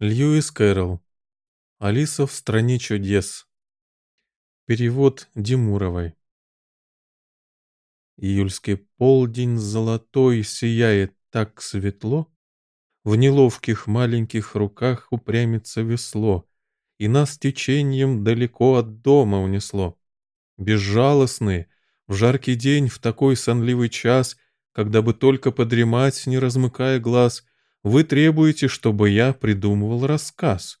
Льюис Кэрролл. Алиса в стране чудес. Перевод Димуровой. Июльский полдень золотой сияет так светло, В неловких маленьких руках упрямится весло, И нас течением далеко от дома унесло. Безжалостные, в жаркий день, в такой сонливый час, Когда бы только подремать, не размыкая глаз — вы требуете, чтобы я придумывал рассказ.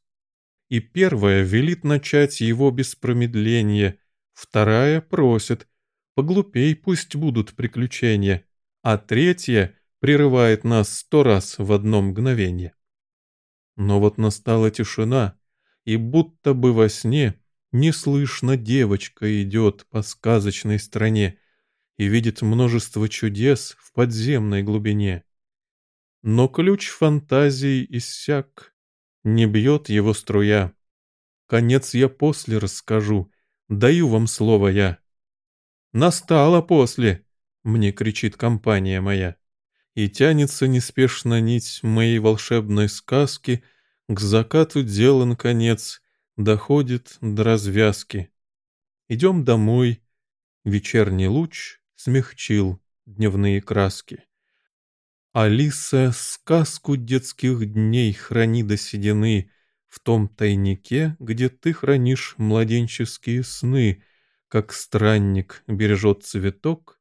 И первая велит начать его без промедления, вторая просит, поглупей пусть будут приключения, а третья прерывает нас сто раз в одно мгновение. Но вот настала тишина, и будто бы во сне неслышно девочка идет по сказочной стране и видит множество чудес в подземной глубине. Но ключ фантазии иссяк, не бьет его струя. Конец я после расскажу, даю вам слово я. Настало после, мне кричит компания моя, и тянется неспешно нить моей волшебной сказки, к закату дела, наконец, доходит до развязки. Идем домой, вечерний луч смягчил дневные краски. Алиса сказку детских дней храни до седины В том тайнике, где ты хранишь младенческие сны, Как странник бережет цветок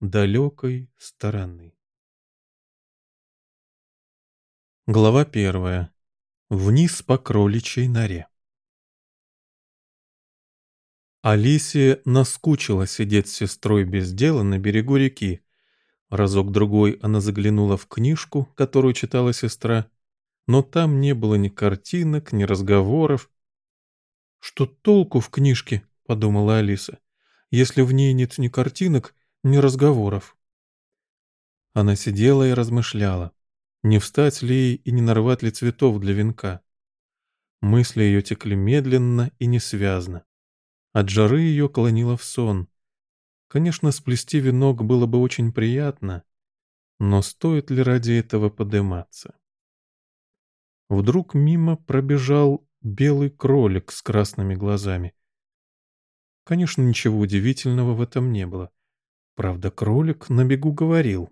далекой стороны. Глава первая. Вниз по кроличьей норе. Алисе наскучило сидеть с сестрой без дела на берегу реки, Разок-другой она заглянула в книжку, которую читала сестра, но там не было ни картинок, ни разговоров. «Что толку в книжке?» — подумала Алиса, «если в ней нет ни картинок, ни разговоров». Она сидела и размышляла, не встать ли ей и не нарвать ли цветов для венка. Мысли ее текли медленно и несвязно. От жары ее клонило в сон. Конечно, сплести венок было бы очень приятно, но стоит ли ради этого подниматься? Вдруг мимо пробежал белый кролик с красными глазами. Конечно, ничего удивительного в этом не было. Правда, кролик на бегу говорил.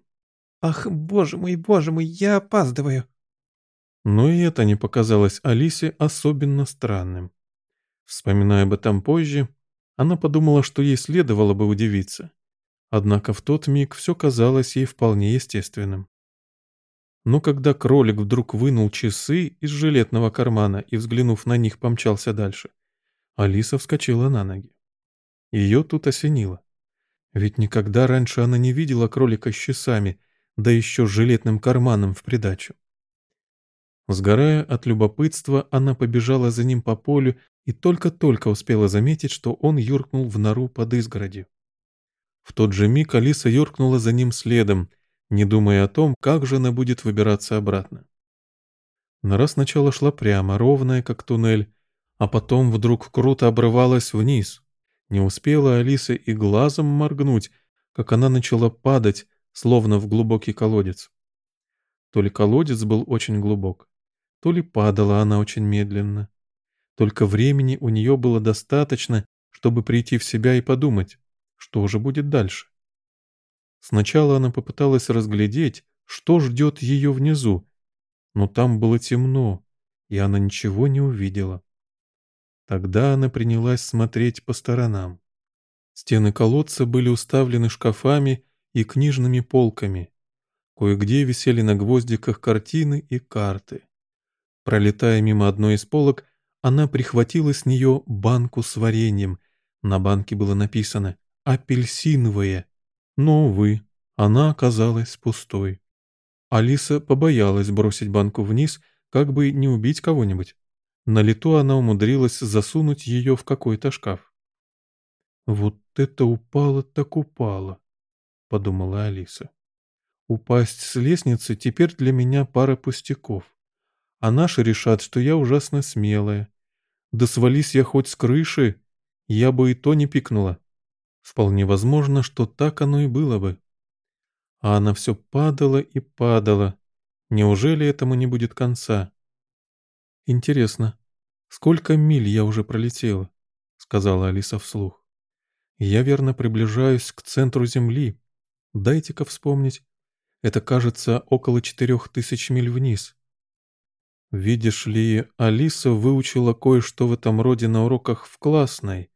«Ах, боже мой, боже мой, я опаздываю!» Но и это не показалось Алисе особенно странным. Вспоминая об этом позже, она подумала, что ей следовало бы удивиться. Однако в тот миг все казалось ей вполне естественным. Но когда кролик вдруг вынул часы из жилетного кармана и, взглянув на них, помчался дальше, Алиса вскочила на ноги. Ее тут осенило. Ведь никогда раньше она не видела кролика с часами, да еще с жилетным карманом в придачу. Сгорая от любопытства, она побежала за ним по полю и только-только успела заметить, что он юркнул в нору под изгородью. В тот же миг Алиса юркнула за ним следом, не думая о том, как же она будет выбираться обратно. Нора сначала шла прямо, ровная, как туннель, а потом вдруг круто обрывалась вниз. Не успела Алиса и глазом моргнуть, как она начала падать, словно в глубокий колодец. То ли колодец был очень глубок, то ли падала она очень медленно. Только времени у нее было достаточно, чтобы прийти в себя и подумать, что же будет дальше. Сначала она попыталась разглядеть, что ждет ее внизу, но там было темно, и она ничего не увидела. Тогда она принялась смотреть по сторонам. Стены колодца были уставлены шкафами и книжными полками. Кое-где висели на гвоздиках картины и карты. Пролетая мимо одной из полок, она прихватила с нее банку с вареньем. На банке было написано «апельсиновое». Но, увы, она оказалась пустой. Алиса побоялась бросить банку вниз, как бы не убить кого-нибудь. На лету она умудрилась засунуть ее в какой-то шкаф. «Вот это упало так упало», — подумала Алиса. «Упасть с лестницы теперь для меня пара пустяков. А наши решат, что я ужасно смелая. Да свались я хоть с крыши, я бы и то не пикнула. Вполне возможно, что так оно и было бы. А она все падала и падала. Неужели этому не будет конца? Интересно, сколько миль я уже пролетела? Сказала Алиса вслух. Я верно приближаюсь к центру Земли. Дайте-ка вспомнить. Это, кажется, около четырех тысяч миль вниз. Видишь ли, Алиса выучила кое-что в этом роде на уроках в классной.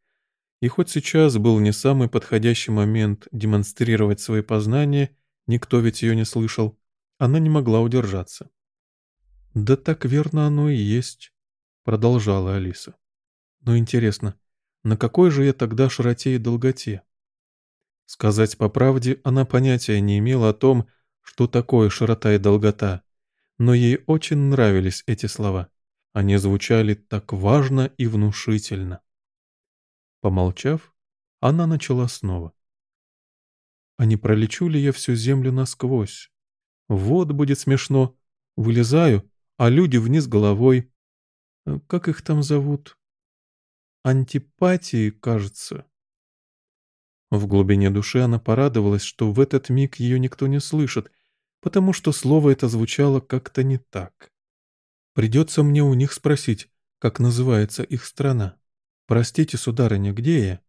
И хоть сейчас был не самый подходящий момент демонстрировать свои познания, никто ведь ее не слышал, она не могла удержаться. «Да так верно оно и есть», — продолжала Алиса. «Но интересно, на какой же я тогда широте и долготе?» Сказать по правде, она понятия не имела о том, что такое широта и долгота, но ей очень нравились эти слова. Они звучали так важно и внушительно. Помолчав, она начала снова. «А не пролечу ли я всю землю насквозь? Вот будет смешно. Вылезаю, а люди вниз головой. Э, как их там зовут? Антипатии, кажется. В глубине души она порадовалась, что в этот миг ее никто не слышит, потому что слово это звучало как-то не так. Придется мне у них спросить, как называется их страна. Простите, сударыня, где я?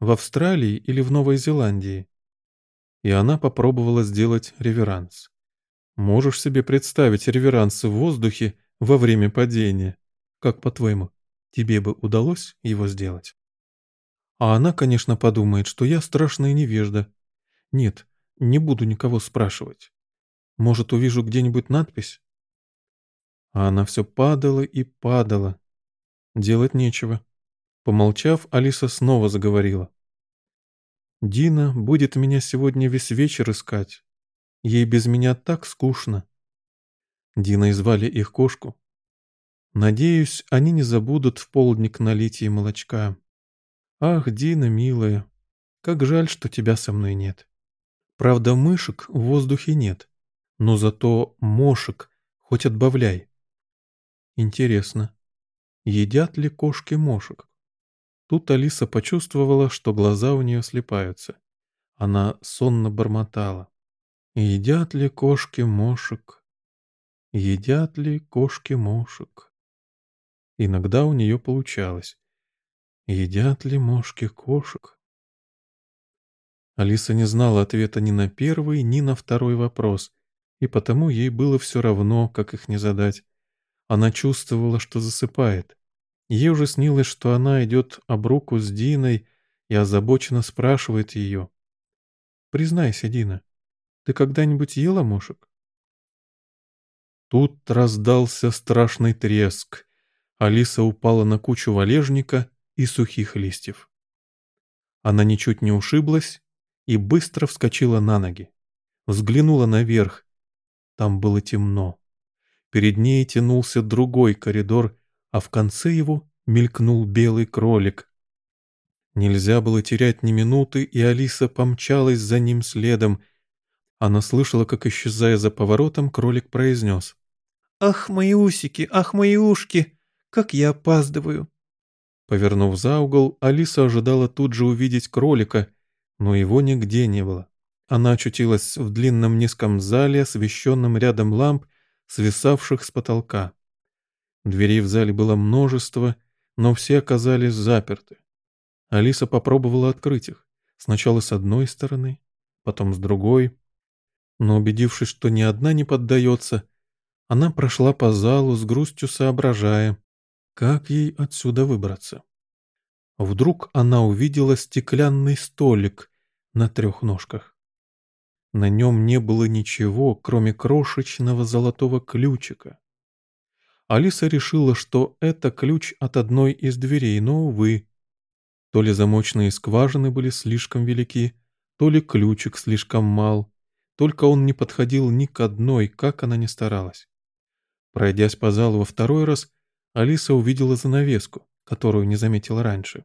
В Австралии или в Новой Зеландии? И она попробовала сделать реверанс. Можешь себе представить реверанс в воздухе во время падения? Как по-твоему, тебе бы удалось его сделать? А она, конечно, подумает, что я страшная невежда. Нет, не буду никого спрашивать. Может, увижу где-нибудь надпись? А она все падала и падала. Делать нечего. Помолчав, Алиса снова заговорила. «Дина будет меня сегодня весь вечер искать. Ей без меня так скучно. Диной звали их кошку. Надеюсь, они не забудут в полдник налить ей молочка. Ах, Дина, милая, как жаль, что тебя со мной нет. Правда, мышек в воздухе нет, но зато мошек хоть отбавляй. Интересно, едят ли кошки мошек? Тут Алиса почувствовала, что глаза у нее слепаются. Она сонно бормотала. Едят ли кошки мошек? Едят ли кошки мошек? Иногда у нее получалось. Едят ли мошки кошек? Алиса не знала ответа ни на первый, ни на второй вопрос, и потому ей было все равно, как их не задать. Она чувствовала, что засыпает. Ей уже снилось, что она идет об руку с Диной и озабоченно спрашивает ее. «Признайся, Дина, ты когда-нибудь ела мушек? Тут раздался страшный треск. Алиса упала на кучу валежника и сухих листьев. Она ничуть не ушиблась и быстро вскочила на ноги. Взглянула наверх. Там было темно. Перед ней тянулся другой коридор, а в конце его мелькнул белый кролик. Нельзя было терять ни минуты, и Алиса помчалась за ним следом — она слышала, как, исчезая за поворотом, кролик произнес. «Ах, мои усики, ах, мои ушки! Как я опаздываю!» Повернув за угол, Алиса ожидала тут же увидеть кролика, но его нигде не было. Она очутилась в длинном низком зале, освещенном рядом ламп, свисавших с потолка. Дверей в зале было множество, но все оказались заперты. Алиса попробовала открыть их, сначала с одной стороны, потом с другой. Но убедившись, что ни одна не поддается, она прошла по залу с грустью соображая, как ей отсюда выбраться. Вдруг она увидела стеклянный столик на трех ножках. На нем не было ничего, кроме крошечного золотого ключика. Алиса решила, что это ключ от одной из дверей, но, увы, то ли замочные скважины были слишком велики, то ли ключик слишком мал, только он не подходил ни к одной, как она ни старалась. Пройдясь по залу во второй раз, Алиса увидела занавеску, которую не заметила раньше.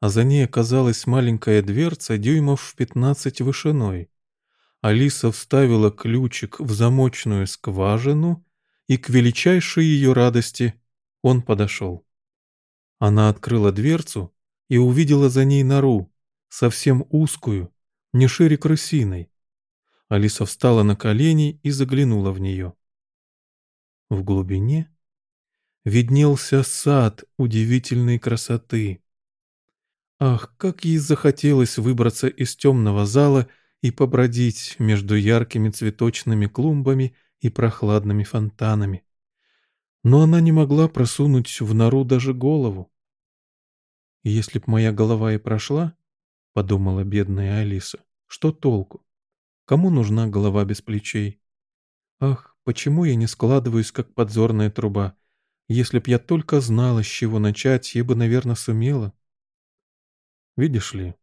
А за ней оказалась маленькая дверца дюймов в пятнадцать вышиной. Алиса вставила ключик в замочную скважину, и к величайшей ее радости он подошел. Она открыла дверцу и увидела за ней нору, совсем узкую, не шире крысиной, Алиса встала на колени и заглянула в нее. В глубине виднелся сад удивительной красоты. Ах, как ей захотелось выбраться из темного зала и побродить между яркими цветочными клумбами и прохладными фонтанами. Но она не могла просунуть в нору даже голову. «Если б моя голова и прошла, — подумала бедная Алиса, — что толку? Кому нужна голова без плечей? Ах, почему я не складываюсь, как подзорная труба? Если б я только знала, с чего начать, я бы, наверное, сумела. Видишь ли,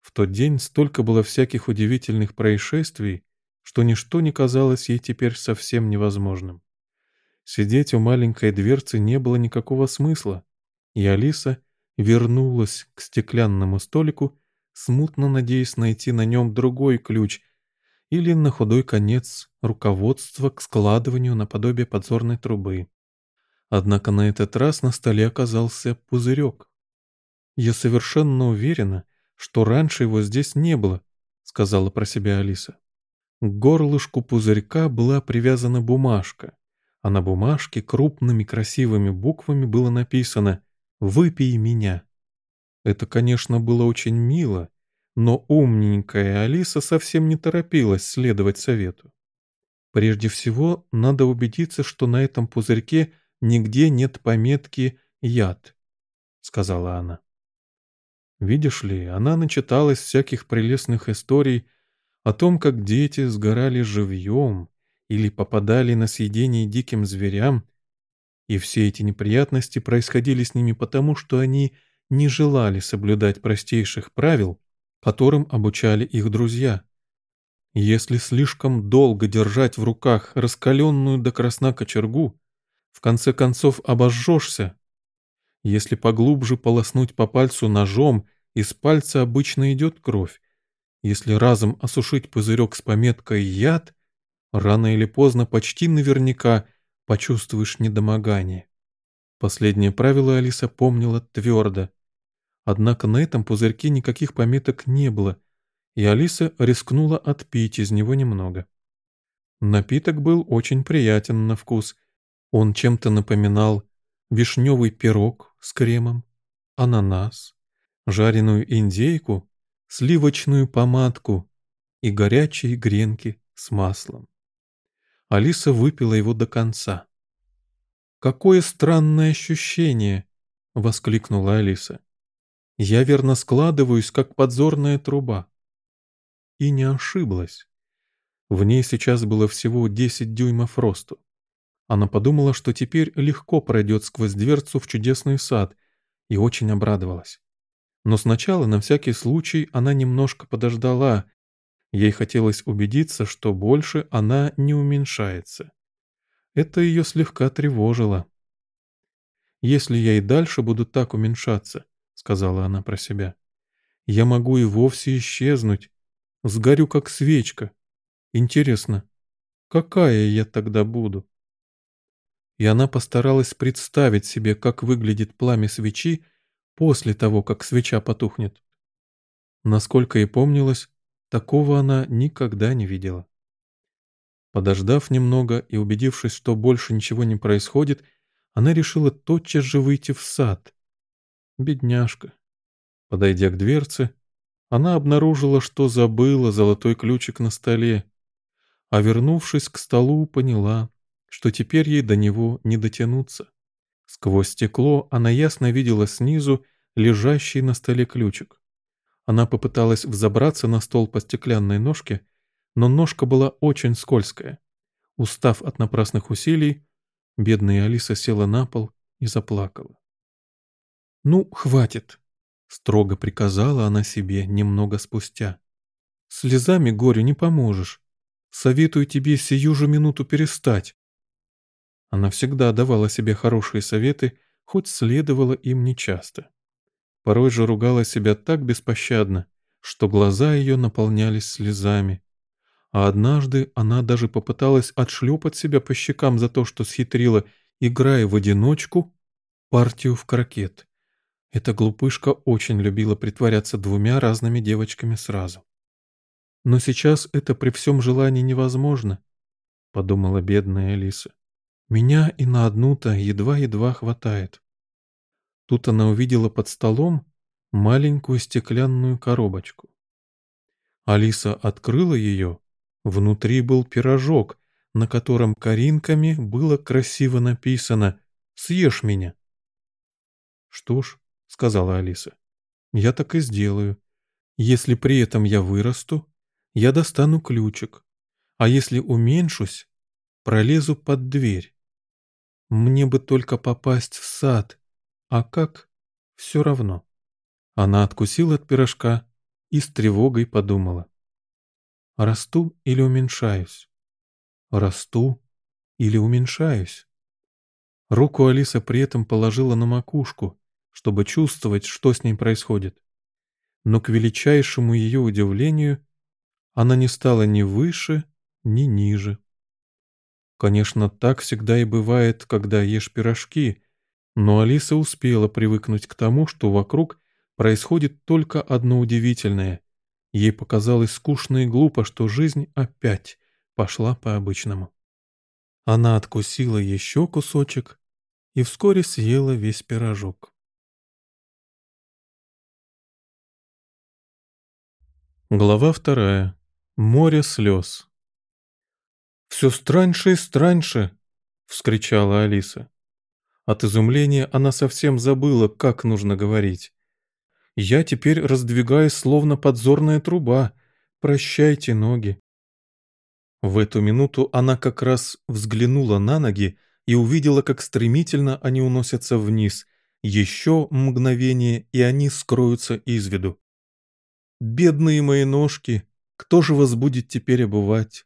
в тот день столько было всяких удивительных происшествий, что ничто не казалось ей теперь совсем невозможным. Сидеть у маленькой дверцы не было никакого смысла, и Алиса вернулась к стеклянному столику, смутно надеясь найти на нем другой ключ или на худой конец руководство к складыванию наподобие подзорной трубы. Однако на этот раз на столе оказался пузырек. «Я совершенно уверена, что раньше его здесь не было», — сказала про себя Алиса. К горлышку пузырька была привязана бумажка, а на бумажке крупными красивыми буквами было написано «Выпей меня». Это, конечно, было очень мило, но умненькая Алиса совсем не торопилась следовать совету. Прежде всего, надо убедиться, что на этом пузырьке нигде нет пометки «яд», — сказала она. Видишь ли, она начиталась всяких прелестных историй о том, как дети сгорали живьем или попадали на съедение диким зверям, и все эти неприятности происходили с ними потому, что они не желали соблюдать простейших правил, которым обучали их друзья. Если слишком долго держать в руках раскаленную до красна кочергу, в конце концов обожжешься. Если поглубже полоснуть по пальцу ножом, из пальца обычно идет кровь. Если разом осушить пузырек с пометкой «яд», рано или поздно почти наверняка почувствуешь недомогание. Последнее правило Алиса помнила твердо. Однако на этом пузырьке никаких пометок не было, и Алиса рискнула отпить из него немного. Напиток был очень приятен на вкус. Он чем-то напоминал вишневый пирог с кремом, ананас, жареную индейку, сливочную помадку и горячие гренки с маслом. Алиса выпила его до конца. «Какое странное ощущение!» — воскликнула Алиса. «Я верно складываюсь, как подзорная труба». И не ошиблась. В ней сейчас было всего 10 дюймов росту. Она подумала, что теперь легко пройдет сквозь дверцу в чудесный сад, и очень обрадовалась. Но сначала, на всякий случай, она немножко подождала. Ей хотелось убедиться, что больше она не уменьшается. Это ее слегка тревожило. «Если я и дальше буду так уменьшаться», — сказала она про себя, — «я могу и вовсе исчезнуть, сгорю как свечка. Интересно, какая я тогда буду?» И она постаралась представить себе, как выглядит пламя свечи, после того, как свеча потухнет. Насколько ей помнилось, такого она никогда не видела. Подождав немного и убедившись, что больше ничего не происходит, она решила тотчас же выйти в сад. Бедняжка. Подойдя к дверце, она обнаружила, что забыла золотой ключик на столе, а вернувшись к столу, поняла, что теперь ей до него не дотянуться. Сквозь стекло она ясно видела снизу лежащий на столе ключик. Она попыталась взобраться на стол по стеклянной ножке, но ножка была очень скользкая. Устав от напрасных усилий, бедная Алиса села на пол и заплакала. «Ну, хватит», — строго приказала она себе немного спустя. «Слезами горю не поможешь. Советую тебе сию же минуту перестать. Она всегда давала себе хорошие советы, хоть следовала им нечасто. Порой же ругала себя так беспощадно, что глаза ее наполнялись слезами. А однажды она даже попыталась отшлепать себя по щекам за то, что схитрила, играя в одиночку партию в крокет. Эта глупышка очень любила притворяться двумя разными девочками сразу. Но сейчас это при всем желании невозможно, подумала бедная Алиса. Меня и на одну-то едва-едва хватает. Тут она увидела под столом маленькую стеклянную коробочку. Алиса открыла ее. Внутри был пирожок, на котором коринками было красиво написано «Съешь меня». «Что ж», — сказала Алиса, — «я так и сделаю. Если при этом я вырасту, я достану ключик, а если уменьшусь, пролезу под дверь. Мне бы только попасть в сад, а как — все равно». Она откусила от пирожка и с тревогой подумала. Расту или уменьшаюсь? Расту или уменьшаюсь? Руку Алиса при этом положила на макушку, чтобы чувствовать, что с ней происходит. Но к величайшему ее удивлению она не стала ни выше, ни ниже. Конечно, так всегда и бывает, когда ешь пирожки, но Алиса успела привыкнуть к тому, что вокруг происходит только одно удивительное. Ей показалось скучно и глупо, что жизнь опять пошла по-обычному. Она откусила еще кусочек и вскоре съела весь пирожок. Глава вторая. Море слез. «Все страньше и страньше!» — вскричала Алиса. От изумления она совсем забыла, как нужно говорить. Я теперь раздвигаюсь, словно подзорная труба. Прощайте, ноги. В эту минуту она как раз взглянула на ноги и увидела, как стремительно они уносятся вниз. Еще мгновение, и они скроются из виду. «Бедные мои ножки! Кто же вас будет теперь обувать?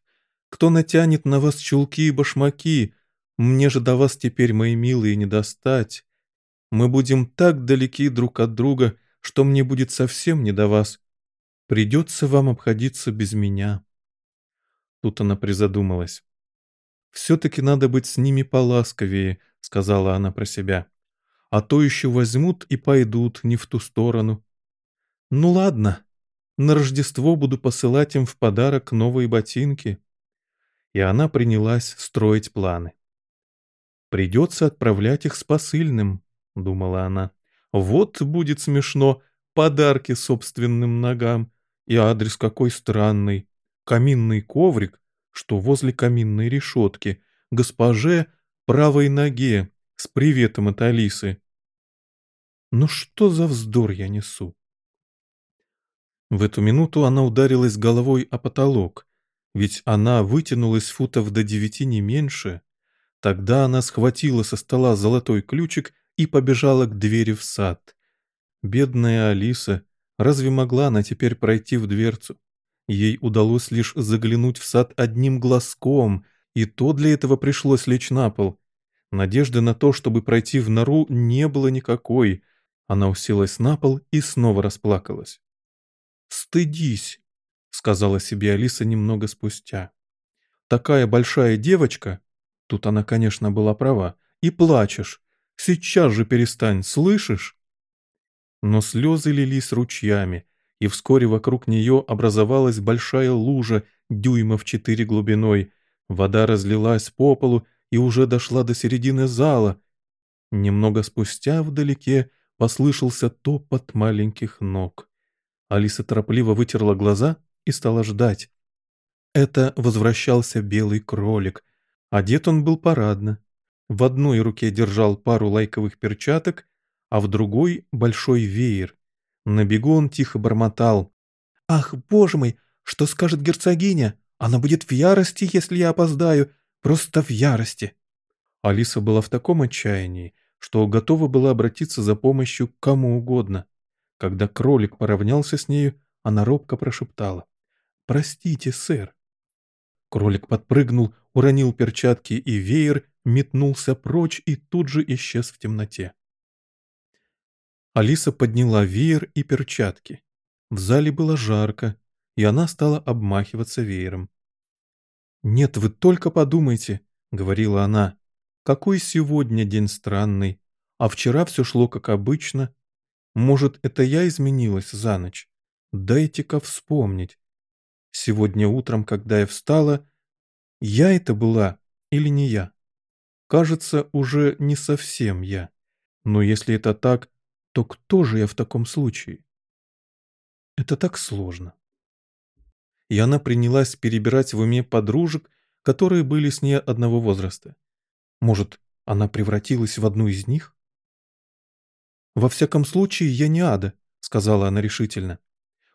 Кто натянет на вас чулки и башмаки? Мне же до вас теперь, мои милые, не достать. Мы будем так далеки друг от друга, что мне будет совсем не до вас. Придется вам обходиться без меня». Тут она призадумалась. «Все-таки надо быть с ними поласковее», — сказала она про себя. «А то еще возьмут и пойдут не в ту сторону». «Ну ладно, на Рождество буду посылать им в подарок новые ботинки». И она принялась строить планы. «Придется отправлять их с посыльным», — думала она. Вот будет смешно. Подарки собственным ногам. И адрес какой странный. Каминный коврик, что возле каминной решетки. Госпоже правой ноге. С приветом от Алисы. Ну что за вздор я несу? В эту минуту она ударилась головой о потолок, ведь она вытянулась футов до девяти не меньше. Тогда она схватила со стола золотой ключик и побежала к двери в сад. Бедная Алиса, разве могла она теперь пройти в дверцу? Ей удалось лишь заглянуть в сад одним глазком, и то для этого пришлось лечь на пол. Надежды на то, чтобы пройти в нору, не было никакой. Она уселась на пол и снова расплакалась. «Стыдись», — сказала себе Алиса немного спустя. «Такая большая девочка...» Тут она, конечно, была права. «И плачешь. Сейчас же перестань, слышишь?» Но слезы лились ручьями, и вскоре вокруг нее образовалась большая лужа дюймов четыре глубиной. Вода разлилась по полу и уже дошла до середины зала. Немного спустя вдалеке послышался топот маленьких ног. Алиса торопливо вытерла глаза и стала ждать. Это возвращался белый кролик. Одет он был парадно. В одной руке держал пару лайковых перчаток, а в другой — большой веер. На бегу он тихо бормотал. «Ах, боже мой, что скажет герцогиня? Она будет в ярости, если я опоздаю. Просто в ярости». Алиса была в таком отчаянии, что готова была обратиться за помощью к кому угодно. Когда кролик поравнялся с нею, она робко прошептала. «Простите, сэр». Кролик подпрыгнул, уронил перчатки и веер метнулся прочь и тут же исчез в темноте. Алиса подняла веер и перчатки. В зале было жарко, и она стала обмахиваться веером. «Нет, вы только подумайте», — говорила она, — «какой сегодня день странный, а вчера все шло как обычно. Может, это я изменилась за ночь? Дайте-ка вспомнить. Сегодня утром, когда я встала, я это была или не я?» кажется, уже не совсем я. Но если это так, то кто же я в таком случае? Это так сложно. И она принялась перебирать в уме подружек, которые были с ней одного возраста. Может, она превратилась в одну из них? «Во всяком случае, я не ада», — сказала она решительно.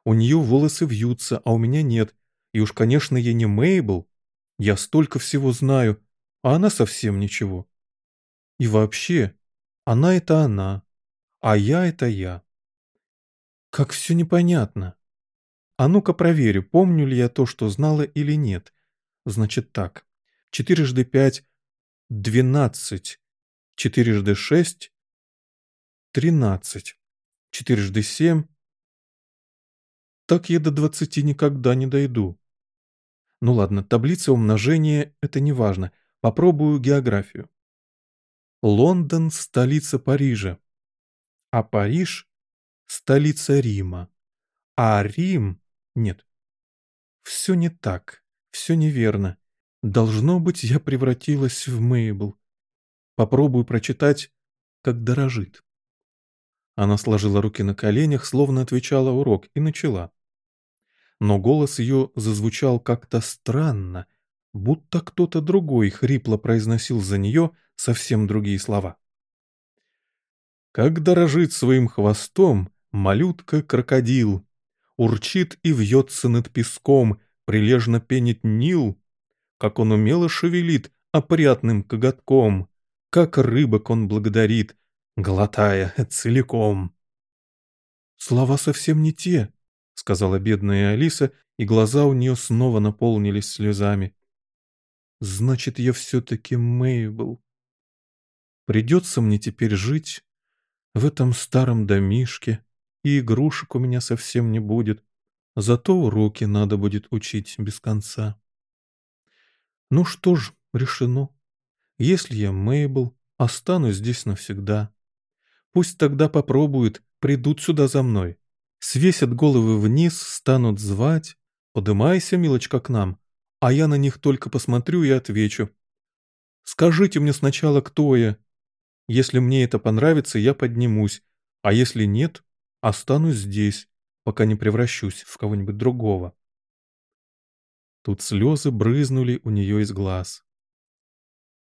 «У нее волосы вьются, а у меня нет. И уж, конечно, я не Мейбл. Я столько всего знаю, а она совсем ничего. И вообще, она — это она, а я — это я. Как все непонятно. А ну-ка проверю, помню ли я то, что знала или нет. Значит так. Четырежды пять — двенадцать. Четырежды шесть — тринадцать. Четырежды семь — так я до двадцати никогда не дойду. Ну ладно, таблица умножения — это не важно. Попробую географию. Лондон — столица Парижа, а Париж — столица Рима, а Рим — нет. Все не так, все неверно. Должно быть, я превратилась в Мейбл. Попробую прочитать, как дорожит. Она сложила руки на коленях, словно отвечала урок, и начала но голос ее зазвучал как-то странно, будто кто-то другой хрипло произносил за нее совсем другие слова. Как дорожит своим хвостом малютка-крокодил, урчит и вьется над песком, прилежно пенит Нил, как он умело шевелит опрятным коготком, как рыбок он благодарит, глотая целиком. Слова совсем не те, сказала бедная Алиса, и глаза у нее снова наполнились слезами. «Значит, я все-таки Мейбл. Придется мне теперь жить в этом старом домишке, и игрушек у меня совсем не будет, зато уроки надо будет учить без конца. Ну что ж, решено. Если я Мейбл, останусь здесь навсегда. Пусть тогда попробуют, придут сюда за мной свесят головы вниз, станут звать. «Подымайся, милочка, к нам», а я на них только посмотрю и отвечу. «Скажите мне сначала, кто я. Если мне это понравится, я поднимусь, а если нет, останусь здесь, пока не превращусь в кого-нибудь другого». Тут слезы брызнули у нее из глаз.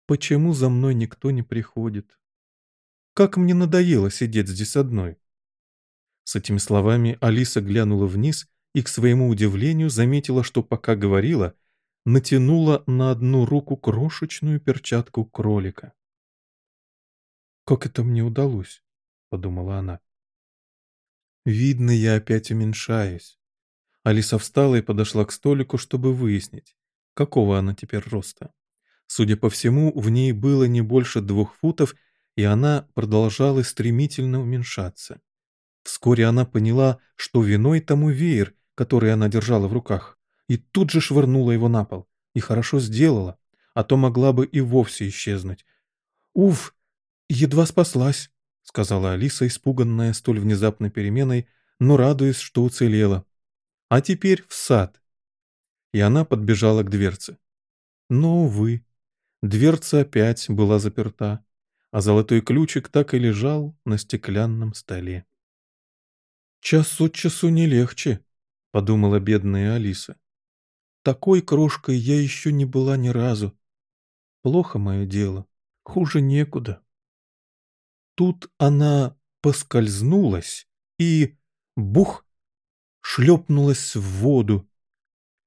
«Почему за мной никто не приходит? Как мне надоело сидеть здесь одной!» С этими словами Алиса глянула вниз и, к своему удивлению, заметила, что пока говорила, натянула на одну руку крошечную перчатку кролика. «Как это мне удалось?» — подумала она. «Видно, я опять уменьшаюсь». Алиса встала и подошла к столику, чтобы выяснить, какого она теперь роста. Судя по всему, в ней было не больше двух футов, и она продолжала стремительно уменьшаться. Вскоре она поняла, что виной тому веер, который она держала в руках, и тут же швырнула его на пол. И хорошо сделала, а то могла бы и вовсе исчезнуть. «Уф, едва спаслась», — сказала Алиса, испуганная столь внезапной переменой, но радуясь, что уцелела. «А теперь в сад». И она подбежала к дверце. Но, увы, дверца опять была заперта, а золотой ключик так и лежал на стеклянном столе. «Час от часу не легче», — подумала бедная Алиса. «Такой крошкой я еще не была ни разу. Плохо мое дело, хуже некуда». Тут она поскользнулась и, бух, шлепнулась в воду.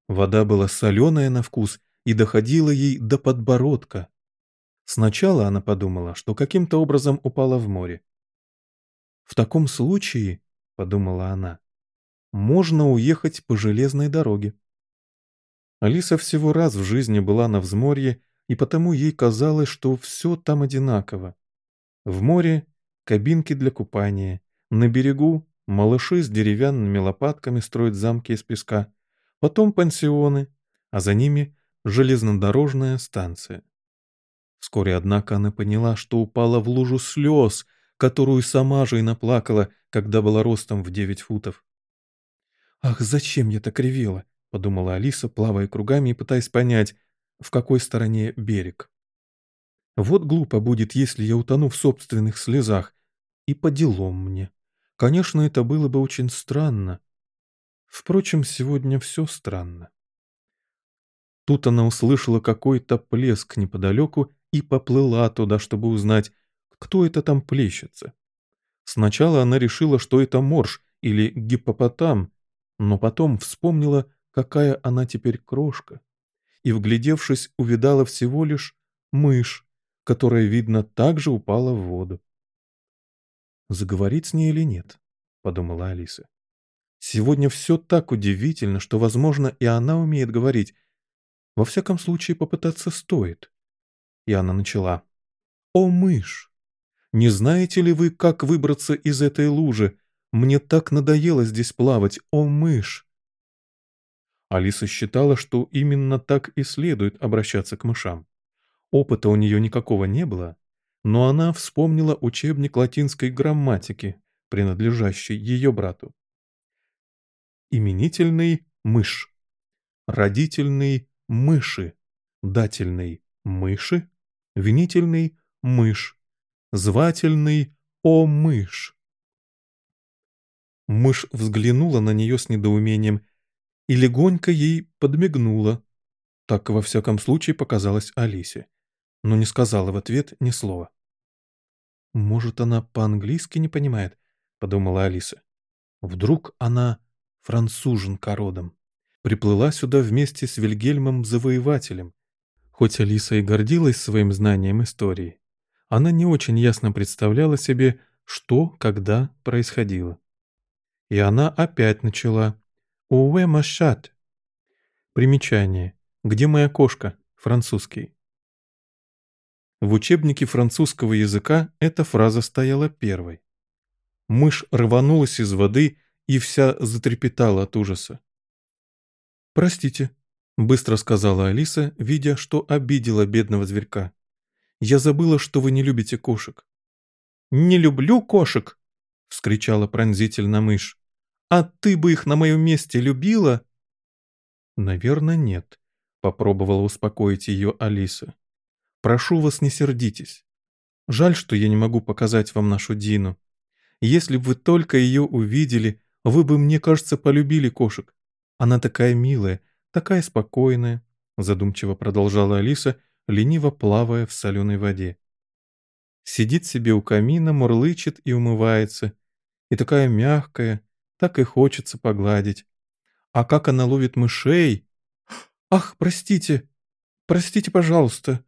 Вода была соленая на вкус и доходила ей до подбородка. Сначала она подумала, что каким-то образом упала в море. В таком случае подумала она. Можно уехать по железной дороге. Алиса всего раз в жизни была на взморье, и потому ей казалось, что все там одинаково. В море — кабинки для купания, на берегу — малыши с деревянными лопатками строят замки из песка, потом пансионы, а за ними — железнодорожная станция. Вскоре, однако, она поняла, что упала в лужу слез — которую сама же и наплакала, когда была ростом в девять футов. «Ах, зачем я так ревела?» — подумала Алиса, плавая кругами и пытаясь понять, в какой стороне берег. Вот глупо будет, если я утону в собственных слезах. И по делам мне. Конечно, это было бы очень странно. Впрочем, сегодня все странно. Тут она услышала какой-то плеск неподалеку и поплыла туда, чтобы узнать, кто это там плещется. Сначала она решила, что это морж или гиппопотам, но потом вспомнила, какая она теперь крошка, и, вглядевшись, увидала всего лишь мышь, которая, видно, также упала в воду. «Заговорить с ней или нет?» — подумала Алиса. «Сегодня все так удивительно, что, возможно, и она умеет говорить. Во всяком случае, попытаться стоит». И она начала. «О, мышь! Не знаете ли вы, как выбраться из этой лужи? Мне так надоело здесь плавать, о, мышь!» Алиса считала, что именно так и следует обращаться к мышам. Опыта у нее никакого не было, но она вспомнила учебник латинской грамматики, принадлежащий ее брату. Именительный – мышь, родительный – мыши, дательный – мыши, винительный – мышь, звательный – о мышь. Мышь взглянула на нее с недоумением и легонько ей подмигнула. Так, во всяком случае, показалось Алисе, но не сказала в ответ ни слова. «Может, она по-английски не понимает?» — подумала Алиса. «Вдруг она француженка родом, приплыла сюда вместе с Вильгельмом Завоевателем. Хоть Алиса и гордилась своим знанием истории, она не очень ясно представляла себе, что, когда происходило. И она опять начала «Уэ машат». Примечание. «Где моя кошка?» Французский. В учебнике французского языка эта фраза стояла первой. Мышь рванулась из воды и вся затрепетала от ужаса. «Простите», — быстро сказала Алиса, видя, что обидела бедного зверька. «Я забыла, что вы не любите кошек». «Не люблю кошек!» — вскричала пронзительно мышь. А ты бы их на моем месте любила?» «Наверное, нет», — попробовала успокоить ее Алиса. «Прошу вас, не сердитесь. Жаль, что я не могу показать вам нашу Дину. Если бы вы только ее увидели, вы бы, мне кажется, полюбили кошек. Она такая милая, такая спокойная», — задумчиво продолжала Алиса, лениво плавая в соленой воде. Сидит себе у камина, мурлычет и умывается. И такая мягкая, так и хочется погладить. А как она ловит мышей? Ах, простите, простите, пожалуйста.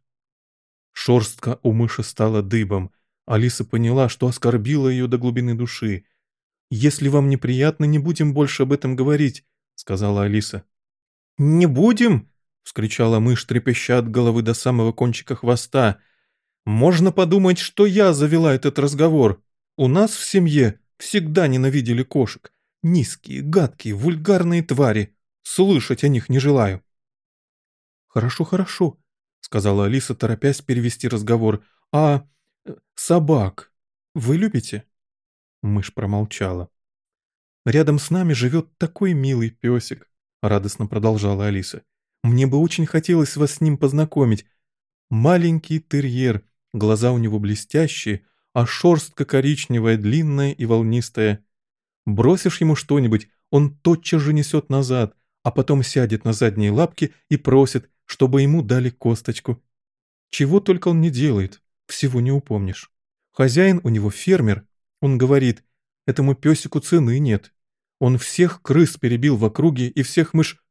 Шорстка у мыши стала дыбом. Алиса поняла, что оскорбила ее до глубины души. «Если вам неприятно, не будем больше об этом говорить», — сказала Алиса. «Не будем?» — вскричала мышь, трепеща от головы до самого кончика хвоста. «Можно подумать, что я завела этот разговор. У нас в семье всегда ненавидели кошек. Низкие, гадкие, вульгарные твари. Слышать о них не желаю. «Хорошо, хорошо», — сказала Алиса, торопясь перевести разговор. «А э, собак вы любите?» Мышь промолчала. «Рядом с нами живет такой милый песик», — радостно продолжала Алиса. «Мне бы очень хотелось вас с ним познакомить. Маленький терьер, глаза у него блестящие, а шерстка коричневая, длинная и волнистая. Бросишь ему что-нибудь, он тотчас же несет назад, а потом сядет на задние лапки и просит, чтобы ему дали косточку. Чего только он не делает, всего не упомнишь. Хозяин у него фермер, он говорит, этому песику цены нет. Он всех крыс перебил в округе и всех мышь...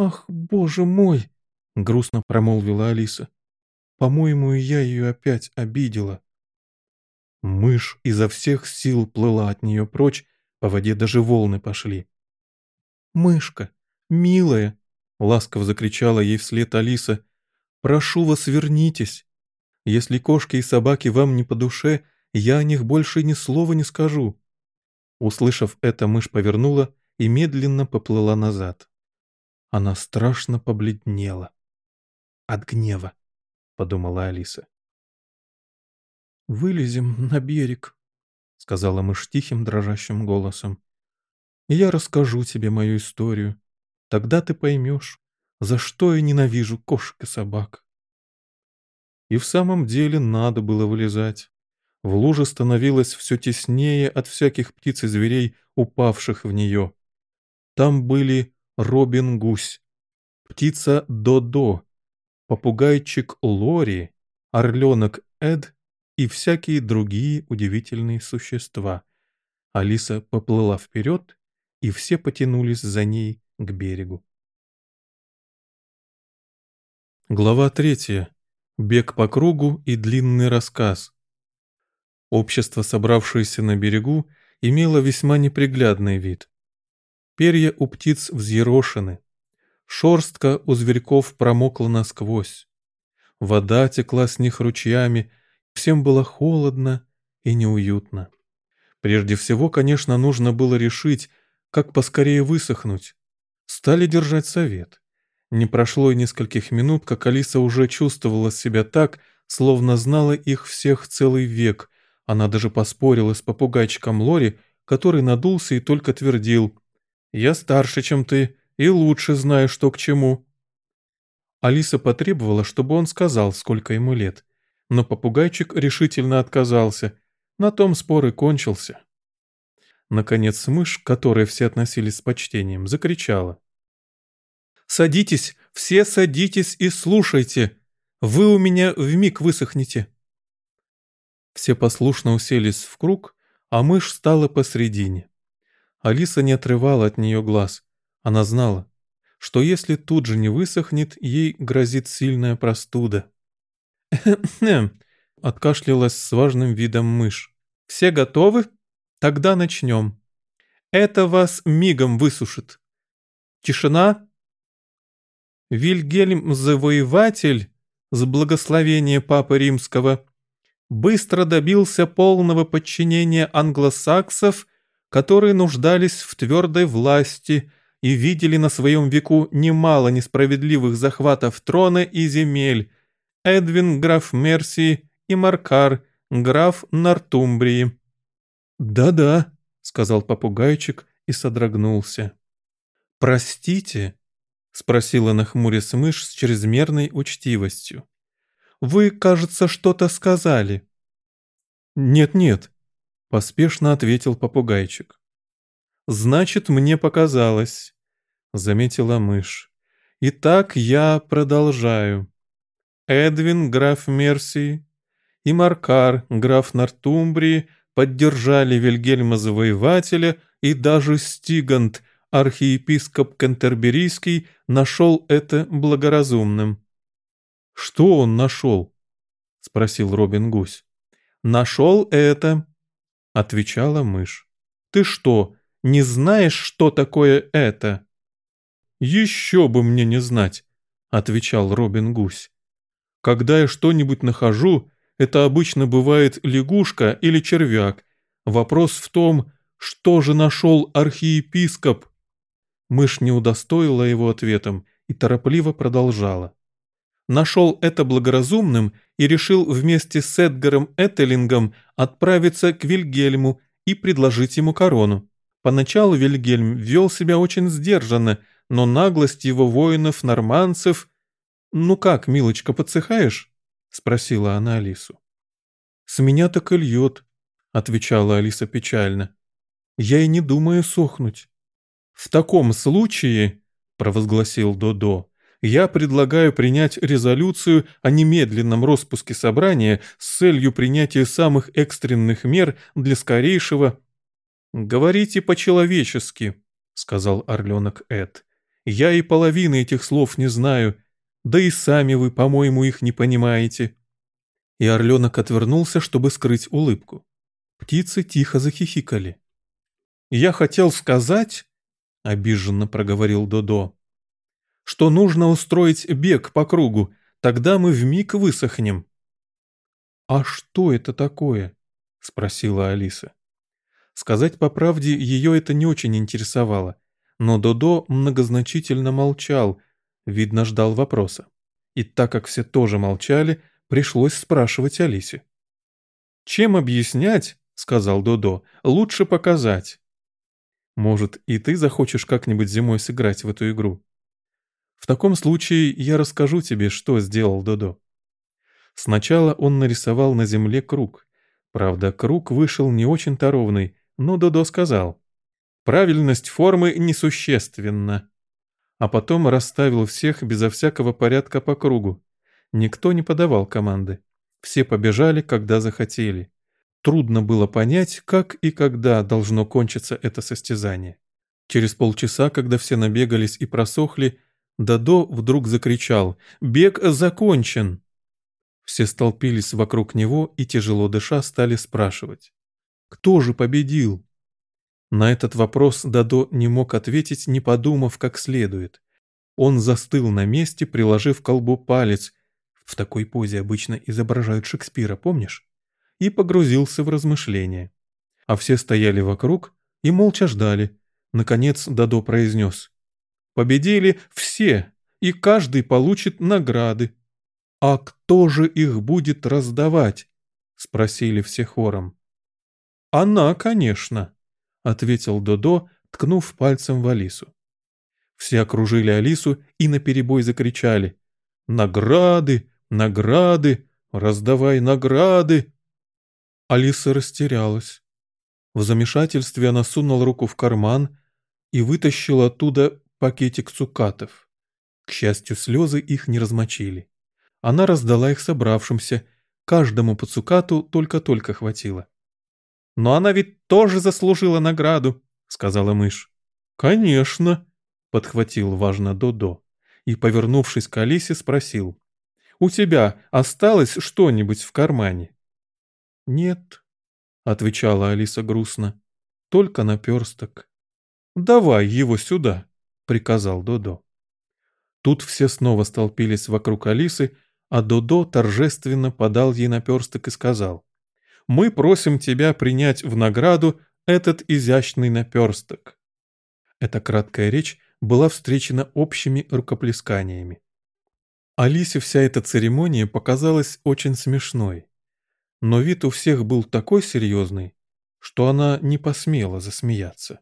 «Ах, боже мой!» — грустно промолвила Алиса. «По-моему, я ее опять обидела». Мышь изо всех сил плыла от нее прочь, по воде даже волны пошли. «Мышка, милая!» — ласково закричала ей вслед Алиса. «Прошу вас, вернитесь. Если кошки и собаки вам не по душе, я о них больше ни слова не скажу». Услышав это, мышь повернула и медленно поплыла назад. Она страшно побледнела. «От гнева», — подумала Алиса. «Вылезем на берег», — сказала мышь тихим дрожащим голосом. «И я расскажу тебе мою историю. Тогда ты поймешь, за что я ненавижу кошек и собак». И в самом деле надо было вылезать. В луже становилось все теснее от всяких птиц и зверей, упавших в нее. Там были Робин-гусь, птица Додо, попугайчик Лори, орленок Эд и всякие другие удивительные существа. Алиса поплыла вперед, и все потянулись за ней к берегу. Глава третья. Бег по кругу и длинный рассказ. Общество, собравшееся на берегу, имело весьма неприглядный вид. Перья у птиц взъерошены, шорстка у зверьков промокла насквозь. Вода текла с них ручьями, всем было холодно и неуютно. Прежде всего, конечно, нужно было решить, как поскорее высохнуть. Стали держать совет. Не прошло и нескольких минут, как Алиса уже чувствовала себя так, словно знала их всех целый век. Она даже поспорила с попугайчиком Лори, который надулся и только твердил «Я старше, чем ты, и лучше знаю, что к чему». Алиса потребовала, чтобы он сказал, сколько ему лет. Но попугайчик решительно отказался. На том спор и кончился. Наконец мышь, к которой все относились с почтением, закричала. Садитесь, все садитесь и слушайте. Вы у меня вмиг высохнете. Все послушно уселись в круг, а мышь стала посредине. Алиса не отрывала от нее глаз. Она знала, что если тут же не высохнет, ей грозит сильная простуда. откашлялась с важным видом мышь. «Все готовы? Тогда начнем. Это вас мигом высушит. Тишина, Вильгельм Завоеватель, с благословения Папы Римского, быстро добился полного подчинения англосаксов, которые нуждались в твердой власти и видели на своем веку немало несправедливых захватов трона и земель, Эдвин граф Мерсии и Маркар, граф Нортумбрии. «Да-да», — сказал попугайчик и содрогнулся. «Простите», — спросила нахмурясь мышь с чрезмерной учтивостью. «Вы, кажется, что-то сказали». «Нет-нет», — поспешно ответил попугайчик. «Значит, мне показалось», — заметила мышь. «Итак, я продолжаю. Эдвин, граф Мерсии, и Маркар, граф Нортумбрии, поддержали Вильгельма Завоевателя, и даже Стигант, архиепископ Кантерберийский нашел это благоразумным. «Что он нашел?» — спросил Робин Гусь. «Нашел это», — отвечала мышь. «Ты что, не знаешь, что такое это?» «Еще бы мне не знать», — отвечал Робин Гусь. «Когда я что-нибудь нахожу, это обычно бывает лягушка или червяк. Вопрос в том, что же нашел архиепископ Мышь не удостоила его ответом и торопливо продолжала. Нашел это благоразумным и решил вместе с Эдгаром Этелингом отправиться к Вильгельму и предложить ему корону. Поначалу Вильгельм вел себя очень сдержанно, но наглость его воинов-норманцев... «Ну как, милочка, подсыхаешь?» — спросила она Алису. «С меня так и льет», — отвечала Алиса печально. «Я и не думаю сохнуть». «В таком случае», — провозгласил Додо, «я предлагаю принять резолюцию о немедленном распуске собрания с целью принятия самых экстренных мер для скорейшего...» «Говорите по-человечески», — сказал орленок Эд. «Я и половины этих слов не знаю, да и сами вы, по-моему, их не понимаете». И орленок отвернулся, чтобы скрыть улыбку. Птицы тихо захихикали. «Я хотел сказать», — обиженно проговорил Додо. «Что нужно устроить бег по кругу, тогда мы вмиг высохнем». «А что это такое?» — спросила Алиса. Сказать по правде, ее это не очень интересовало, но Додо многозначительно молчал, видно, ждал вопроса. И так как все тоже молчали, пришлось спрашивать Алисе. «Чем объяснять?» — сказал Додо. «Лучше показать». Может, и ты захочешь как-нибудь зимой сыграть в эту игру? В таком случае я расскажу тебе, что сделал Додо. Сначала он нарисовал на земле круг. Правда, круг вышел не очень-то ровный, но Додо сказал. Правильность формы несущественна. А потом расставил всех безо всякого порядка по кругу. Никто не подавал команды. Все побежали, когда захотели. Трудно было понять, как и когда должно кончиться это состязание. Через полчаса, когда все набегались и просохли, Дадо вдруг закричал «Бег закончен!». Все столпились вокруг него и, тяжело дыша, стали спрашивать «Кто же победил?». На этот вопрос Дадо не мог ответить, не подумав как следует. Он застыл на месте, приложив к колбу палец. В такой позе обычно изображают Шекспира, помнишь? И погрузился в размышления. А все стояли вокруг и молча ждали. Наконец Дадо произнес. «Победили все, и каждый получит награды». «А кто же их будет раздавать?» — спросили все хором. «Она, конечно», — ответил Додо, ткнув пальцем в Алису. Все окружили Алису и наперебой закричали. «Награды! Награды! Раздавай награды!» Алиса растерялась. В замешательстве она сунула руку в карман и вытащила оттуда пакетик цукатов. К счастью, слезы их не размочили. Она раздала их собравшимся, каждому по цукату только-только хватило. «Но она ведь тоже заслужила награду», — сказала мышь. «Конечно», — подхватил важно Додо и, повернувшись к Алисе, спросил. «У тебя осталось что-нибудь в кармане?» «Нет», — отвечала Алиса грустно, — «только наперсток». «Давай его сюда», — приказал Додо. Тут все снова столпились вокруг Алисы, а Додо торжественно подал ей наперсток и сказал, «Мы просим тебя принять в награду этот изящный наперсток». Эта краткая речь была встречена общими рукоплесканиями. Алисе вся эта церемония показалась очень смешной. Но вид у всех был такой серьезный, что она не посмела засмеяться.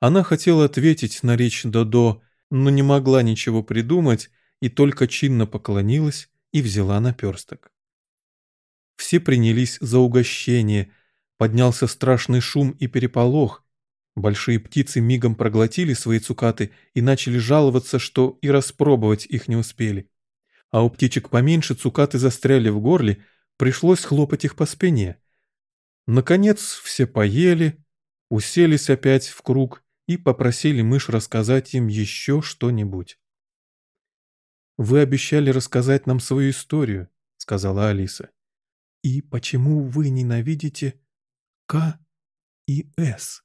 Она хотела ответить на речь Додо, но не могла ничего придумать и только чинно поклонилась и взяла наперсток. Все принялись за угощение, поднялся страшный шум и переполох. Большие птицы мигом проглотили свои цукаты и начали жаловаться, что и распробовать их не успели. А у птичек поменьше цукаты застряли в горле, пришлось хлопать их по спине. Наконец все поели, уселись опять в круг и попросили мышь рассказать им еще что-нибудь. «Вы обещали рассказать нам свою историю», — сказала Алиса. «И почему вы ненавидите К и С?»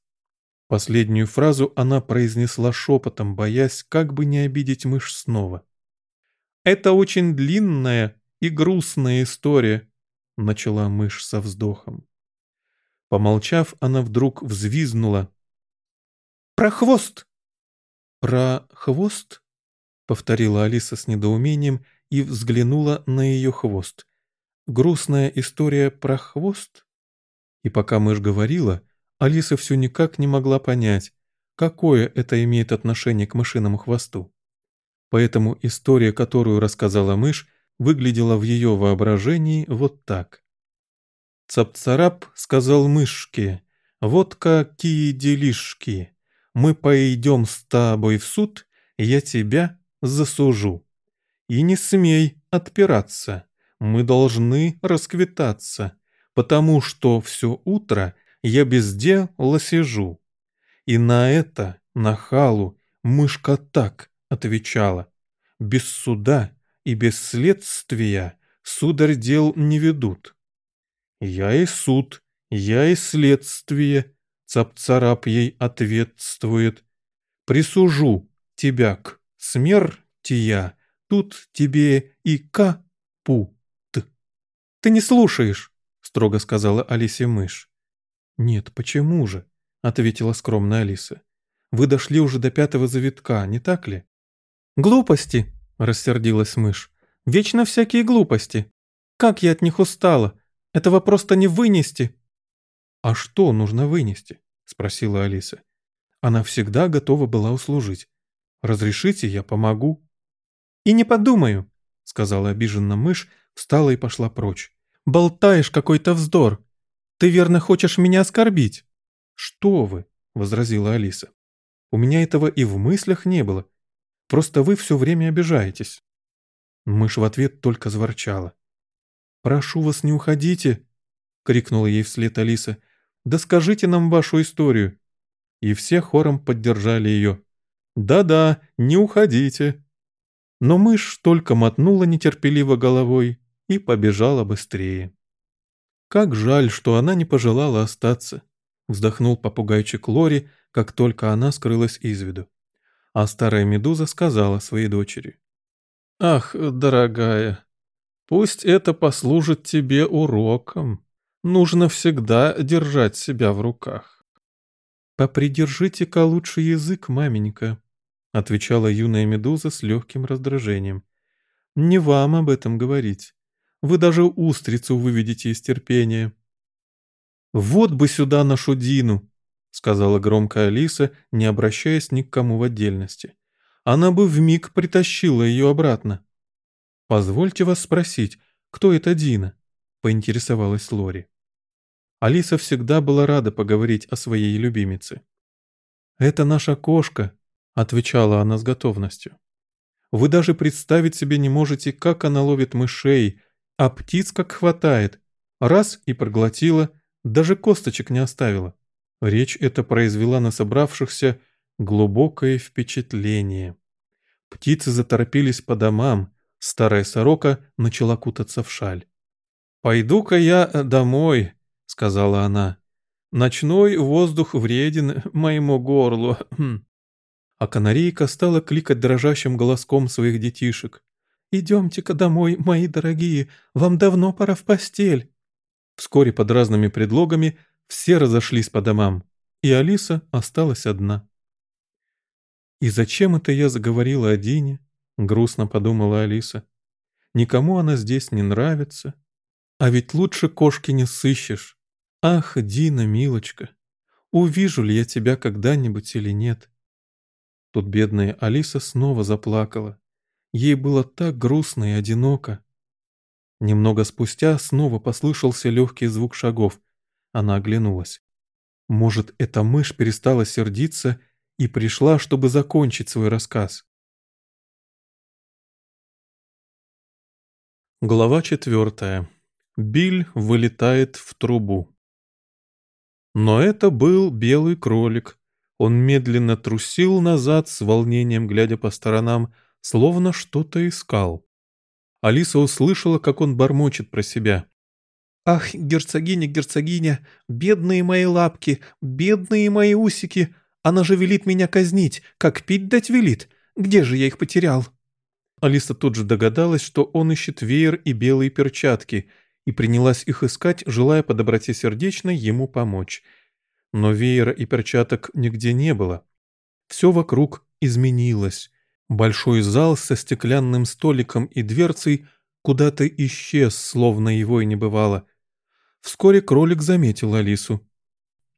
Последнюю фразу она произнесла шепотом, боясь, как бы не обидеть мышь снова. «Это очень длинная и грустная история», — начала мышь со вздохом. Помолчав, она вдруг взвизнула, про хвост!» «Про хвост?» — повторила Алиса с недоумением и взглянула на ее хвост. «Грустная история про хвост?» И пока мышь говорила, Алиса все никак не могла понять, какое это имеет отношение к мышиному хвосту. Поэтому история, которую рассказала мышь, выглядела в ее воображении вот так. Цап-царап сказал мышке, «Вот какие делишки! Мы пойдем с тобой в суд, я тебя засужу. И не смей отпираться, мы должны расквитаться, потому что все утро я без дела сижу. И на это, на халу, мышка так отвечала. Без суда и без следствия сударь дел не ведут. Я и суд, я и следствие, Цап-царап ей ответствует. «Присужу тебя к смерти я, тут тебе и капут». «Ты не слушаешь», — строго сказала Алисе мышь. «Нет, почему же?» — ответила скромная Алиса. «Вы дошли уже до пятого завитка, не так ли?» «Глупости», — рассердилась мышь. «Вечно всякие глупости. Как я от них устала. Этого просто не вынести». «А что нужно вынести?» — спросила Алиса. Она всегда готова была услужить. «Разрешите, я помогу». «И не подумаю», — сказала обиженно мышь, встала и пошла прочь. «Болтаешь какой-то вздор! Ты верно хочешь меня оскорбить?» «Что вы?» — возразила Алиса. «У меня этого и в мыслях не было. Просто вы все время обижаетесь». Мышь в ответ только заворчала. «Прошу вас, не уходите!» — крикнула ей вслед Алиса. «Да скажите нам вашу историю!» И все хором поддержали ее. «Да-да, не уходите!» Но мышь только мотнула нетерпеливо головой и побежала быстрее. Как жаль, что она не пожелала остаться, вздохнул попугайчик Лори, как только она скрылась из виду. А старая медуза сказала своей дочери. «Ах, дорогая, пусть это послужит тебе уроком. Нужно всегда держать себя в руках». «Попридержите-ка лучше язык, маменька», — отвечала юная медуза с легким раздражением. «Не вам об этом говорить. Вы даже устрицу выведете из терпения». «Вот бы сюда нашу Дину!» — сказала громко Алиса, не обращаясь ни к кому в отдельности. «Она бы вмиг притащила ее обратно». «Позвольте вас спросить, кто это Дина?» — поинтересовалась Лори. Алиса всегда была рада поговорить о своей любимице. «Это наша кошка», отвечала она с готовностью. Вы даже представить себе не можете, как она ловит мышей, а птиц как хватает. Раз и проглотила, даже косточек не оставила. Речь эта произвела на собравшихся глубокое впечатление. Птицы заторопились по домам, старая сорока начала кутаться в шаль. «Пойду-ка я домой», — сказала она. «Ночной воздух вреден моему горлу. Хм а канарейка стала кликать дрожащим голоском своих детишек. «Идемте-ка домой, мои дорогие, вам давно пора в постель». Вскоре под разными предлогами все разошлись по домам, и Алиса осталась одна. «И зачем это я заговорила о Дине?» — грустно подумала Алиса. «Никому она здесь не нравится. А ведь лучше кошки не сыщешь. Ах, Дина, милочка, увижу ли я тебя когда-нибудь или нет?» Тут бедная Алиса снова заплакала. Ей было так грустно и одиноко. Немного спустя снова послышался легкий звук шагов. Она оглянулась. Может, эта мышь перестала сердиться и пришла, чтобы закончить свой рассказ. Глава четвертая. Биль вылетает в трубу. Но это был белый кролик, он медленно трусил назад с волнением, глядя по сторонам, словно что-то искал. Алиса услышала, как он бормочет про себя. «Ах, герцогиня, герцогиня, бедные мои лапки, бедные мои усики! Она же велит меня казнить, как пить дать велит. Где же я их потерял?» Алиса тут же догадалась, что он ищет веер и белые перчатки, и принялась их искать, желая по доброте сердечной ему помочь – но веера и перчаток нигде не было. Все вокруг изменилось. Большой зал со стеклянным столиком и дверцей куда-то исчез, словно его и не бывало. Вскоре кролик заметил Алису.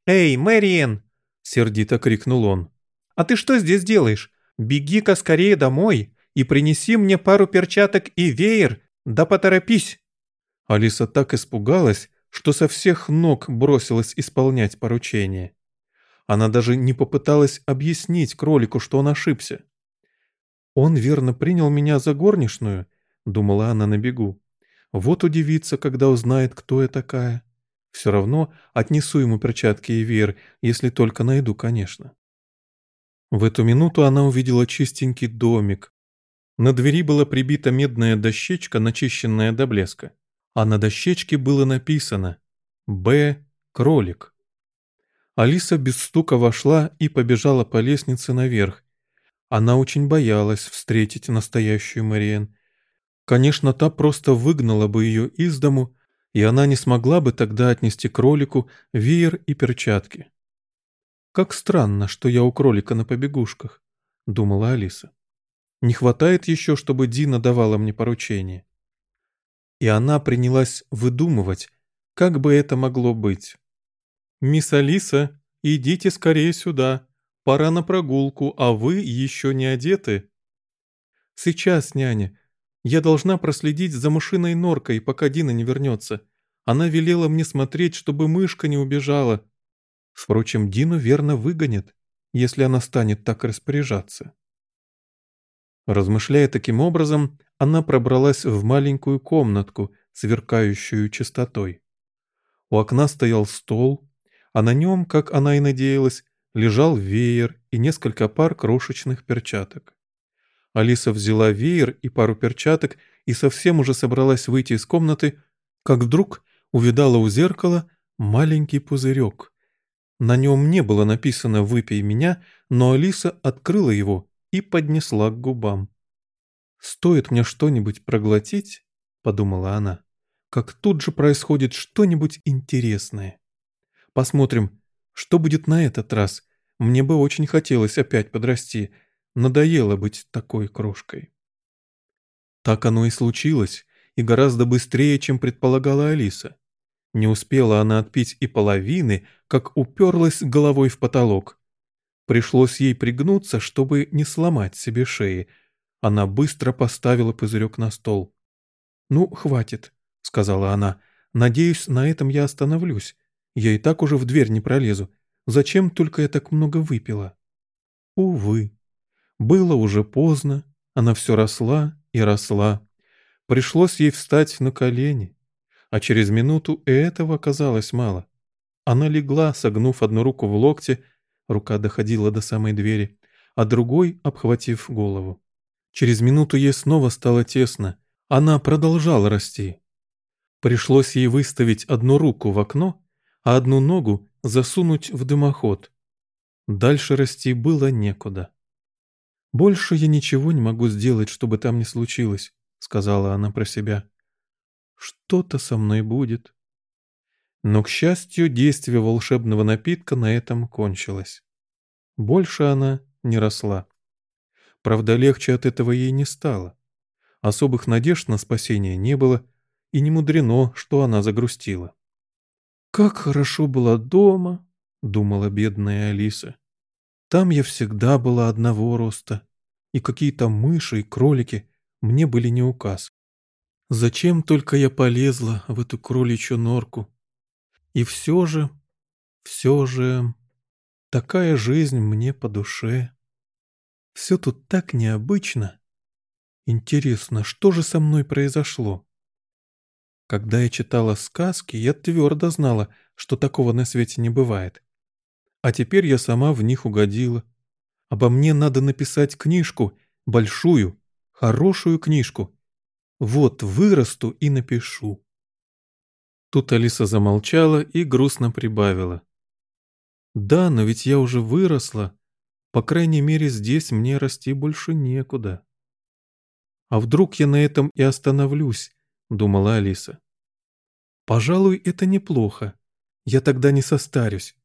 «Эй, Мэриэн!» — сердито крикнул он. «А ты что здесь делаешь? Беги-ка скорее домой и принеси мне пару перчаток и веер, да поторопись!» Алиса так испугалась, что со всех ног бросилась исполнять поручение. Она даже не попыталась объяснить кролику, что он ошибся. «Он верно принял меня за горничную», — думала она на бегу. «Вот удивится, когда узнает, кто я такая. Все равно отнесу ему перчатки и веер, если только найду, конечно». В эту минуту она увидела чистенький домик. На двери была прибита медная дощечка, начищенная до блеска а на дощечке было написано «Б. Кролик». Алиса без стука вошла и побежала по лестнице наверх. Она очень боялась встретить настоящую Мариен. Конечно, та просто выгнала бы ее из дому, и она не смогла бы тогда отнести кролику веер и перчатки. «Как странно, что я у кролика на побегушках», — думала Алиса. «Не хватает еще, чтобы Дина давала мне поручение» и она принялась выдумывать, как бы это могло быть. «Мисс Алиса, идите скорее сюда. Пора на прогулку, а вы еще не одеты». «Сейчас, няня. Я должна проследить за мышиной норкой, пока Дина не вернется. Она велела мне смотреть, чтобы мышка не убежала. Впрочем, Дину верно выгонят, если она станет так распоряжаться. Размышляя таким образом, она пробралась в маленькую комнатку, сверкающую чистотой. У окна стоял стол, а на нем, как она и надеялась, лежал веер и несколько пар крошечных перчаток. Алиса взяла веер и пару перчаток и совсем уже собралась выйти из комнаты, как вдруг увидала у зеркала маленький пузырек. На нем не было написано «Выпей меня», но Алиса открыла его и поднесла к губам. «Стоит мне что-нибудь проглотить», — подумала она, — «как тут же происходит что-нибудь интересное. Посмотрим, что будет на этот раз. Мне бы очень хотелось опять подрасти. Надоело быть такой крошкой». Так оно и случилось, и гораздо быстрее, чем предполагала Алиса. Не успела она отпить и половины, как уперлась головой в потолок. Пришлось ей пригнуться, чтобы не сломать себе шеи. Она быстро поставила пузырек на стол. «Ну, хватит», — сказала она. «Надеюсь, на этом я остановлюсь. Я и так уже в дверь не пролезу. Зачем только я так много выпила?» Увы. Было уже поздно. Она все росла и росла. Пришлось ей встать на колени. А через минуту и этого оказалось мало. Она легла, согнув одну руку в локте, рука доходила до самой двери, а другой обхватив голову. Через минуту ей снова стало тесно. Она продолжала расти. Пришлось ей выставить одну руку в окно, а одну ногу засунуть в дымоход. Дальше расти было некуда. «Больше я ничего не могу сделать, чтобы там не случилось», — сказала она про себя. «Что-то со мной будет». Но, к счастью, действие волшебного напитка на этом кончилось. Больше она не росла. Правда, легче от этого ей не стало. Особых надежд на спасение не было, и не мудрено, что она загрустила. «Как хорошо было дома», — думала бедная Алиса. «Там я всегда была одного роста, и какие-то мыши и кролики мне были не указ. Зачем только я полезла в эту кроличью норку? И все же, все же, такая жизнь мне по душе. Все тут так необычно. Интересно, что же со мной произошло? Когда я читала сказки, я твердо знала, что такого на свете не бывает. А теперь я сама в них угодила. Обо мне надо написать книжку, большую, хорошую книжку. Вот вырасту и напишу. Тут Алиса замолчала и грустно прибавила. «Да, но ведь я уже выросла. По крайней мере, здесь мне расти больше некуда». «А вдруг я на этом и остановлюсь?» — думала Алиса. «Пожалуй, это неплохо. Я тогда не состарюсь.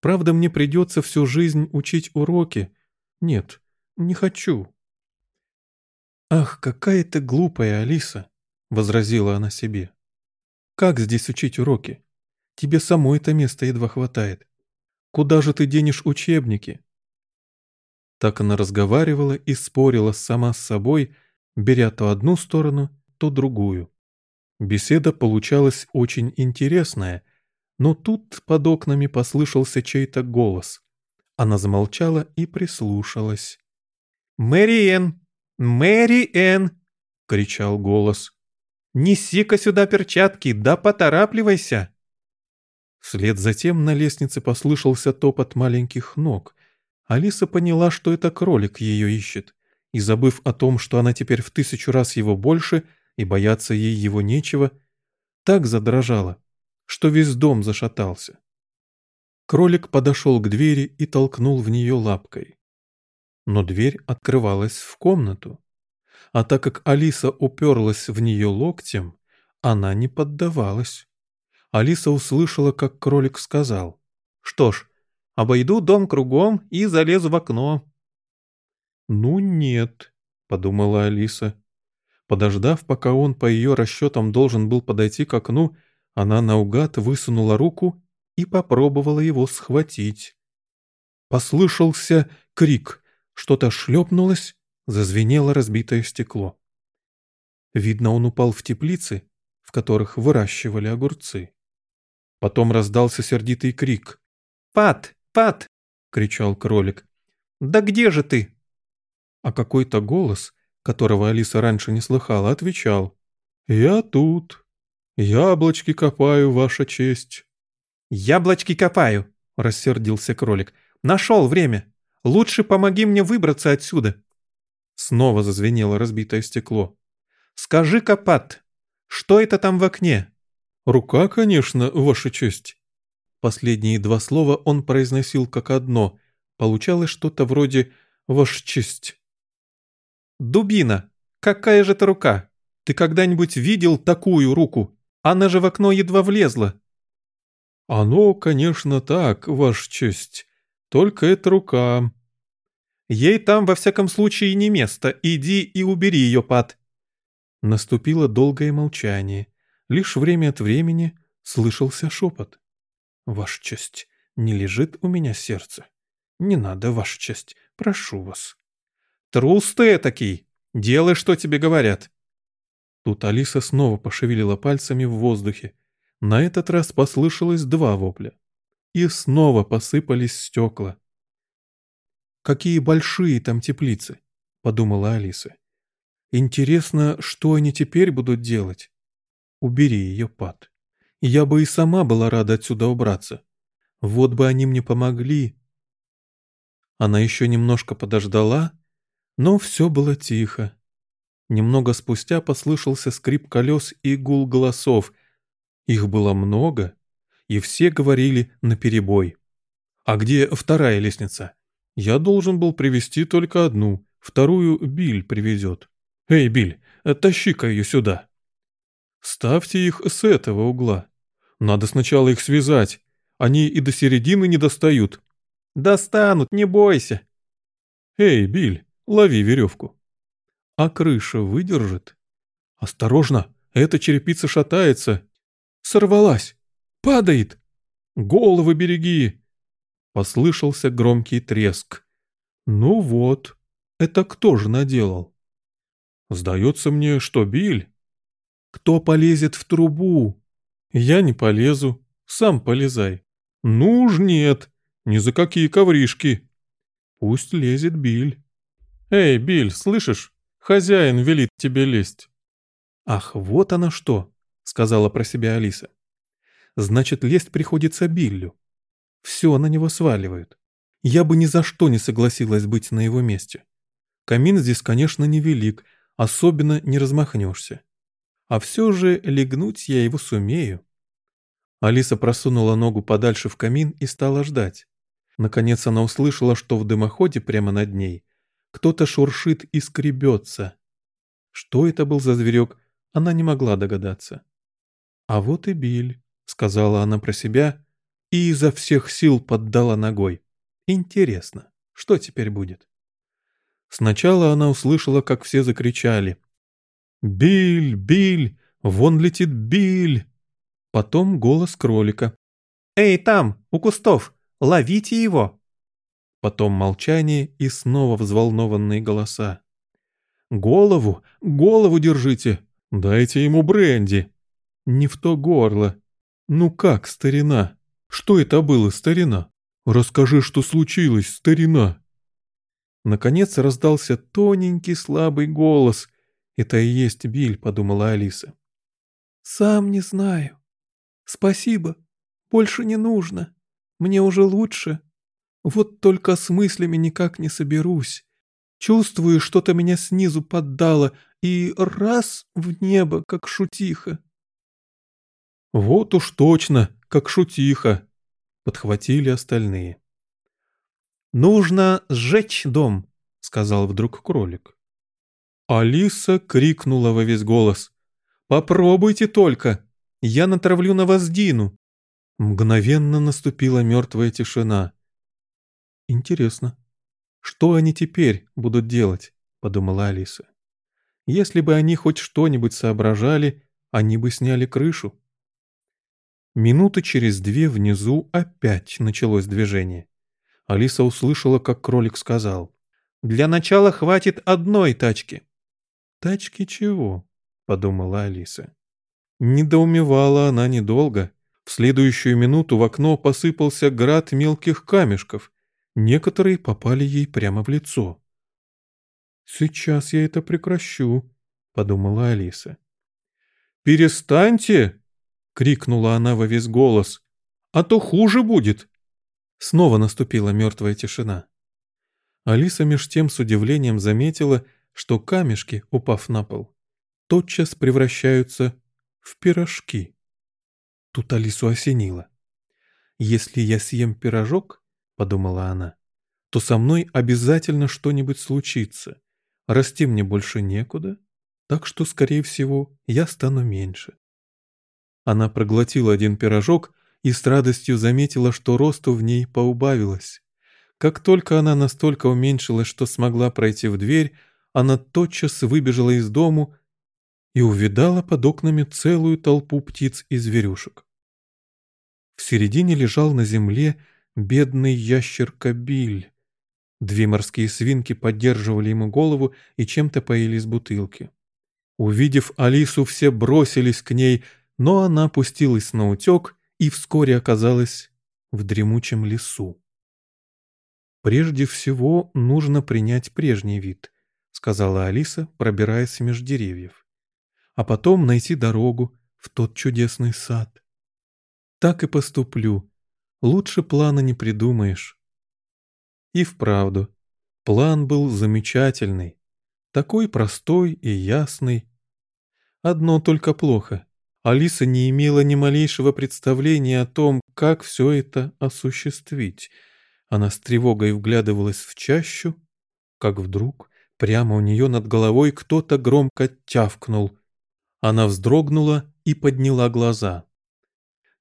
Правда, мне придется всю жизнь учить уроки. Нет, не хочу». «Ах, какая ты глупая, Алиса!» — возразила она себе. Как здесь учить уроки? Тебе самой это места едва хватает. Куда же ты денешь учебники?» Так она разговаривала и спорила сама с собой, беря то одну сторону, то другую. Беседа получалась очень интересная, но тут под окнами послышался чей-то голос. Она замолчала и прислушалась. «Мэри Энн! Мэри Энн!» — кричал голос. Неси-ка сюда перчатки, да поторапливайся!» Вслед за тем на лестнице послышался топот маленьких ног. Алиса поняла, что это кролик ее ищет, и, забыв о том, что она теперь в тысячу раз его больше и бояться ей его нечего, так задрожала, что весь дом зашатался. Кролик подошел к двери и толкнул в нее лапкой. Но дверь открывалась в комнату а так как Алиса уперлась в нее локтем, она не поддавалась. Алиса услышала, как кролик сказал. «Что ж, обойду дом кругом и залезу в окно». «Ну нет», — подумала Алиса. Подождав, пока он по ее расчетам должен был подойти к окну, она наугад высунула руку и попробовала его схватить. Послышался крик, что-то шлепнулось, Зазвенело разбитое стекло. Видно, он упал в теплицы, в которых выращивали огурцы. Потом раздался сердитый крик. «Пат! Пат!» — кричал кролик. «Да где же ты?» А какой-то голос, которого Алиса раньше не слыхала, отвечал. «Я тут. Яблочки копаю, ваша честь». «Яблочки копаю!» — рассердился кролик. «Нашел время! Лучше помоги мне выбраться отсюда!» Снова зазвенело разбитое стекло. «Скажи-ка, Пат, что это там в окне?» «Рука, конечно, ваша честь». Последние два слова он произносил как одно. Получалось что-то вроде «Ваша честь». «Дубина! Какая же это рука? Ты когда-нибудь видел такую руку? Она же в окно едва влезла». «Оно, конечно, так, ваша честь. Только это рука». «Ей там, во всяком случае, не место. Иди и убери ее, Пат». Наступило долгое молчание. Лишь время от времени слышался шепот. «Ваша честь, не лежит у меня сердце. Не надо, ваша честь, прошу вас». «Трус ты этакий! Делай, что тебе говорят!» Тут Алиса снова пошевелила пальцами в воздухе. На этот раз послышалось два вопля. И снова посыпались стекла. «Какие большие там теплицы!» — подумала Алиса. «Интересно, что они теперь будут делать?» «Убери ее, Пат. Я бы и сама была рада отсюда убраться. Вот бы они мне помогли». Она еще немножко подождала, но все было тихо. Немного спустя послышался скрип колес и гул голосов. Их было много, и все говорили наперебой. «А где вторая лестница? Я должен был привести только одну, вторую Биль привезет. Эй, Биль, тащи-ка ее сюда!» «Ставьте их с этого угла. Надо сначала их связать. Они и до середины не достают». «Достанут, не бойся». «Эй, Биль, Лови веревку. А крыша выдержит? Осторожно, эта черепица шатается. Сорвалась. Падает. Головы береги. Послышался громкий треск. Ну вот, это кто же наделал? Сдается мне, что Биль. Кто полезет в трубу? Я не полезу. Сам полезай. Ну уж нет, ни за какие ковришки. Пусть лезет Биль. «Эй, Биль, слышишь? Хозяин велит тебе лезть». «Ах, вот оно что!» — сказала про себя Алиса. «Значит, лезть приходится Биллю. Все на него сваливают. Я бы ни за что не согласилась быть на его месте. Камин здесь, конечно, невелик, особенно не размахнешься. А все же легнуть я его сумею». Алиса просунула ногу подальше в камин и стала ждать. Наконец она услышала, что в дымоходе прямо над ней кто-то шуршит и скребется. Что это был за зверек, она не могла догадаться. «А вот и Биль», — сказала она про себя и изо всех сил поддала ногой. «Интересно, что теперь будет?» Сначала она услышала, как все закричали. «Биль! Биль! Вон летит Биль!» Потом голос кролика. «Эй, там, у кустов! Ловите его!» Потом молчание и снова взволнованные голоса. «Голову! Голову держите! Дайте ему бренди!» «Не в то горло!» «Ну как, старина? Что это было, старина? Расскажи, что случилось, старина!» Наконец раздался тоненький слабый голос. «Это и есть Биль», — подумала Алиса. «Сам не знаю. Спасибо. Больше не нужно. Мне уже лучше». Вот только с мыслями никак не соберусь. Чувствую, что-то меня снизу поддало, и раз в небо, как шутиха. Вот уж точно, как шутиха, подхватили остальные. Нужно сжечь дом, сказал вдруг кролик. Алиса крикнула во весь голос. «Попробуйте только! Я натравлю на вас Дину!» Мгновенно наступила мертвая тишина. «Интересно, что они теперь будут делать?» — подумала Алиса. «Если бы они хоть что-нибудь соображали, они бы сняли крышу». Минуты через две внизу опять началось движение. Алиса услышала, как кролик сказал. «Для начала хватит одной тачки». «Тачки чего?» подумала Алиса. Недоумевала она недолго. В следующую минуту в окно посыпался град мелких камешков. Некоторые попали ей прямо в лицо. «Сейчас я это прекращу», — подумала Алиса. «Перестаньте!» — крикнула она во весь голос. «А то хуже будет!» Снова наступила мертвая тишина. Алиса меж тем с удивлением заметила, что камешки, упав на пол, тотчас превращаются в пирожки. Тут Алису осенило. «Если я съем пирожок, — подумала она, — то со мной обязательно что-нибудь случится. Расти мне больше некуда, так что, скорее всего, я стану меньше». Она проглотила один пирожок и с радостью заметила, что росту в ней поубавилось. Как только она настолько уменьшилась, что смогла пройти в дверь, она тотчас выбежала из дому и увидала под окнами целую толпу птиц и зверюшек. В середине лежал на земле бедный ящерка Биль. Две морские свинки поддерживали ему голову и чем-то поили из бутылки. Увидев Алису, все бросились к ней, но она пустилась на утек и вскоре оказалась в дремучем лесу. «Прежде всего нужно принять прежний вид», — сказала Алиса, пробираясь меж деревьев а потом найти дорогу в тот чудесный сад. Так и поступлю. Лучше плана не придумаешь. И вправду, план был замечательный, такой простой и ясный. Одно только плохо. Алиса не имела ни малейшего представления о том, как все это осуществить. Она с тревогой вглядывалась в чащу, как вдруг прямо у нее над головой кто-то громко тявкнул. Она вздрогнула и подняла глаза.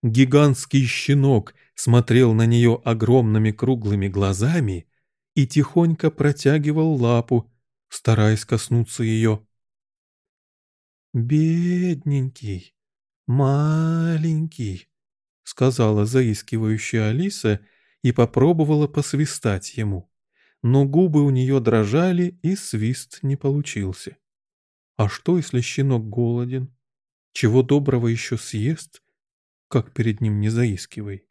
Гигантский щенок смотрел на нее огромными круглыми глазами и тихонько протягивал лапу, стараясь коснуться ее. «Бедненький, маленький», — сказала заискивающая Алиса и попробовала посвистать ему. Но губы у нее дрожали, и свист не получился. А что, если щенок голоден? Чего доброго еще съест? Как перед ним не заискивай.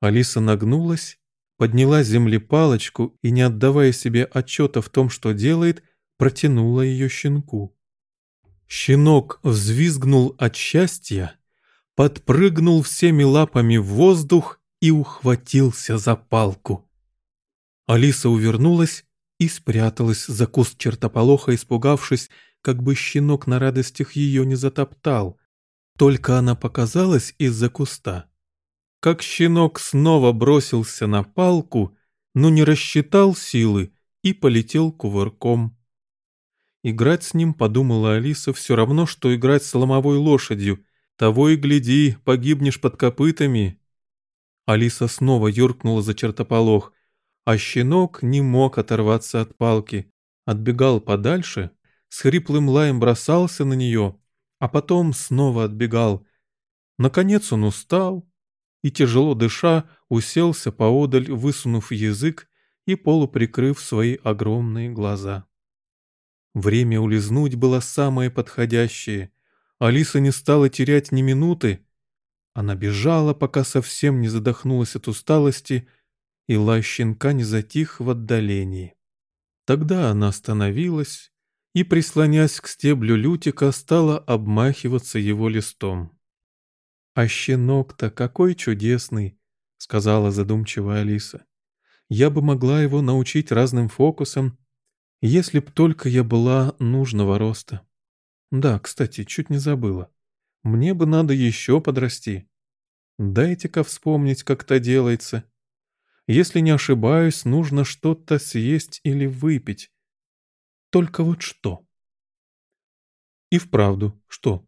Алиса нагнулась, подняла с земли палочку и, не отдавая себе отчета в том, что делает, протянула ее щенку. Щенок взвизгнул от счастья, подпрыгнул всеми лапами в воздух и ухватился за палку. Алиса увернулась и спряталась за куст чертополоха, испугавшись, как бы щенок на радостях ее не затоптал. Только она показалась из-за куста. Как щенок снова бросился на палку, но не рассчитал силы и полетел кувырком. Играть с ним, подумала Алиса, все равно, что играть с ломовой лошадью. Того и гляди, погибнешь под копытами. Алиса снова юркнула за чертополох, а щенок не мог оторваться от палки, отбегал подальше с хриплым лаем бросался на нее, а потом снова отбегал. Наконец он устал и, тяжело дыша, уселся поодаль, высунув язык и полуприкрыв свои огромные глаза. Время улизнуть было самое подходящее. Алиса не стала терять ни минуты. Она бежала, пока совсем не задохнулась от усталости, и лай щенка не затих в отдалении. Тогда она остановилась и, прислонясь к стеблю лютика, стала обмахиваться его листом. «А щенок-то какой чудесный!» — сказала задумчиво Алиса. «Я бы могла его научить разным фокусам, если б только я была нужного роста. Да, кстати, чуть не забыла. Мне бы надо еще подрасти. Дайте-ка вспомнить, как это делается. Если не ошибаюсь, нужно что-то съесть или выпить, только вот что? И вправду, что?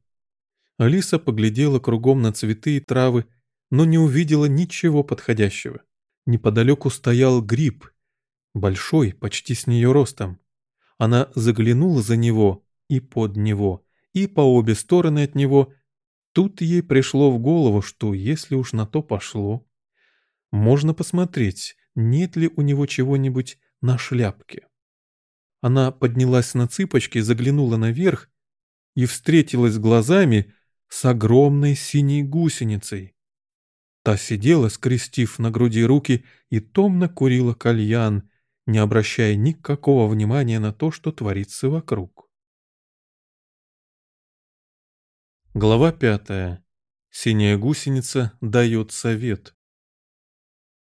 Алиса поглядела кругом на цветы и травы, но не увидела ничего подходящего. Неподалеку стоял гриб, большой, почти с нее ростом. Она заглянула за него и под него, и по обе стороны от него. Тут ей пришло в голову, что если уж на то пошло, можно посмотреть, нет ли у него чего-нибудь на шляпке. Она поднялась на цыпочки, заглянула наверх и встретилась глазами с огромной синей гусеницей. Та сидела, скрестив на груди руки, и томно курила кальян, не обращая никакого внимания на то, что творится вокруг. Глава пятая. Синяя гусеница дает совет.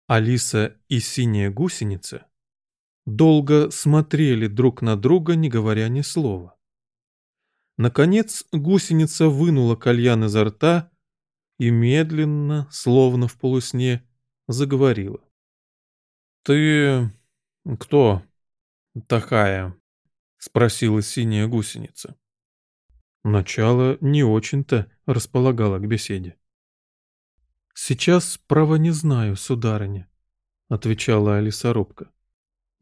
Алиса и синяя гусеница долго смотрели друг на друга, не говоря ни слова. Наконец гусеница вынула кальян изо рта и медленно, словно в полусне, заговорила. «Ты кто такая?» — спросила синяя гусеница. Начало не очень-то располагало к беседе. «Сейчас, право, не знаю, сударыня», — отвечала Алиса робко.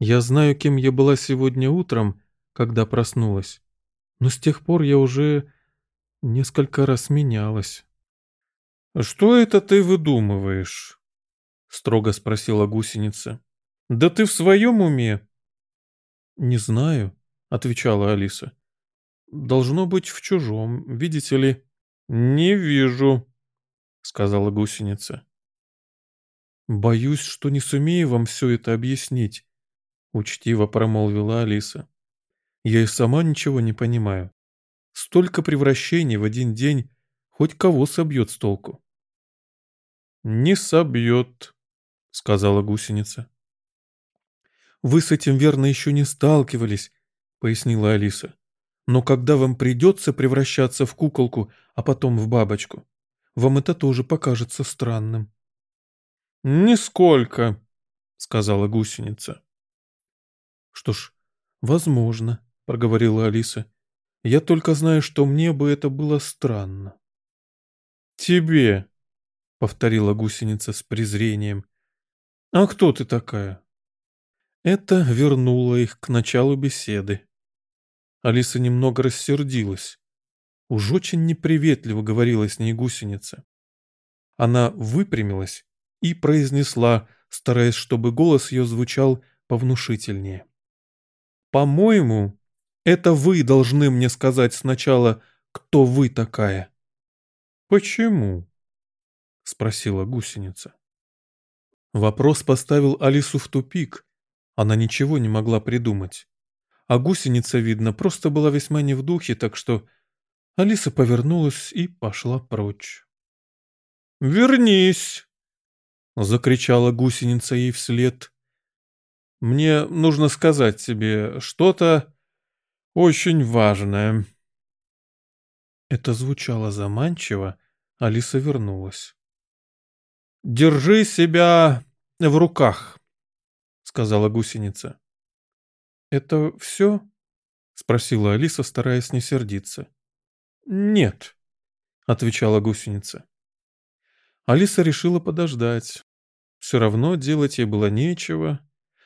«Я знаю, кем я была сегодня утром, когда проснулась, но с тех пор я уже несколько раз менялась». «Что это ты выдумываешь?» — строго спросила гусеница. «Да ты в своем уме?» «Не знаю», — отвечала Алиса. «Должно быть в чужом, видите ли». «Не вижу», — сказала гусеница. «Боюсь, что не сумею вам все это объяснить», — учтиво промолвила Алиса. «Я и сама ничего не понимаю. Столько превращений в один день хоть кого собьет с толку». «Не собьет», — сказала гусеница. «Вы с этим верно еще не сталкивались», — пояснила Алиса. «Но когда вам придется превращаться в куколку, а потом в бабочку, вам это тоже покажется странным». «Нисколько», — сказала гусеница. «Что ж, возможно», — проговорила Алиса. «Я только знаю, что мне бы это было странно». «Тебе», — повторила гусеница с презрением. «А кто ты такая?» Это вернуло их к началу беседы. Алиса немного рассердилась. Уж очень неприветливо говорила с ней гусеница. Она выпрямилась и произнесла, стараясь, чтобы голос ее звучал повнушительнее. «По-моему, это вы должны мне сказать сначала, кто вы такая». «Почему?» — спросила гусеница. Вопрос поставил Алису в тупик. Она ничего не могла придумать. А гусеница, видно, просто была весьма не в духе, так что Алиса повернулась и пошла прочь. «Вернись!» — закричала гусеница ей вслед. «Мне нужно сказать тебе что-то очень важное». Это звучало заманчиво, Алиса вернулась. «Держи себя в руках», — сказала гусеница. «Это все?» — спросила Алиса, стараясь не сердиться. «Нет», — отвечала гусеница. Алиса решила подождать. Все равно делать ей было нечего,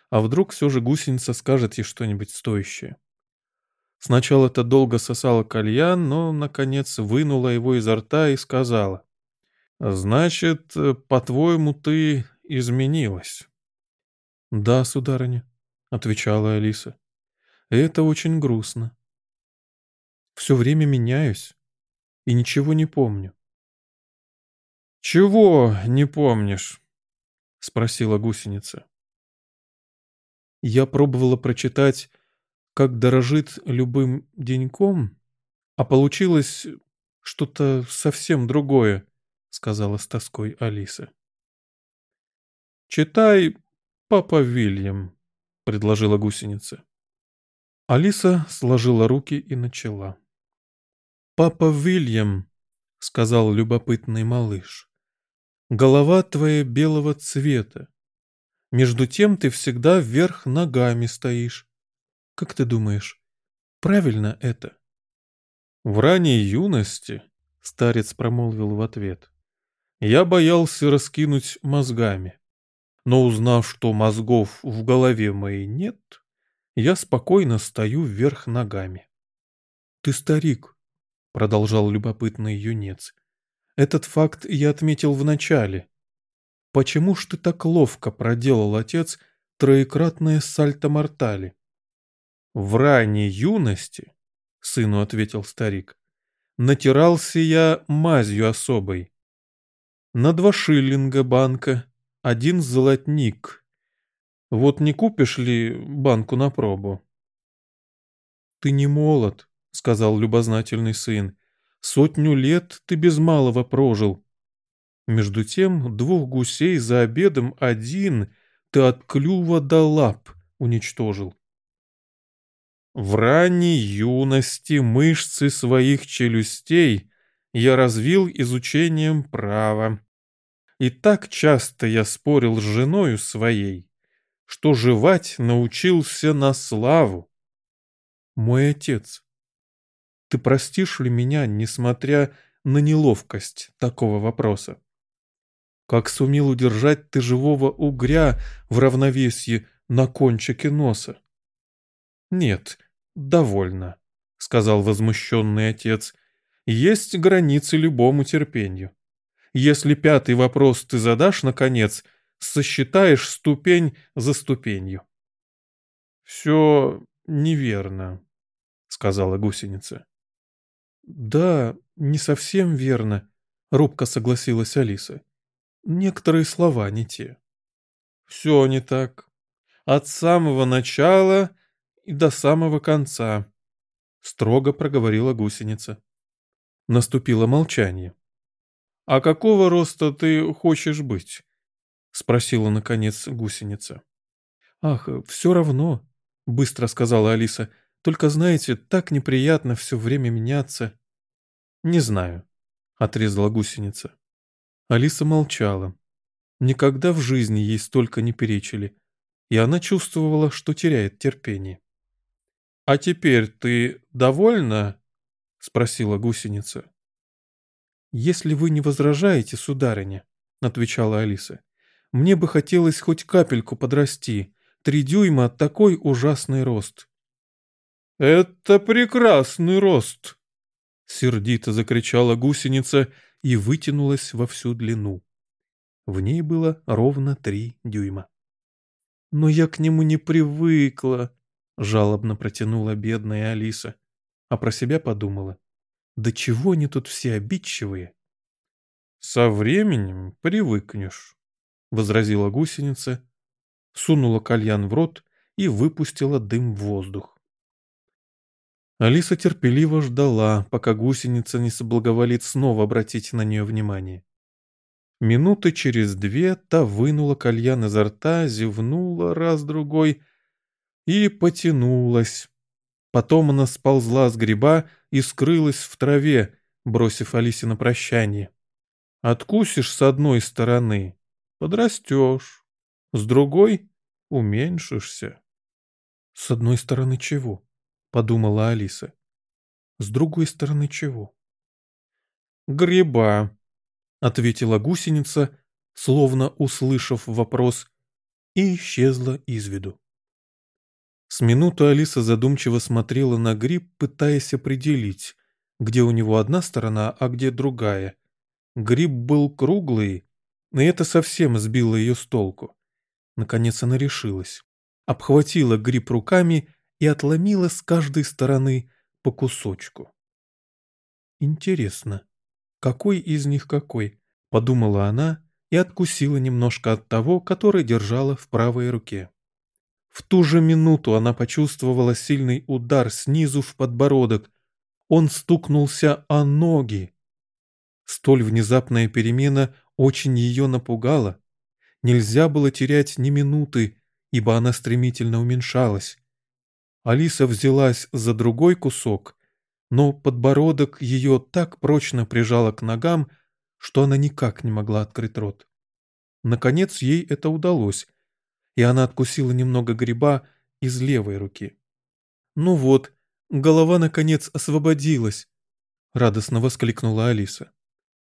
а вдруг все же гусеница скажет ей что-нибудь стоящее. Сначала это долго сосала кальян, но, наконец, вынула его изо рта и сказала. «Значит, по-твоему, ты изменилась?» «Да, сударыня», — отвечала Алиса. «Это очень грустно. Все время меняюсь и ничего не помню». «Чего не помнишь?» — спросила гусеница. Я пробовала прочитать, как дорожит любым деньком, а получилось что-то совсем другое. — сказала с тоской Алиса. «Читай, папа Вильям», — предложила гусеница. Алиса сложила руки и начала. «Папа Вильям», — сказал любопытный малыш, — «голова твоя белого цвета. Между тем ты всегда вверх ногами стоишь. Как ты думаешь, правильно это?» «В ранней юности», — старец промолвил в ответ, я боялся раскинуть мозгами. Но узнав, что мозгов в голове моей нет, я спокойно стою вверх ногами. «Ты старик», — продолжал любопытный юнец. «Этот факт я отметил в начале. Почему ж ты так ловко проделал, отец, троекратное сальто-мортали?» «В ранней юности», — сыну ответил старик, натирался я мазью особой. На два шиллинга банка, один золотник. Вот не купишь ли банку на пробу? Ты не молод, сказал любознательный сын. Сотню лет ты без малого прожил. Между тем двух гусей за обедом один ты от клюва до лап уничтожил. В ранней юности мышцы своих челюстей я развил изучением права. И так часто я спорил с женою своей, что жевать научился на славу. Мой отец, ты простишь ли меня, несмотря на неловкость такого вопроса? Как сумел удержать ты живого угря в равновесии на кончике носа? Нет, довольно, сказал возмущенный отец. Есть границы любому терпению. Если пятый вопрос ты задашь, наконец, сосчитаешь ступень за ступенью. «Все неверно», — сказала гусеница. «Да, не совсем верно», — робко согласилась Алиса. «Некоторые слова не те». «Все не так. От самого начала и до самого конца», — строго проговорила гусеница. Наступило молчание. «А какого роста ты хочешь быть?» — спросила, наконец, гусеница. «Ах, все равно», — быстро сказала Алиса. «Только, знаете, так неприятно все время меняться». «Не знаю», — отрезала гусеница. Алиса молчала. Никогда в жизни ей столько не перечили, и она чувствовала, что теряет терпение. «А теперь ты довольна?» — спросила гусеница. «Если вы не возражаете, сударыня», — отвечала Алиса, — «мне бы хотелось хоть капельку подрасти. Три дюйма — такой ужасный рост». «Это прекрасный рост!» Сердито закричала гусеница и вытянулась во всю длину. В ней было ровно три дюйма. «Но я к нему не привыкла», — жалобно протянула бедная Алиса, а про себя подумала. «Да чего они тут все обидчивые?» «Со временем привыкнешь», — возразила гусеница, сунула кальян в рот и выпустила дым в воздух. Алиса терпеливо ждала, пока гусеница не соблаговолит снова обратить на нее внимание. Минуты через две та вынула кальян изо рта, зевнула раз-другой и потянулась. Потом она сползла с гриба и скрылась в траве, бросив Алисе на прощание. Откусишь с одной стороны — подрастешь, с другой — уменьшишься. С одной стороны чего? — подумала Алиса. «С другой стороны чего?» «Гриба», — ответила гусеница, словно услышав вопрос, и исчезла из виду. С минуту Алиса задумчиво смотрела на гриб, пытаясь определить, где у него одна сторона, а где другая. Гриб был круглый, и это совсем сбило ее с толку. Наконец она решилась. Обхватила гриб руками и отломила с каждой стороны по кусочку. «Интересно, какой из них какой?» — подумала она и откусила немножко от того, который держала в правой руке. В ту же минуту она почувствовала сильный удар снизу в подбородок. Он стукнулся о ноги. Столь внезапная перемена очень ее напугала. Нельзя было терять ни минуты, ибо она стремительно уменьшалась. Алиса взялась за другой кусок, но подбородок ее так прочно прижало к ногам, что она никак не могла открыть рот. Наконец ей это удалось, и она откусила немного гриба из левой руки. «Ну вот, голова, наконец, освободилась!» — радостно воскликнула Алиса.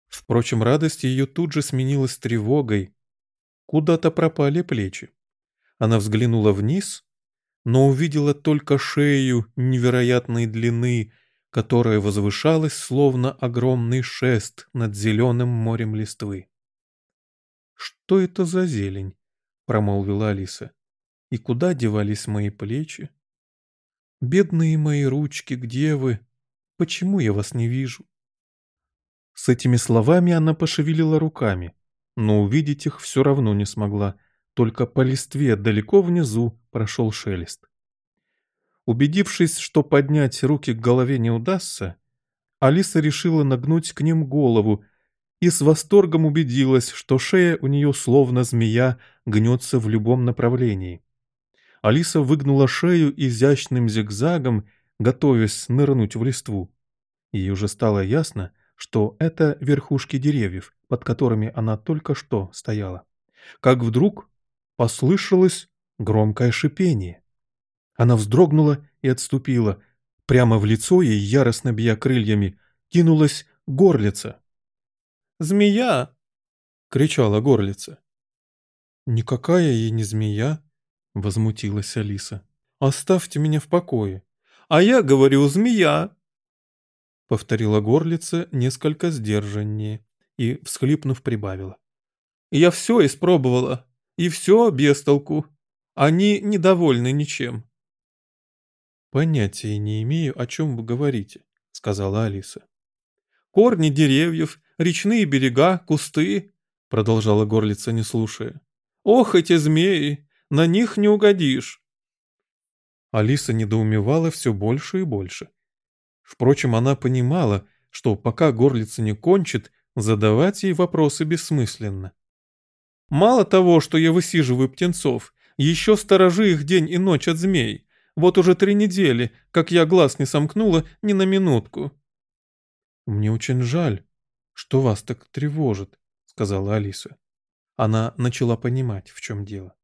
Впрочем, радость ее тут же сменилась тревогой. Куда-то пропали плечи. Она взглянула вниз но увидела только шею невероятной длины, которая возвышалась словно огромный шест над зеленым морем листвы. «Что это за зелень?» — промолвила Алиса. «И куда девались мои плечи?» «Бедные мои ручки, где вы? Почему я вас не вижу?» С этими словами она пошевелила руками, но увидеть их все равно не смогла, только по листве далеко внизу прошел шелест. Убедившись, что поднять руки к голове не удастся, Алиса решила нагнуть к ним голову и с восторгом убедилась, что шея у нее словно змея гнется в любом направлении. Алиса выгнула шею изящным зигзагом, готовясь нырнуть в листву. Ей уже стало ясно, что это верхушки деревьев, под которыми она только что стояла. Как вдруг послышалось громкое шипение. Она вздрогнула и отступила. Прямо в лицо ей, яростно бья крыльями, кинулась горлица. «Змея!» — кричала горлица. «Никакая ей не змея!» — возмутилась Алиса. «Оставьте меня в покое!» «А я говорю, змея!» Повторила горлица несколько сдержаннее и, всхлипнув, прибавила. «Я все испробовала, и все без толку. Они недовольны ничем. «Понятия не имею, о чем вы говорите», — сказала Алиса. «Корни деревьев, речные берега, кусты», — продолжала горлица, не слушая. «Ох, эти змеи! На них не угодишь!» Алиса недоумевала все больше и больше. Впрочем, она понимала, что пока горлица не кончит, задавать ей вопросы бессмысленно. «Мало того, что я высиживаю птенцов, еще сторожи их день и ночь от змей. Вот уже три недели, как я глаз не сомкнула ни на минутку». «Мне очень жаль, что вас так тревожит», — сказала Алиса. Она начала понимать, в чем дело.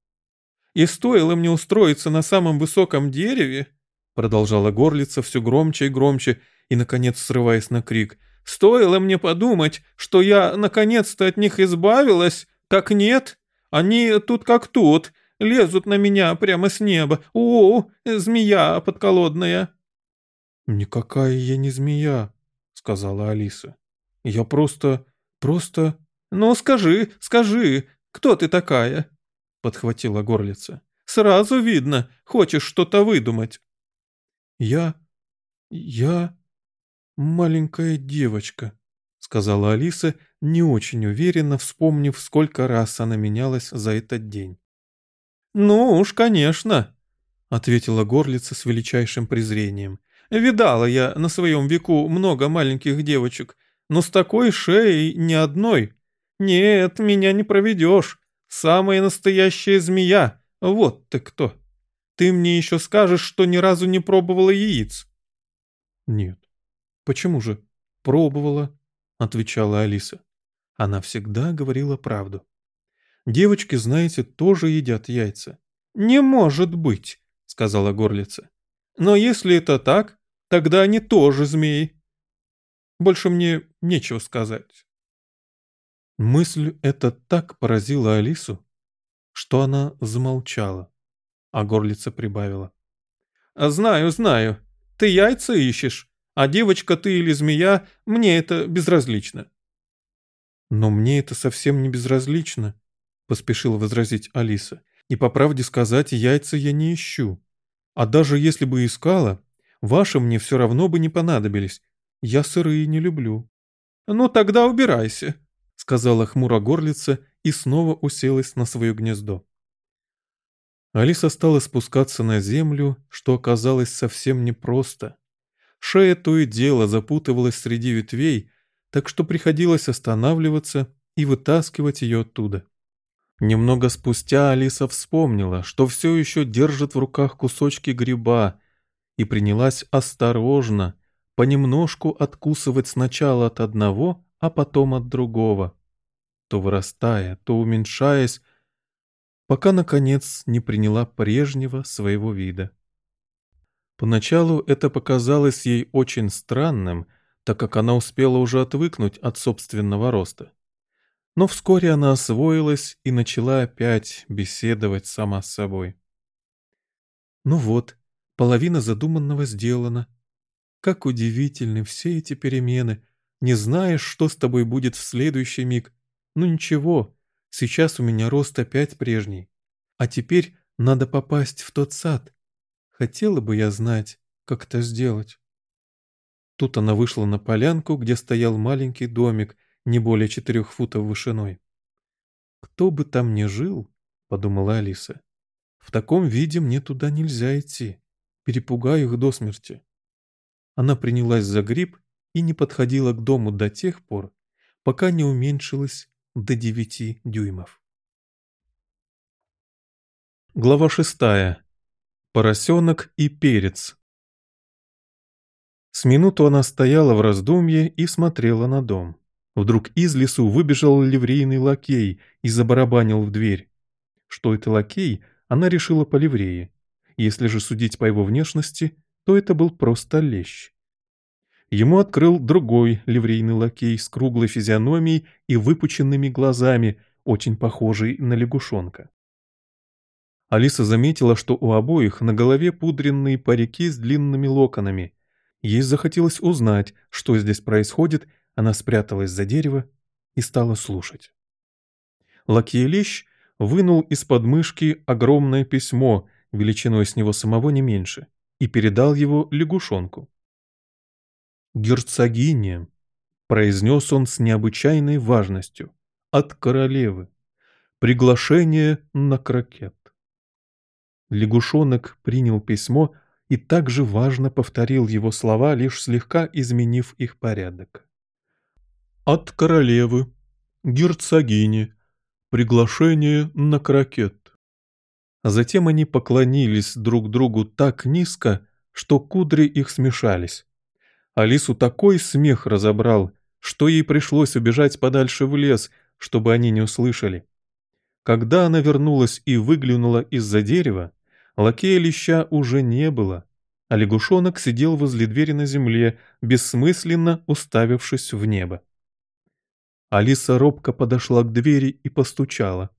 «И стоило мне устроиться на самом высоком дереве», — продолжала горлица все громче и громче, и, наконец, срываясь на крик, «стоило мне подумать, что я, наконец-то, от них избавилась, так нет, они тут как тут, Лезут на меня прямо с неба. О, змея подколодная!» «Никакая я не змея», — сказала Алиса. «Я просто... просто...» «Ну, скажи, скажи, кто ты такая?» — подхватила горлица. «Сразу видно, хочешь что-то выдумать». «Я... я... маленькая девочка», — сказала Алиса, не очень уверенно вспомнив, сколько раз она менялась за этот день. «Ну уж, конечно», — ответила горлица с величайшим презрением. «Видала я на своем веку много маленьких девочек, но с такой шеей ни одной. Нет, меня не проведешь. Самая настоящая змея. Вот ты кто. Ты мне еще скажешь, что ни разу не пробовала яиц». «Нет. Почему же? Пробовала», — отвечала Алиса. Она всегда говорила правду. Девочки, знаете, тоже едят яйца. Не может быть, сказала горлица. Но если это так, тогда они тоже змеи. Больше мне нечего сказать. Мысль эта так поразила Алису, что она замолчала, а горлица прибавила. «Знаю, знаю. Ты яйца ищешь, а девочка ты или змея, мне это безразлично». «Но мне это совсем не безразлично», поспешила возразить Алиса. «И по правде сказать, яйца я не ищу. А даже если бы искала, ваши мне все равно бы не понадобились. Я сырые не люблю». «Ну тогда убирайся», — сказала хмуро горлица и снова уселась на свое гнездо. Алиса стала спускаться на землю, что оказалось совсем непросто. Шея то и дело запутывалась среди ветвей, так что приходилось останавливаться и вытаскивать ее оттуда. Немного спустя Алиса вспомнила, что все еще держит в руках кусочки гриба, и принялась осторожно, понемножку откусывать сначала от одного, а потом от другого, то вырастая, то уменьшаясь, пока, наконец, не приняла прежнего своего вида. Поначалу это показалось ей очень странным, так как она успела уже отвыкнуть от собственного роста. Но вскоре она освоилась и начала опять беседовать сама с собой. Ну вот, половина задуманного сделана. Как удивительны все эти перемены. Не знаешь, что с тобой будет в следующий миг. Ну ничего, сейчас у меня рост опять прежний. А теперь надо попасть в тот сад. Хотела бы я знать, как это сделать. Тут она вышла на полянку, где стоял маленький домик, не более четырех футов вышиной. «Кто бы там ни жил, — подумала Алиса, — в таком виде мне туда нельзя идти. Перепугаю их до смерти». Она принялась за гриб и не подходила к дому до тех пор, пока не уменьшилась до девяти дюймов. Глава шестая. Поросенок и перец. С минуту она стояла в раздумье и смотрела на дом. Вдруг из лесу выбежал ливрейный лакей и забарабанил в дверь. Что это лакей, она решила по ливрее. Если же судить по его внешности, то это был просто лещ. Ему открыл другой ливрейный лакей с круглой физиономией и выпученными глазами, очень похожий на лягушонка. Алиса заметила, что у обоих на голове пудренные парики с длинными локонами. Ей захотелось узнать, что здесь происходит, она спряталась за дерево и стала слушать. Лакей Лещ вынул из подмышки огромное письмо, величиной с него самого не меньше, и передал его лягушонку. «Герцогиня», — произнес он с необычайной важностью, — «от королевы. Приглашение на крокет». Лягушонок принял письмо и также важно повторил его слова, лишь слегка изменив их порядок. «От королевы, герцогини, приглашение на крокет». Затем они поклонились друг другу так низко, что кудри их смешались. Алису такой смех разобрал, что ей пришлось убежать подальше в лес, чтобы они не услышали. Когда она вернулась и выглянула из-за дерева, Лакея леща уже не было, а лягушонок сидел возле двери на земле, бессмысленно уставившись в небо. Алиса робко подошла к двери и постучала.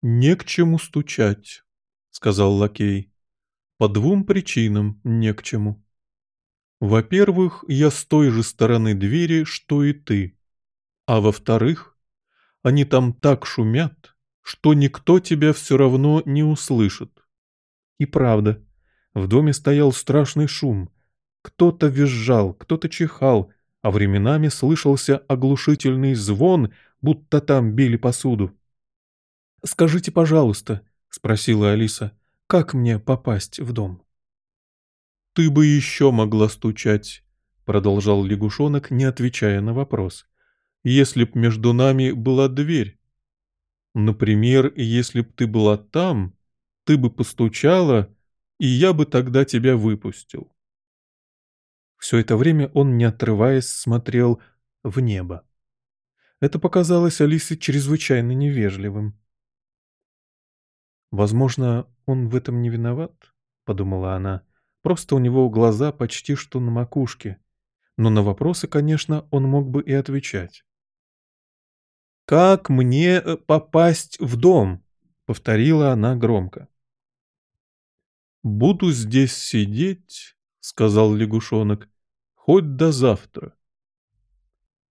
«Не к чему стучать», — сказал лакей. «По двум причинам не к чему. Во-первых, я с той же стороны двери, что и ты. А во-вторых, они там так шумят, что никто тебя все равно не услышит. И правда, в доме стоял страшный шум. Кто-то визжал, кто-то чихал, а временами слышался оглушительный звон, будто там били посуду. «Скажите, пожалуйста», — спросила Алиса, — «как мне попасть в дом?» «Ты бы еще могла стучать», — продолжал лягушонок, не отвечая на вопрос. «Если б между нами была дверь. Например, если б ты была там, ты бы постучала, и я бы тогда тебя выпустил. Все это время он, не отрываясь, смотрел в небо. Это показалось Алисе чрезвычайно невежливым. «Возможно, он в этом не виноват», — подумала она. «Просто у него глаза почти что на макушке. Но на вопросы, конечно, он мог бы и отвечать». «Как мне э, попасть в дом?» — повторила она громко. «Буду здесь сидеть», — сказал лягушонок, — «хоть до завтра».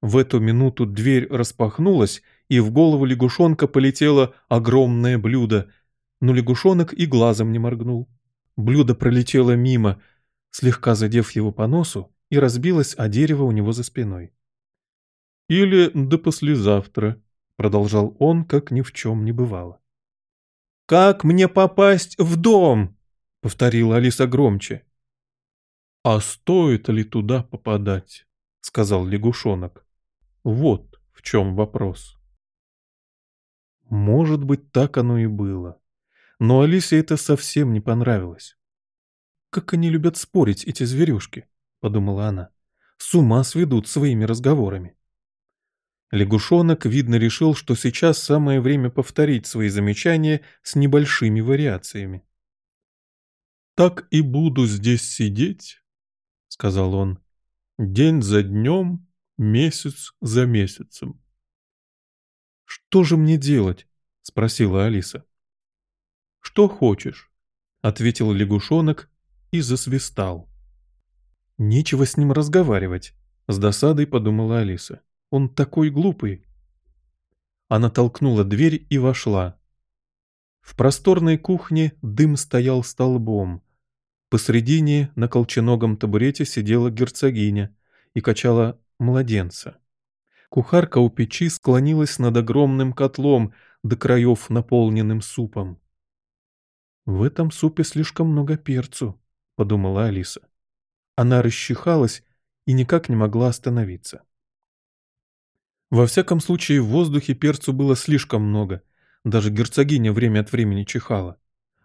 В эту минуту дверь распахнулась, и в голову лягушонка полетело огромное блюдо, но лягушонок и глазом не моргнул. Блюдо пролетело мимо, слегка задев его по носу, и разбилось о дерево у него за спиной. «Или до послезавтра», — продолжал он, как ни в чем не бывало. «Как мне попасть в дом?» Повторила Алиса громче. «А стоит ли туда попадать?» — сказал лягушонок. «Вот в чем вопрос». Может быть, так оно и было. Но Алисе это совсем не понравилось. «Как они любят спорить, эти зверюшки!» — подумала она. «С ума сведут своими разговорами». Лягушонок, видно, решил, что сейчас самое время повторить свои замечания с небольшими вариациями. «Так и буду здесь сидеть», — сказал он, — «день за днем, месяц за месяцем». «Что же мне делать?» — спросила Алиса. «Что хочешь», — ответил лягушонок и засвистал. «Нечего с ним разговаривать», — с досадой подумала Алиса. «Он такой глупый». Она толкнула дверь и вошла. В просторной кухне дым стоял столбом. Посредине на колченогом табурете сидела герцогиня и качала младенца. Кухарка у печи склонилась над огромным котлом, до краев наполненным супом. «В этом супе слишком много перцу», — подумала Алиса. Она расчихалась и никак не могла остановиться. Во всяком случае, в воздухе перцу было слишком много, даже герцогиня время от времени чихала,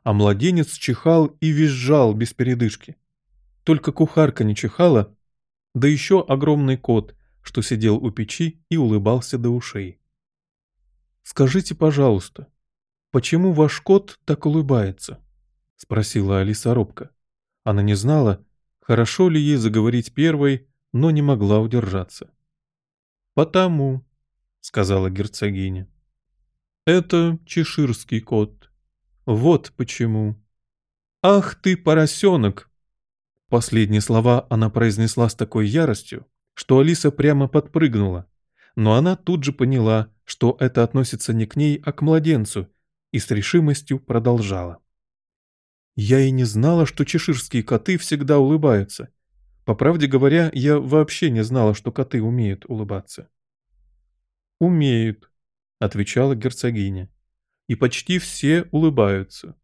а младенец чихал и визжал без передышки. Только кухарка не чихала, да еще огромный кот, что сидел у печи и улыбался до ушей. «Скажите, пожалуйста, почему ваш кот так улыбается?» — спросила Алиса робко. Она не знала, хорошо ли ей заговорить первой, но не могла удержаться. «Потому», — сказала герцогиня. «Это чеширский кот. Вот почему». «Ах ты, поросенок!» Последние слова она произнесла с такой яростью, что Алиса прямо подпрыгнула. Но она тут же поняла, что это относится не к ней, а к младенцу, и с решимостью продолжала. Я и не знала, что чеширские коты всегда улыбаются. По правде говоря, я вообще не знала, что коты умеют улыбаться. «Умеют», — отвечала герцогиня. «И почти все улыбаются».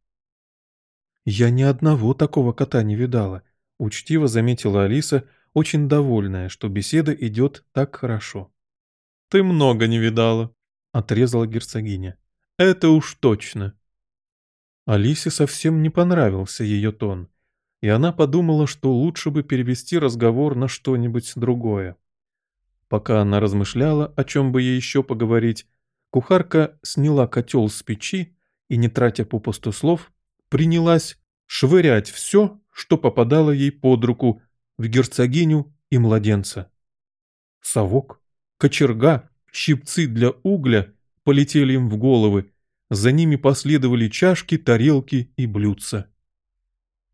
«Я ни одного такого кота не видала», — учтиво заметила Алиса, очень довольная, что беседа идет так хорошо. «Ты много не видала», — отрезала герцогиня. «Это уж точно». Алисе совсем не понравился ее тон, и она подумала, что лучше бы перевести разговор на что-нибудь другое. Пока она размышляла, о чем бы ей еще поговорить, кухарка сняла котел с печи и, не тратя попусту слов, принялась швырять все, что попадало ей под руку, в герцогиню и младенца. Совок, кочерга, щипцы для угля полетели им в головы, за ними последовали чашки, тарелки и блюдца.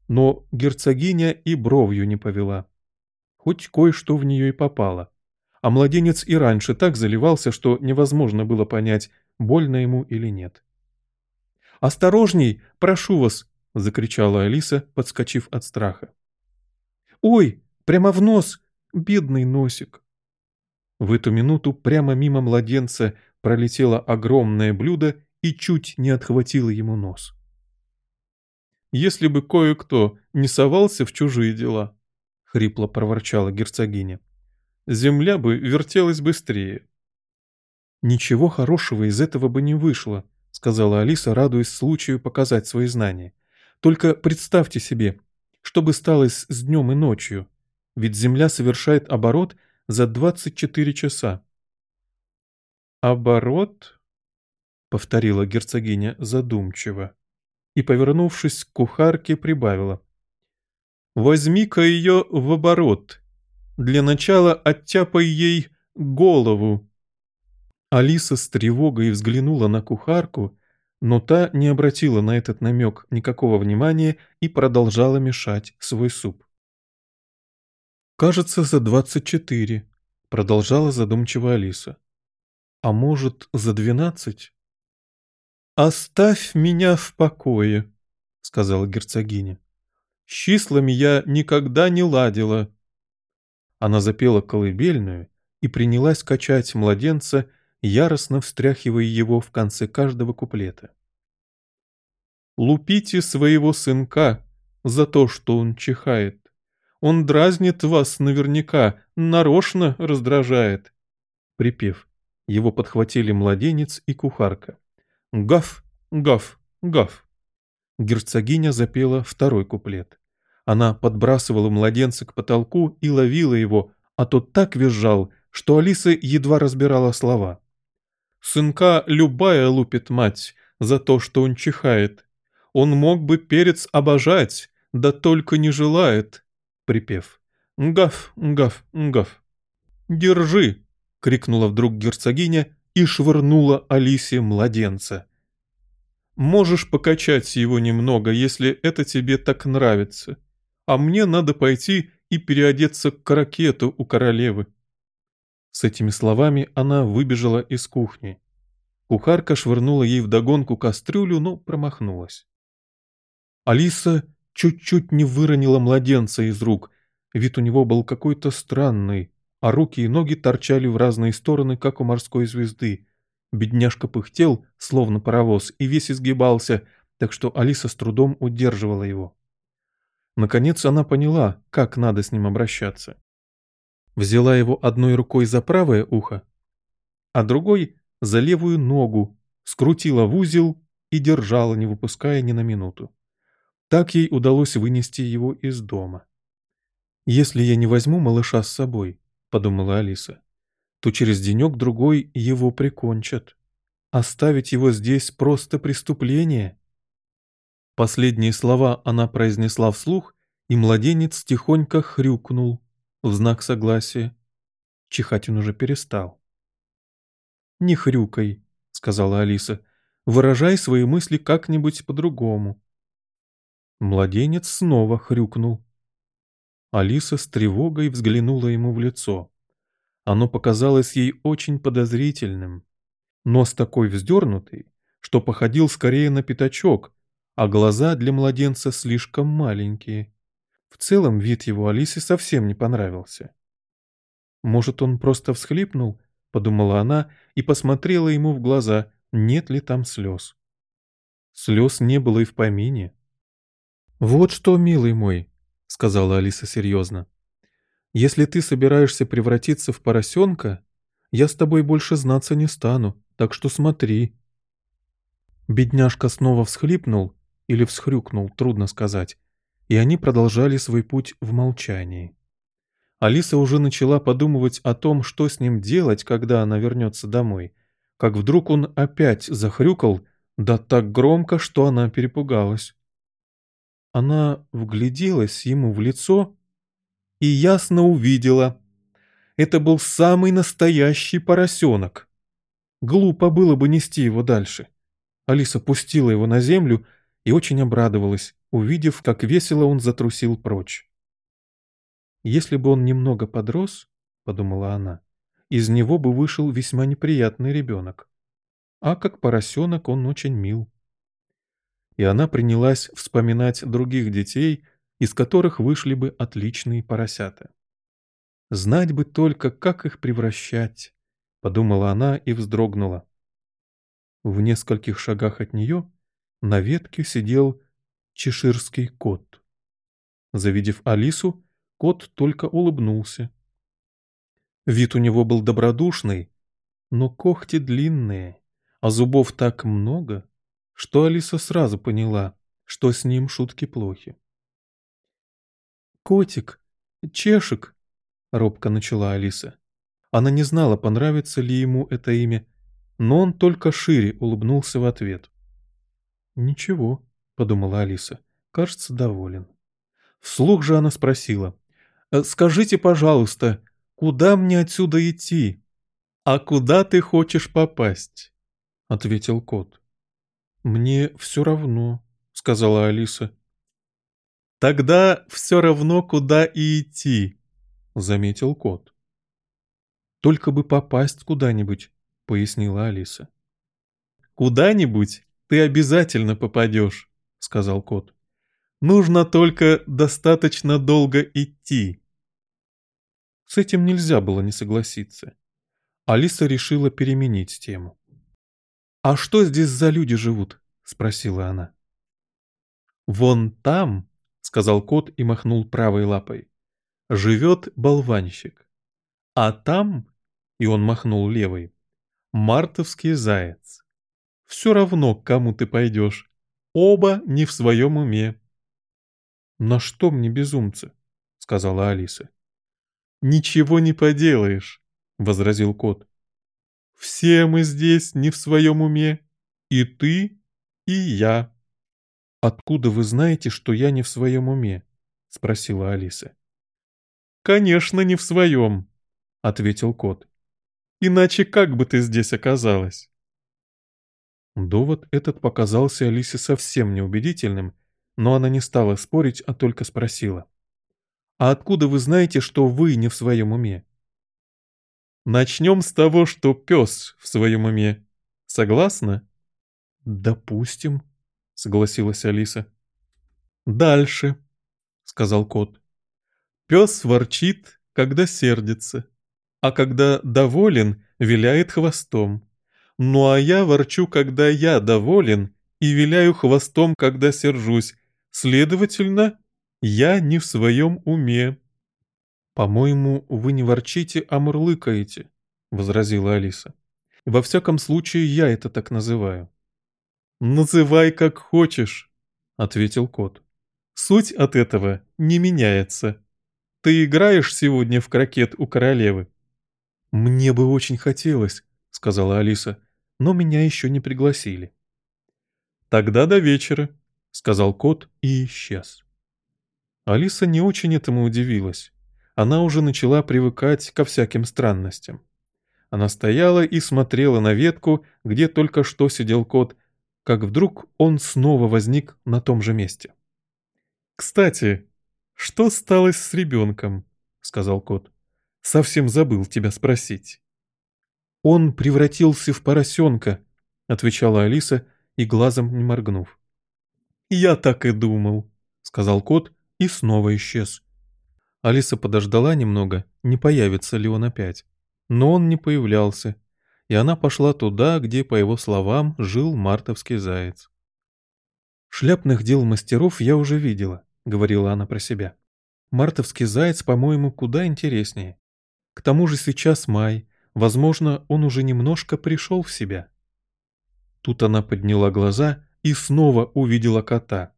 Но герцогиня и бровью не повела. Хоть кое-что в нее и попало. А младенец и раньше так заливался, что невозможно было понять, больно ему или нет. «Осторожней, прошу вас!» — закричала Алиса, подскочив от страха. «Ой, прямо в нос! Бедный носик!» В эту минуту прямо мимо младенца пролетело огромное блюдо и чуть не отхватило ему нос. «Если бы кое-кто не совался в чужие дела», — хрипло проворчала герцогиня, — «земля бы вертелась быстрее». «Ничего хорошего из этого бы не вышло», — сказала Алиса, радуясь случаю показать свои знания. «Только представьте себе, что бы стало с днем и ночью, ведь Земля совершает оборот — за 24 часа. «Оборот?» — повторила герцогиня задумчиво и, повернувшись к кухарке, прибавила. «Возьми-ка ее в оборот. Для начала оттяпай ей голову». Алиса с тревогой взглянула на кухарку, но та не обратила на этот намек никакого внимания и продолжала мешать свой суп. «Кажется, за двадцать четыре», — продолжала задумчиво Алиса. «А может, за двенадцать?» «Оставь меня в покое», — сказала герцогиня. «С числами я никогда не ладила». Она запела колыбельную и принялась качать младенца, яростно встряхивая его в конце каждого куплета. «Лупите своего сынка за то, что он чихает. Он дразнит вас наверняка, нарочно раздражает. Припев. Его подхватили младенец и кухарка. Гав, гав, гав. Герцогиня запела второй куплет. Она подбрасывала младенца к потолку и ловила его, а тот так визжал, что Алиса едва разбирала слова. «Сынка любая лупит мать за то, что он чихает. Он мог бы перец обожать, да только не желает припев. «Гав, гав, гав!» «Держи!» — крикнула вдруг герцогиня и швырнула Алисе младенца. «Можешь покачать его немного, если это тебе так нравится. А мне надо пойти и переодеться к каракету у королевы». С этими словами она выбежала из кухни. Кухарка швырнула ей вдогонку кастрюлю, но промахнулась. Алиса чуть-чуть не выронила младенца из рук. Вид у него был какой-то странный, а руки и ноги торчали в разные стороны, как у морской звезды. Бедняжка пыхтел, словно паровоз, и весь изгибался, так что Алиса с трудом удерживала его. Наконец она поняла, как надо с ним обращаться. Взяла его одной рукой за правое ухо, а другой — за левую ногу, скрутила в узел и держала, не выпуская ни на минуту. Так ей удалось вынести его из дома. «Если я не возьму малыша с собой», — подумала Алиса, то через денек-другой его прикончат. Оставить его здесь просто преступление. Последние слова она произнесла вслух, и младенец тихонько хрюкнул в знак согласия. Чихать он уже перестал. «Не хрюкай», — сказала Алиса, — «выражай свои мысли как-нибудь по-другому». Младенец снова хрюкнул. Алиса с тревогой взглянула ему в лицо. Оно показалось ей очень подозрительным. Нос такой вздернутый, что походил скорее на пятачок, а глаза для младенца слишком маленькие. В целом вид его Алисе совсем не понравился. «Может, он просто всхлипнул?» — подумала она и посмотрела ему в глаза, нет ли там слез. Слез не было и в помине. «Вот что, милый мой», — сказала Алиса серьезно. «Если ты собираешься превратиться в поросенка, я с тобой больше знаться не стану, так что смотри». Бедняжка снова всхлипнул или всхрюкнул, трудно сказать, и они продолжали свой путь в молчании. Алиса уже начала подумывать о том, что с ним делать, когда она вернется домой, как вдруг он опять захрюкал, да так громко, что она перепугалась. Она вгляделась ему в лицо и ясно увидела. Это был самый настоящий поросенок. Глупо было бы нести его дальше. Алиса пустила его на землю и очень обрадовалась, увидев, как весело он затрусил прочь. «Если бы он немного подрос, — подумала она, — из него бы вышел весьма неприятный ребенок. А как поросенок он очень мил и она принялась вспоминать других детей, из которых вышли бы отличные поросята. «Знать бы только, как их превращать», — подумала она и вздрогнула. В нескольких шагах от нее на ветке сидел чеширский кот. Завидев Алису, кот только улыбнулся. Вид у него был добродушный, но когти длинные, а зубов так много, что Алиса сразу поняла, что с ним шутки плохи. «Котик, чешек», — робко начала Алиса. Она не знала, понравится ли ему это имя, но он только шире улыбнулся в ответ. «Ничего», — подумала Алиса, — «кажется, доволен». Вслух же она спросила. «Э, «Скажите, пожалуйста, куда мне отсюда идти?» «А куда ты хочешь попасть?» — ответил кот. «Мне все равно», — сказала Алиса. «Тогда все равно, куда и идти», — заметил кот. «Только бы попасть куда-нибудь», — пояснила Алиса. «Куда-нибудь ты обязательно попадешь», — сказал кот. «Нужно только достаточно долго идти». С этим нельзя было не согласиться. Алиса решила переменить тему. «А что здесь за люди живут?» — спросила она. «Вон там», — сказал кот и махнул правой лапой, — «живет болванщик. А там, — и он махнул левой, — мартовский заяц. Все равно, к кому ты пойдешь. Оба не в своем уме». «На что мне безумцы?» — сказала Алиса. «Ничего не поделаешь», — возразил кот. Все мы здесь не в своем уме. И ты, и я. Откуда вы знаете, что я не в своем уме? Спросила Алиса. Конечно, не в своем, ответил кот. Иначе как бы ты здесь оказалась? Довод этот показался Алисе совсем неубедительным, но она не стала спорить, а только спросила. «А откуда вы знаете, что вы не в своем уме?» Начнем с того, что пес в своем уме. Согласна? Допустим, согласилась Алиса. «Дальше», — сказал кот. «Пес ворчит, когда сердится, а когда доволен, виляет хвостом. Ну а я ворчу, когда я доволен, и виляю хвостом, когда сержусь. Следовательно, я не в своем уме». «По-моему, вы не ворчите, а мурлыкаете», — возразила Алиса. «Во всяком случае, я это так называю». «Называй как хочешь», — ответил кот. «Суть от этого не меняется. Ты играешь сегодня в крокет у королевы?» «Мне бы очень хотелось», — сказала Алиса, — «но меня еще не пригласили». «Тогда до вечера», — сказал кот и исчез. Алиса не очень этому удивилась. Она уже начала привыкать ко всяким странностям. Она стояла и смотрела на ветку, где только что сидел кот, как вдруг он снова возник на том же месте. «Кстати, что стало с ребенком?» — сказал кот. «Совсем забыл тебя спросить». «Он превратился в поросенка», — отвечала Алиса, и глазом не моргнув. «Я так и думал», — сказал кот и снова исчез. Алиса подождала немного, не появится ли он опять. Но он не появлялся, и она пошла туда, где, по его словам, жил мартовский заяц. «Шляпных дел мастеров я уже видела», — говорила она про себя. «Мартовский заяц, по-моему, куда интереснее. К тому же сейчас май, возможно, он уже немножко пришел в себя». Тут она подняла глаза и снова увидела кота.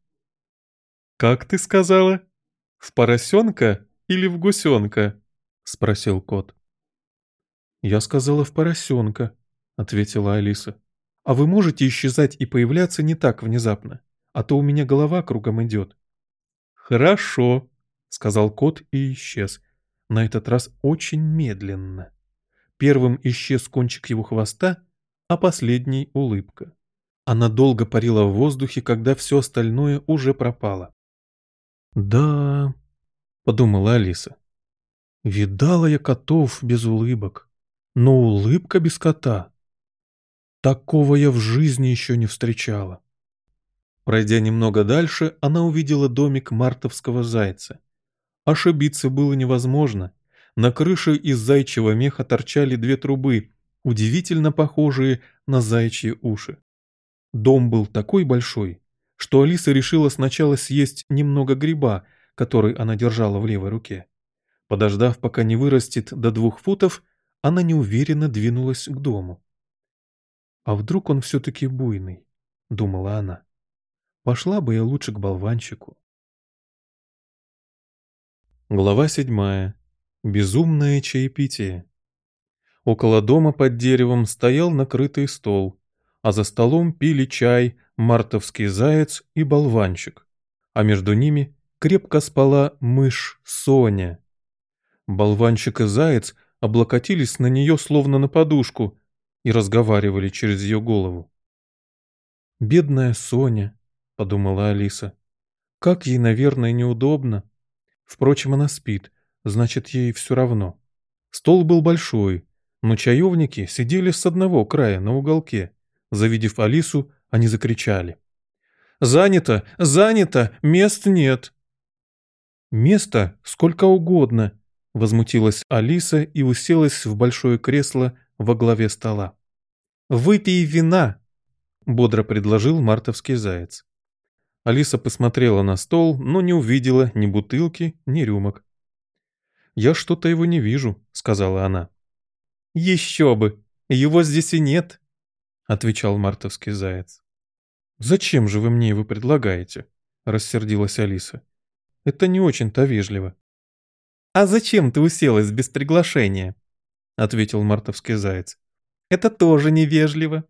«Как ты сказала? В поросенка или в гусенка?» — спросил кот. «Я сказала в поросенка», — ответила Алиса. «А вы можете исчезать и появляться не так внезапно, а то у меня голова кругом идет». «Хорошо», — сказал кот и исчез. На этот раз очень медленно. Первым исчез кончик его хвоста, а последней — улыбка. Она долго парила в воздухе, когда все остальное уже пропало. «Да...» — подумала Алиса. «Видала я котов без улыбок, но улыбка без кота. Такого я в жизни еще не встречала». Пройдя немного дальше, она увидела домик мартовского зайца. Ошибиться было невозможно. На крыше из зайчьего меха торчали две трубы, удивительно похожие на заячьи уши. Дом был такой большой, что Алиса решила сначала съесть немного гриба, который она держала в левой руке. Подождав, пока не вырастет до двух футов, она неуверенно двинулась к дому. «А вдруг он все-таки буйный?» — думала она. «Пошла бы я лучше к болванчику». Глава седьмая. Безумное чаепитие. Около дома под деревом стоял накрытый стол, а за столом пили чай мартовский заяц и болванчик, а между ними крепко спала мышь Соня. Болванчик и заяц облокотились на нее словно на подушку и разговаривали через ее голову. «Бедная Соня», — подумала Алиса, — «как ей, наверное, неудобно. Впрочем, она спит, значит, ей все равно». Стол был большой, но чаевники сидели с одного края на уголке. Завидев Алису, они закричали. «Занято! Занято! Мест нет!» «Место сколько угодно!» — возмутилась Алиса и уселась в большое кресло во главе стола. «Выпей вина!» — бодро предложил мартовский заяц. Алиса посмотрела на стол, но не увидела ни бутылки, ни рюмок. «Я что-то его не вижу», — сказала она. «Еще бы! Его здесь и нет!» — отвечал мартовский заяц. «Зачем же вы мне его предлагаете?» — рассердилась Алиса. «Это не очень-то вежливо». «А зачем ты уселась без приглашения?» — ответил мартовский заяц. «Это тоже невежливо».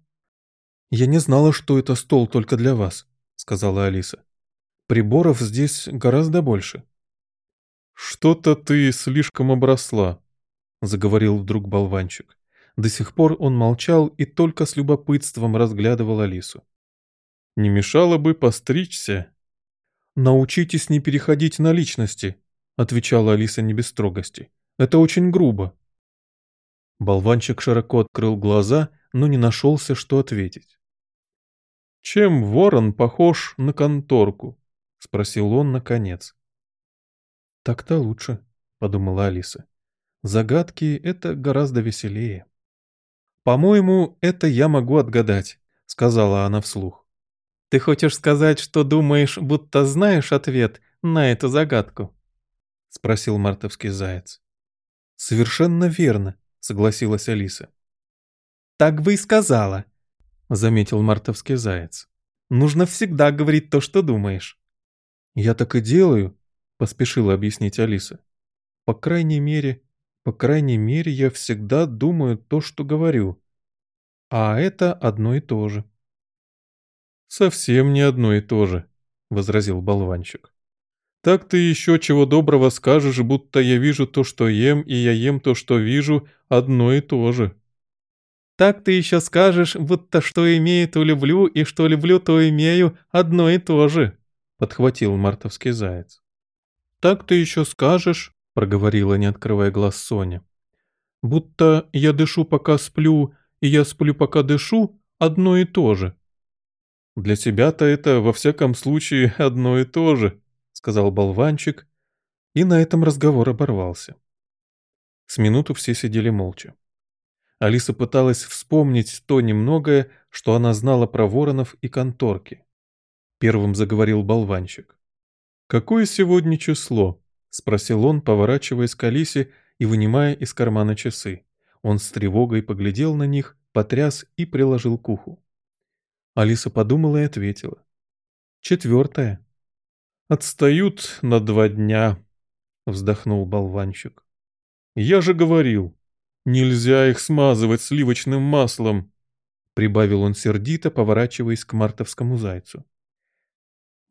«Я не знала, что это стол только для вас», — сказала Алиса. «Приборов здесь гораздо больше». «Что-то ты слишком обросла», — заговорил вдруг болванчик. До сих пор он молчал и только с любопытством разглядывал Алису. «Не мешало бы постричься?» «Научитесь не переходить на личности», — отвечала Алиса не без строгости. «Это очень грубо». Болванчик широко открыл глаза, но не нашелся, что ответить. «Чем ворон похож на конторку?» — спросил он наконец. Так-то лучше, подумала Алиса. Загадки — это гораздо веселее. «По-моему, это я могу отгадать», — сказала она вслух. «Ты хочешь сказать, что думаешь, будто знаешь ответ на эту загадку?» — спросил мартовский заяц. «Совершенно верно», — согласилась Алиса. «Так бы и сказала», — заметил мартовский заяц. «Нужно всегда говорить то, что думаешь». «Я так и делаю», — поспешила объяснить Алиса. «По крайней мере, по крайней мере, я всегда думаю то, что говорю. А это одно и то же». «Совсем не одно и то же», — возразил болванчик. «Так ты еще чего доброго скажешь, будто я вижу то, что ем, и я ем то, что вижу, одно и то же». «Так ты еще скажешь, будто что имею, то люблю, и что люблю, то имею, одно и то же», — подхватил мартовский заяц. «Так ты еще скажешь, — проговорила, не открывая глаз Соня. «Будто я дышу, пока сплю, и я сплю, пока дышу, одно и то же». «Для тебя-то это, во всяком случае, одно и то же», — сказал болванчик, и на этом разговор оборвался. С минуту все сидели молча. Алиса пыталась вспомнить то немногое, что она знала про воронов и конторки. Первым заговорил болванчик. «Какое сегодня число?» — спросил он, поворачиваясь к Алисе и вынимая из кармана часы. Он с тревогой поглядел на них, потряс и приложил к уху. Алиса подумала и ответила. «Четвертое». «Отстают на два дня», — вздохнул болванчик. «Я же говорил, нельзя их смазывать сливочным маслом», — прибавил он сердито, поворачиваясь к мартовскому зайцу.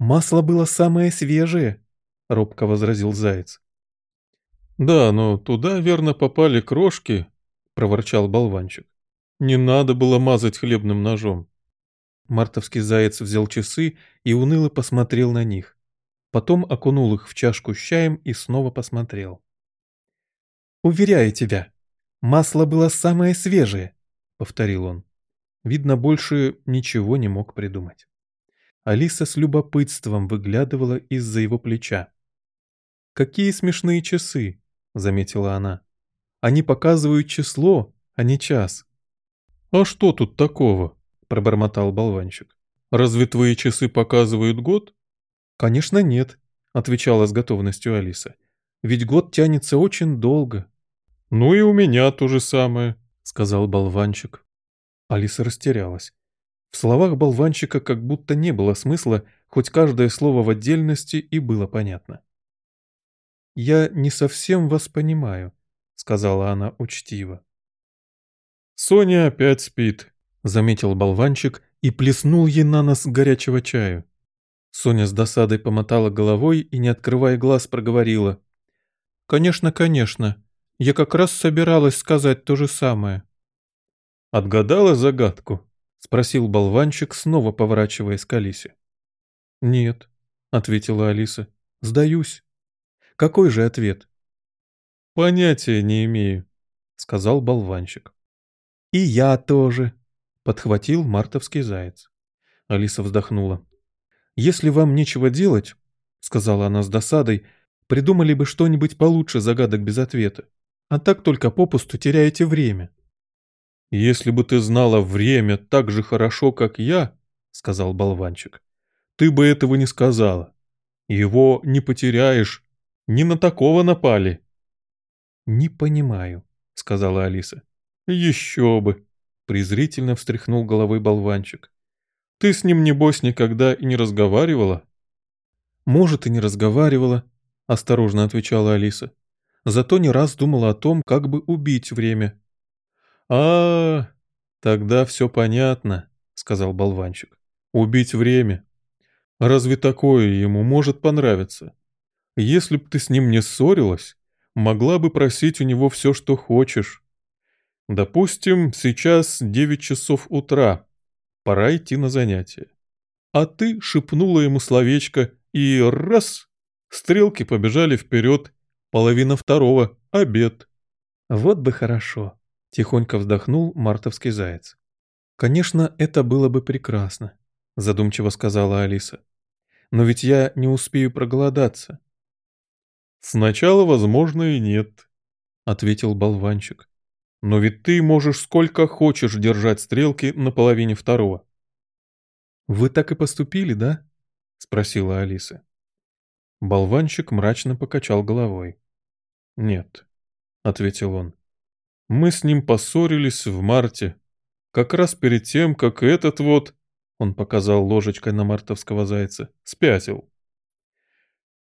«Масло было самое свежее», — робко возразил Заяц. «Да, но туда верно попали крошки», — проворчал болванчик. «Не надо было мазать хлебным ножом». Мартовский заяц взял часы и уныло посмотрел на них. Потом окунул их в чашку с чаем и снова посмотрел. «Уверяю тебя, масло было самое свежее», — повторил он. Видно, больше ничего не мог придумать. Алиса с любопытством выглядывала из-за его плеча. «Какие смешные часы!» — заметила она. «Они показывают число, а не час». «А что тут такого?» — пробормотал болванчик. «Разве твои часы показывают год?» «Конечно нет», — отвечала с готовностью Алиса. «Ведь год тянется очень долго». «Ну и у меня то же самое», — сказал болванчик. Алиса растерялась. В словах болванчика как будто не было смысла, хоть каждое слово в отдельности и было понятно. «Я не совсем вас понимаю», — сказала она учтиво. «Соня опять спит», — заметил болванчик и плеснул ей на нос горячего чаю. Соня с досадой помотала головой и, не открывая глаз, проговорила. «Конечно, конечно. Я как раз собиралась сказать то же самое». «Отгадала загадку?» — спросил болванчик, снова поворачиваясь к Алисе. «Нет», — ответила Алиса. «Сдаюсь». Какой же ответ? Понятия не имею, сказал болванчик. И я тоже, подхватил мартовский заяц. Алиса вздохнула. Если вам нечего делать, сказала она с досадой, придумали бы что-нибудь получше загадок без ответа. А так только попусту теряете время. Если бы ты знала время так же хорошо, как я, сказал болванчик, ты бы этого не сказала. Его не потеряешь, не на такого напали. Не понимаю, сказала Алиса. Еще бы, презрительно встряхнул головой болванчик. Ты с ним, небось, никогда и не разговаривала? Может, и не разговаривала, осторожно отвечала Алиса. Зато не раз думала о том, как бы убить время. А, тогда все понятно, сказал болванчик. Убить время. Разве такое ему может понравиться? Если б ты с ним не ссорилась, могла бы просить у него все, что хочешь. Допустим, сейчас девять часов утра, пора идти на занятия. А ты шепнула ему словечко, и раз, стрелки побежали вперед, половина второго, обед. Вот бы хорошо, тихонько вздохнул мартовский заяц. Конечно, это было бы прекрасно, задумчиво сказала Алиса. Но ведь я не успею проголодаться. Сначала, возможно, и нет, ответил болванчик. Но ведь ты можешь сколько хочешь держать стрелки на половине второго. Вы так и поступили, да? спросила Алиса. Болванчик мрачно покачал головой. «Нет», — ответил он. «Мы с ним поссорились в марте, как раз перед тем, как этот вот...» Он показал ложечкой на мартовского зайца. «Спятил.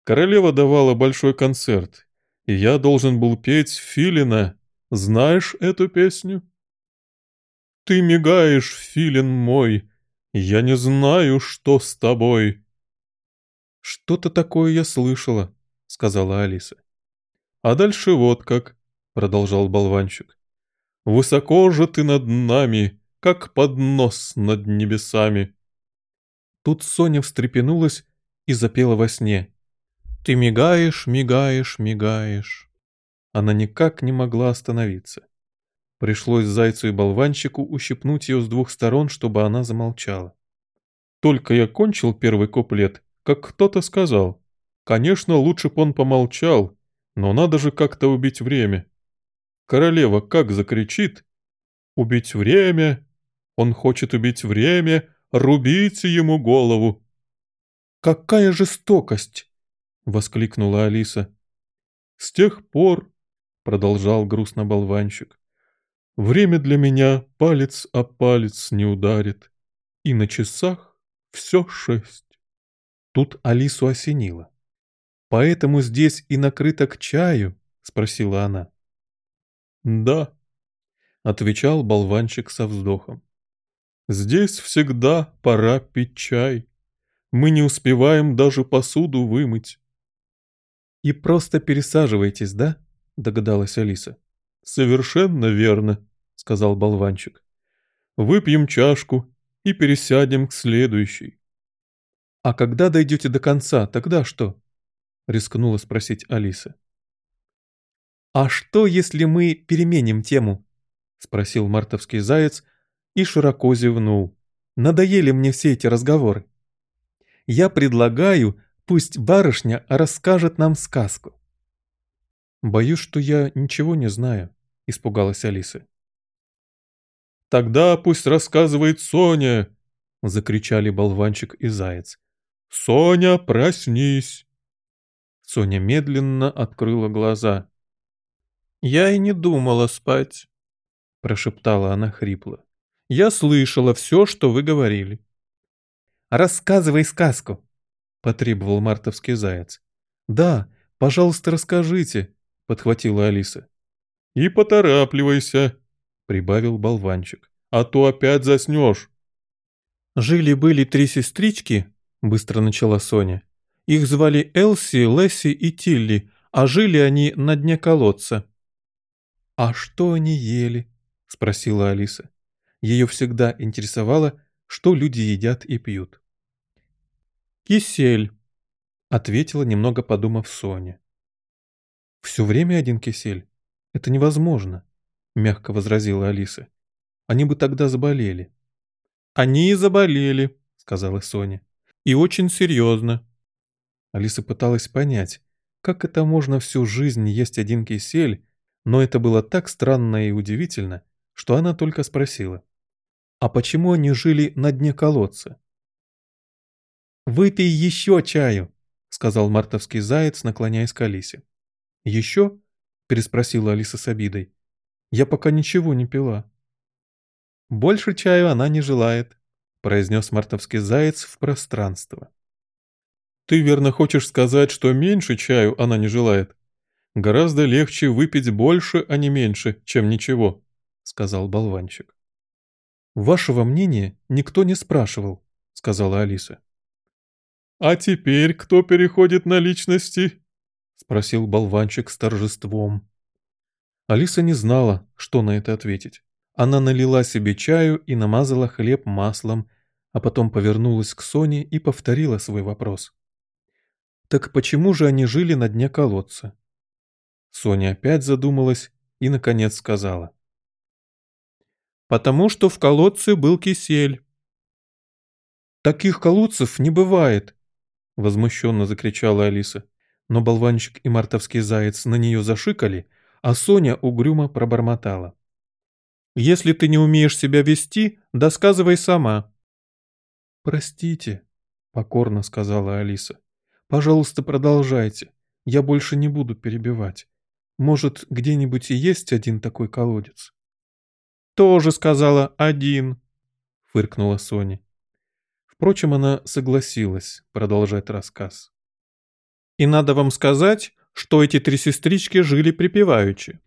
Королева давала большой концерт, и я должен был петь Филина. Знаешь эту песню? Ты мигаешь, Филин мой, я не знаю, что с тобой. Что-то такое я слышала, сказала Алиса. А дальше вот как, продолжал болванчик. Высоко же ты над нами, как поднос над небесами. Тут Соня встрепенулась и запела во сне. Ты мигаешь, мигаешь, мигаешь. Она никак не могла остановиться. Пришлось зайцу и болванчику ущипнуть ее с двух сторон, чтобы она замолчала. Только я кончил первый куплет, как кто-то сказал. Конечно, лучше б он помолчал, но надо же как-то убить время. Королева как закричит «Убить время! Он хочет убить время! Рубите ему голову!» «Какая жестокость!» — воскликнула Алиса. «С тех пор», — продолжал грустно болванчик, — «время для меня палец о палец не ударит, и на часах все шесть». Тут Алису осенило. «Поэтому здесь и накрыто к чаю?» — спросила она. «Да», — отвечал болванчик со вздохом. «Здесь всегда пора пить чай. Мы не успеваем даже посуду вымыть. «И просто пересаживайтесь, да?» — догадалась Алиса. «Совершенно верно», — сказал болванчик. «Выпьем чашку и пересядем к следующей». «А когда дойдете до конца, тогда что?» — рискнула спросить Алиса. «А что, если мы переменим тему?» — спросил мартовский заяц и широко зевнул. «Надоели мне все эти разговоры. Я предлагаю Пусть барышня расскажет нам сказку. Боюсь, что я ничего не знаю, испугалась Алиса. Тогда пусть рассказывает Соня, закричали болванчик и заяц. Соня, проснись. Соня медленно открыла глаза. «Я и не думала спать», — прошептала она хрипло. «Я слышала все, что вы говорили». «Рассказывай сказку», потребовал мартовский заяц. «Да, пожалуйста, расскажите», — подхватила Алиса. «И поторапливайся», — прибавил болванчик, — «а то опять заснешь». «Жили-были три сестрички», — быстро начала Соня. «Их звали Элси, Лесси и Тилли, а жили они на дне колодца». «А что они ели?» — спросила Алиса. Ее всегда интересовало, что люди едят и пьют. «Кисель», — ответила, немного подумав Соня. «Все время один кисель? Это невозможно», — мягко возразила Алиса. «Они бы тогда заболели». «Они и заболели», — сказала Соня. «И очень серьезно». Алиса пыталась понять, как это можно всю жизнь есть один кисель, но это было так странно и удивительно, что она только спросила. «А почему они жили на дне колодца?» «Выпей еще чаю», — сказал мартовский заяц, наклоняясь к Алисе. «Еще?» — переспросила Алиса с обидой. «Я пока ничего не пила». «Больше чаю она не желает», — произнес мартовский заяц в пространство. «Ты верно хочешь сказать, что меньше чаю она не желает? Гораздо легче выпить больше, а не меньше, чем ничего», — сказал болванчик. «Вашего мнения никто не спрашивал», — сказала Алиса. «А теперь кто переходит на личности?» — спросил болванчик с торжеством. Алиса не знала, что на это ответить. Она налила себе чаю и намазала хлеб маслом, а потом повернулась к Соне и повторила свой вопрос. «Так почему же они жили на дне колодца?» Соня опять задумалась и, наконец, сказала. «Потому что в колодце был кисель». «Таких колодцев не бывает», — возмущенно закричала Алиса. Но болванчик и мартовский заяц на нее зашикали, а Соня угрюмо пробормотала. «Если ты не умеешь себя вести, досказывай сама». «Простите», — покорно сказала Алиса. «Пожалуйста, продолжайте. Я больше не буду перебивать. Может, где-нибудь и есть один такой колодец?» «Тоже сказала один», — фыркнула Соня. Впрочем, она согласилась продолжать рассказ. «И надо вам сказать, что эти три сестрички жили припеваючи».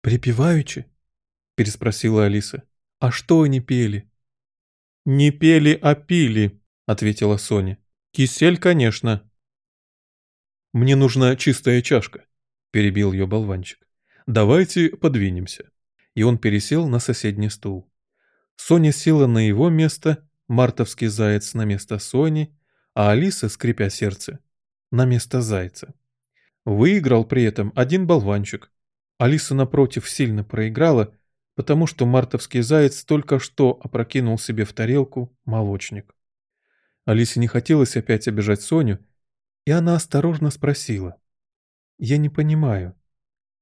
«Припеваючи?» — переспросила Алиса. «А что они пели?» «Не пели, а пили», — ответила Соня. «Кисель, конечно». «Мне нужна чистая чашка», — перебил ее болванчик. «Давайте подвинемся». И он пересел на соседний стул. Соня села на его место мартовский заяц на место Сони, а Алиса, скрипя сердце, на место зайца. Выиграл при этом один болванчик. Алиса, напротив, сильно проиграла, потому что мартовский заяц только что опрокинул себе в тарелку молочник. Алисе не хотелось опять обижать Соню, и она осторожно спросила. «Я не понимаю,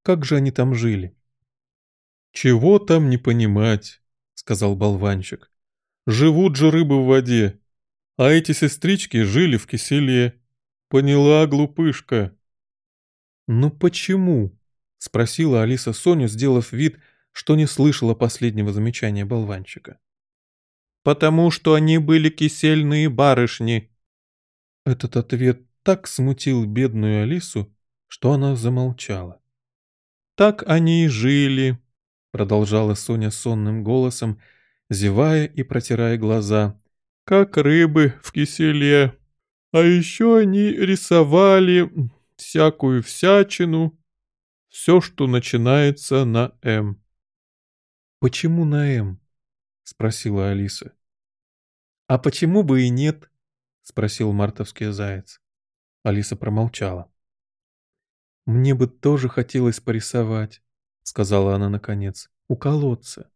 как же они там жили?» «Чего там не понимать?» — сказал болванчик. Живут же рыбы в воде. А эти сестрички жили в киселе. Поняла, глупышка?» «Ну почему?» — спросила Алиса Соню, сделав вид, что не слышала последнего замечания болванчика. «Потому что они были кисельные барышни». Этот ответ так смутил бедную Алису, что она замолчала. «Так они и жили», — продолжала Соня сонным голосом, — зевая и протирая глаза, как рыбы в киселе. А еще они рисовали всякую всячину, все, что начинается на «М». «Почему на «М»?» — спросила Алиса. «А почему бы и нет?» — спросил мартовский заяц. Алиса промолчала. «Мне бы тоже хотелось порисовать», — сказала она наконец, — «у колодца».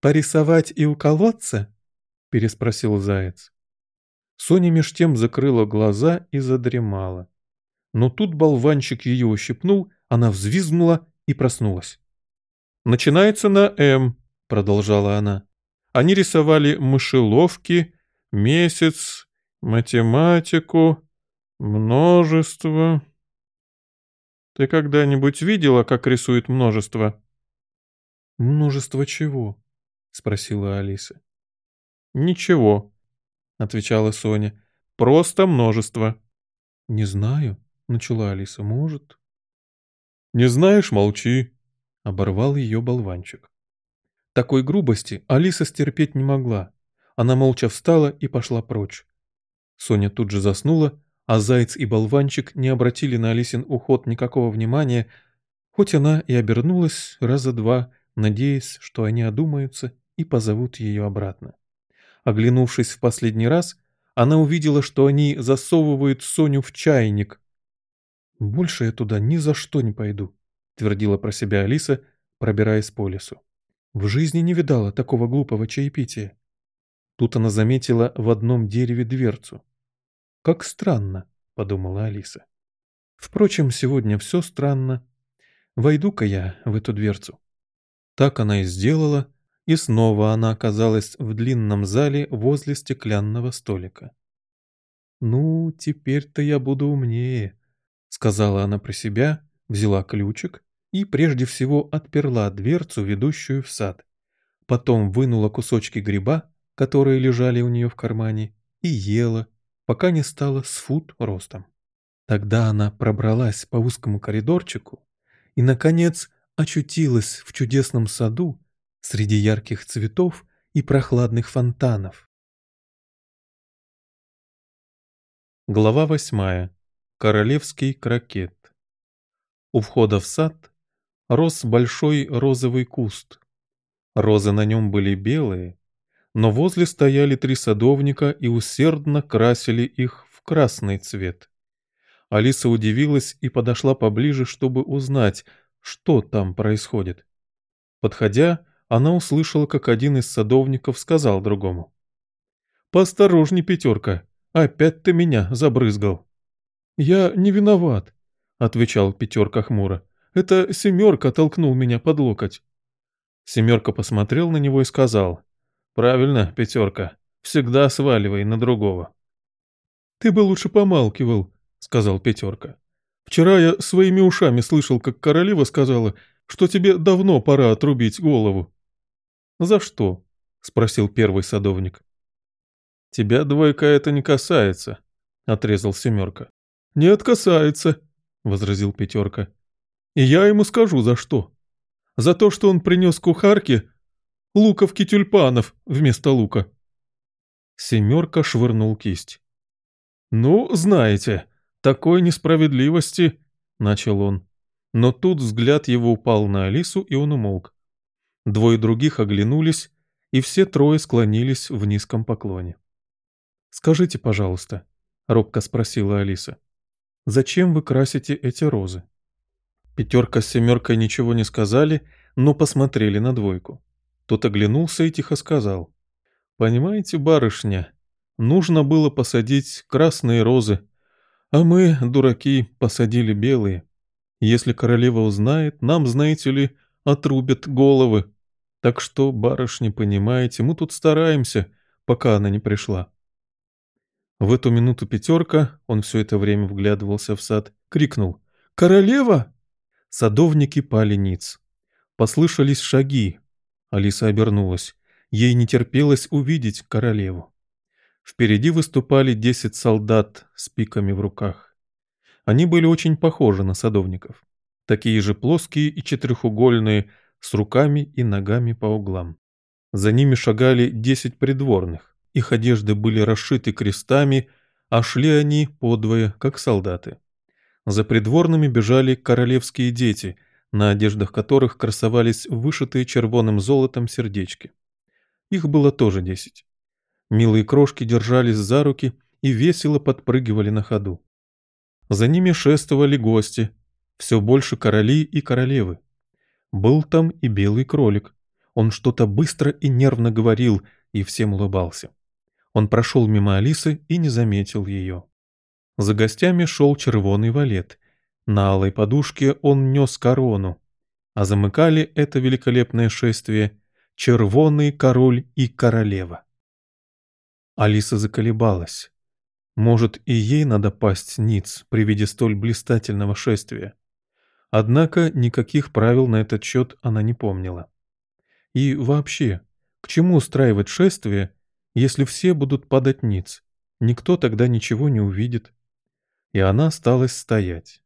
«Порисовать и уколоться?» — переспросил заяц. Соня меж тем закрыла глаза и задремала. Но тут болванчик ее ущипнул, она взвизгнула и проснулась. «Начинается на «М», — продолжала она. «Они рисовали мышеловки, месяц, математику, множество...» «Ты когда-нибудь видела, как рисует множество?» «Множество чего?» — спросила Алиса. «Ничего», — отвечала Соня. «Просто множество». «Не знаю», — начала Алиса. «Может». «Не знаешь, молчи», — оборвал ее болванчик. Такой грубости Алиса стерпеть не могла. Она молча встала и пошла прочь. Соня тут же заснула, а заяц и болванчик не обратили на Алисин уход никакого внимания, хоть она и обернулась раза два, надеясь, что они одумаются и позовут ее обратно. Оглянувшись в последний раз, она увидела, что они засовывают Соню в чайник. «Больше я туда ни за что не пойду», — твердила про себя Алиса, пробираясь по лесу. В жизни не видала такого глупого чаепития. Тут она заметила в одном дереве дверцу. «Как странно», — подумала Алиса. «Впрочем, сегодня все странно. Войду-ка я в эту дверцу». Так она и сделала, и снова она оказалась в длинном зале возле стеклянного столика. «Ну, теперь-то я буду умнее», — сказала она про себя, взяла ключик и прежде всего отперла дверцу, ведущую в сад. Потом вынула кусочки гриба, которые лежали у нее в кармане, и ела, пока не стала с фут ростом. Тогда она пробралась по узкому коридорчику и, наконец, очутилась в чудесном саду, среди ярких цветов и прохладных фонтанов. Глава восьмая. Королевский крокет. У входа в сад рос большой розовый куст. Розы на нем были белые, но возле стояли три садовника и усердно красили их в красный цвет. Алиса удивилась и подошла поближе, чтобы узнать, что там происходит. Подходя, она услышала, как один из садовников сказал другому. «Поосторожней, пятерка, опять ты меня забрызгал». «Я не виноват», — отвечал Пятерка хмуро. «Это семерка толкнул меня под локоть». Семерка посмотрел на него и сказал. «Правильно, Пятерка, всегда сваливай на другого». «Ты бы лучше помалкивал», — сказал Пятерка. «Вчера я своими ушами слышал, как королева сказала, что тебе давно пора отрубить голову». «За что?» — спросил первый садовник. «Тебя, двойка, это не касается», — отрезал семерка. «Нет, касается», — возразил пятерка. «И я ему скажу, за что. За то, что он принес кухарке луковки тюльпанов вместо лука». Семерка швырнул кисть. «Ну, знаете, такой несправедливости», — начал он. Но тут взгляд его упал на Алису, и он умолк. Двое других оглянулись, и все трое склонились в низком поклоне. «Скажите, пожалуйста», — робко спросила Алиса, — «зачем вы красите эти розы?» Пятерка с семеркой ничего не сказали, но посмотрели на двойку. Тот оглянулся и тихо сказал. «Понимаете, барышня, нужно было посадить красные розы, а мы, дураки, посадили белые. Если королева узнает, нам, знаете ли, отрубят головы. Так что, барышня, понимаете, мы тут стараемся, пока она не пришла». В эту минуту пятерка, он все это время вглядывался в сад, крикнул «Королева!» Садовники пали ниц. Послышались шаги. Алиса обернулась. Ей не терпелось увидеть королеву. Впереди выступали десять солдат с пиками в руках. Они были очень похожи на садовников. Такие же плоские и четырехугольные, с руками и ногами по углам. За ними шагали десять придворных. Их одежды были расшиты крестами, а шли они подвое, как солдаты. За придворными бежали королевские дети, на одеждах которых красовались вышитые червоным золотом сердечки. Их было тоже десять. Милые крошки держались за руки и весело подпрыгивали на ходу. За ними шествовали гости, все больше короли и королевы. Был там и белый кролик. Он что-то быстро и нервно говорил и всем улыбался. Он прошел мимо Алисы и не заметил ее. За гостями шел червоный валет. На алой подушке он нес корону, а замыкали это великолепное шествие червоный король и королева. Алиса заколебалась. Может, и ей надо пасть ниц при виде столь блистательного шествия. Однако никаких правил на этот счет она не помнила. И вообще, к чему устраивать шествие, если все будут падать ниц, никто тогда ничего не увидит. И она осталась стоять.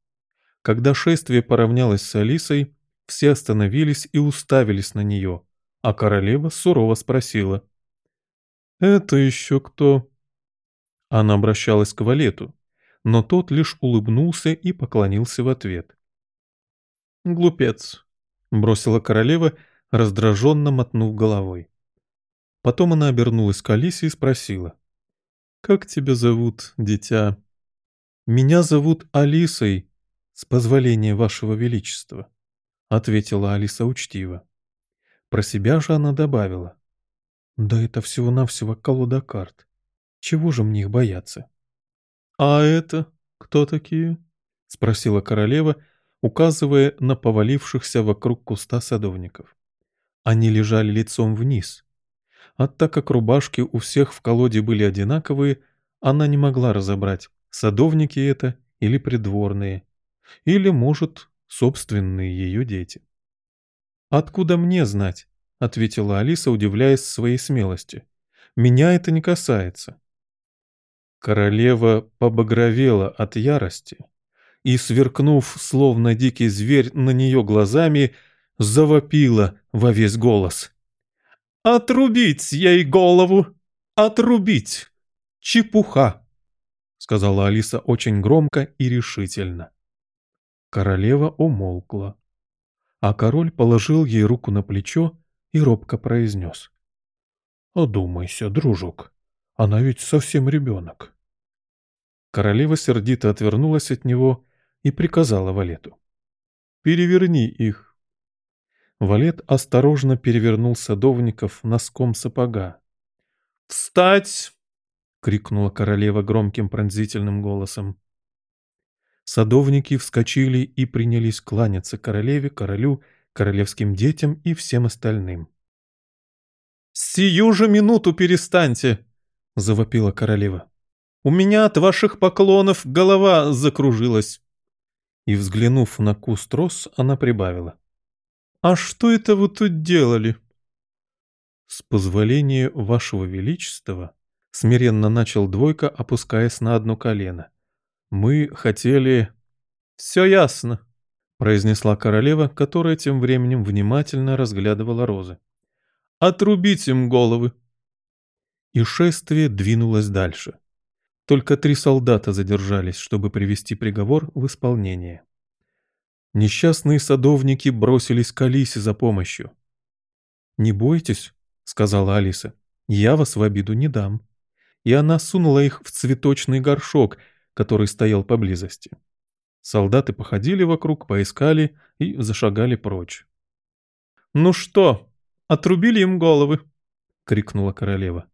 Когда шествие поравнялось с Алисой, все остановились и уставились на нее, а королева сурово спросила. «Это еще кто?» Она обращалась к Валету, но тот лишь улыбнулся и поклонился в ответ. «Глупец», — бросила королева, раздраженно мотнув головой. Потом она обернулась к Алисе и спросила. «Как тебя зовут, дитя?» «Меня зовут Алисой, с позволения вашего величества», — ответила Алиса учтиво. Про себя же она добавила. «Да это всего-навсего колода карт. Чего же мне их бояться?» «А это кто такие?» — спросила королева, указывая на повалившихся вокруг куста садовников. Они лежали лицом вниз, а так как рубашки у всех в колоде были одинаковые, она не могла разобрать, садовники это или придворные, или, может, собственные ее дети. «Откуда мне знать?» — ответила Алиса, удивляясь своей смелости. «Меня это не касается». Королева побагровела от ярости и, сверкнув, словно дикий зверь, на нее глазами, завопила во весь голос. «Отрубить ей голову! Отрубить! Чепуха!» — сказала Алиса очень громко и решительно. Королева умолкла, а король положил ей руку на плечо и робко произнес. «Одумайся, дружок, она ведь совсем ребенок». Королева сердито отвернулась от него и приказала Валету. «Переверни их». Валет осторожно перевернул садовников носком сапога. «Встать!» — крикнула королева громким пронзительным голосом. Садовники вскочили и принялись кланяться королеве, королю, королевским детям и всем остальным. «Сию же минуту перестаньте!» — завопила королева. «У меня от ваших поклонов голова закружилась!» И, взглянув на куст роз, она прибавила. «А что это вы тут делали?» «С позволения вашего величества», — смиренно начал двойка, опускаясь на одно колено. «Мы хотели...» «Все ясно», — произнесла королева, которая тем временем внимательно разглядывала розы. «Отрубить им головы!» И шествие двинулось дальше. Только три солдата задержались, чтобы привести приговор в исполнение. Несчастные садовники бросились к Алисе за помощью. «Не бойтесь», — сказала Алиса, — «я вас в обиду не дам». И она сунула их в цветочный горшок, который стоял поблизости. Солдаты походили вокруг, поискали и зашагали прочь. «Ну что, отрубили им головы?» — крикнула королева.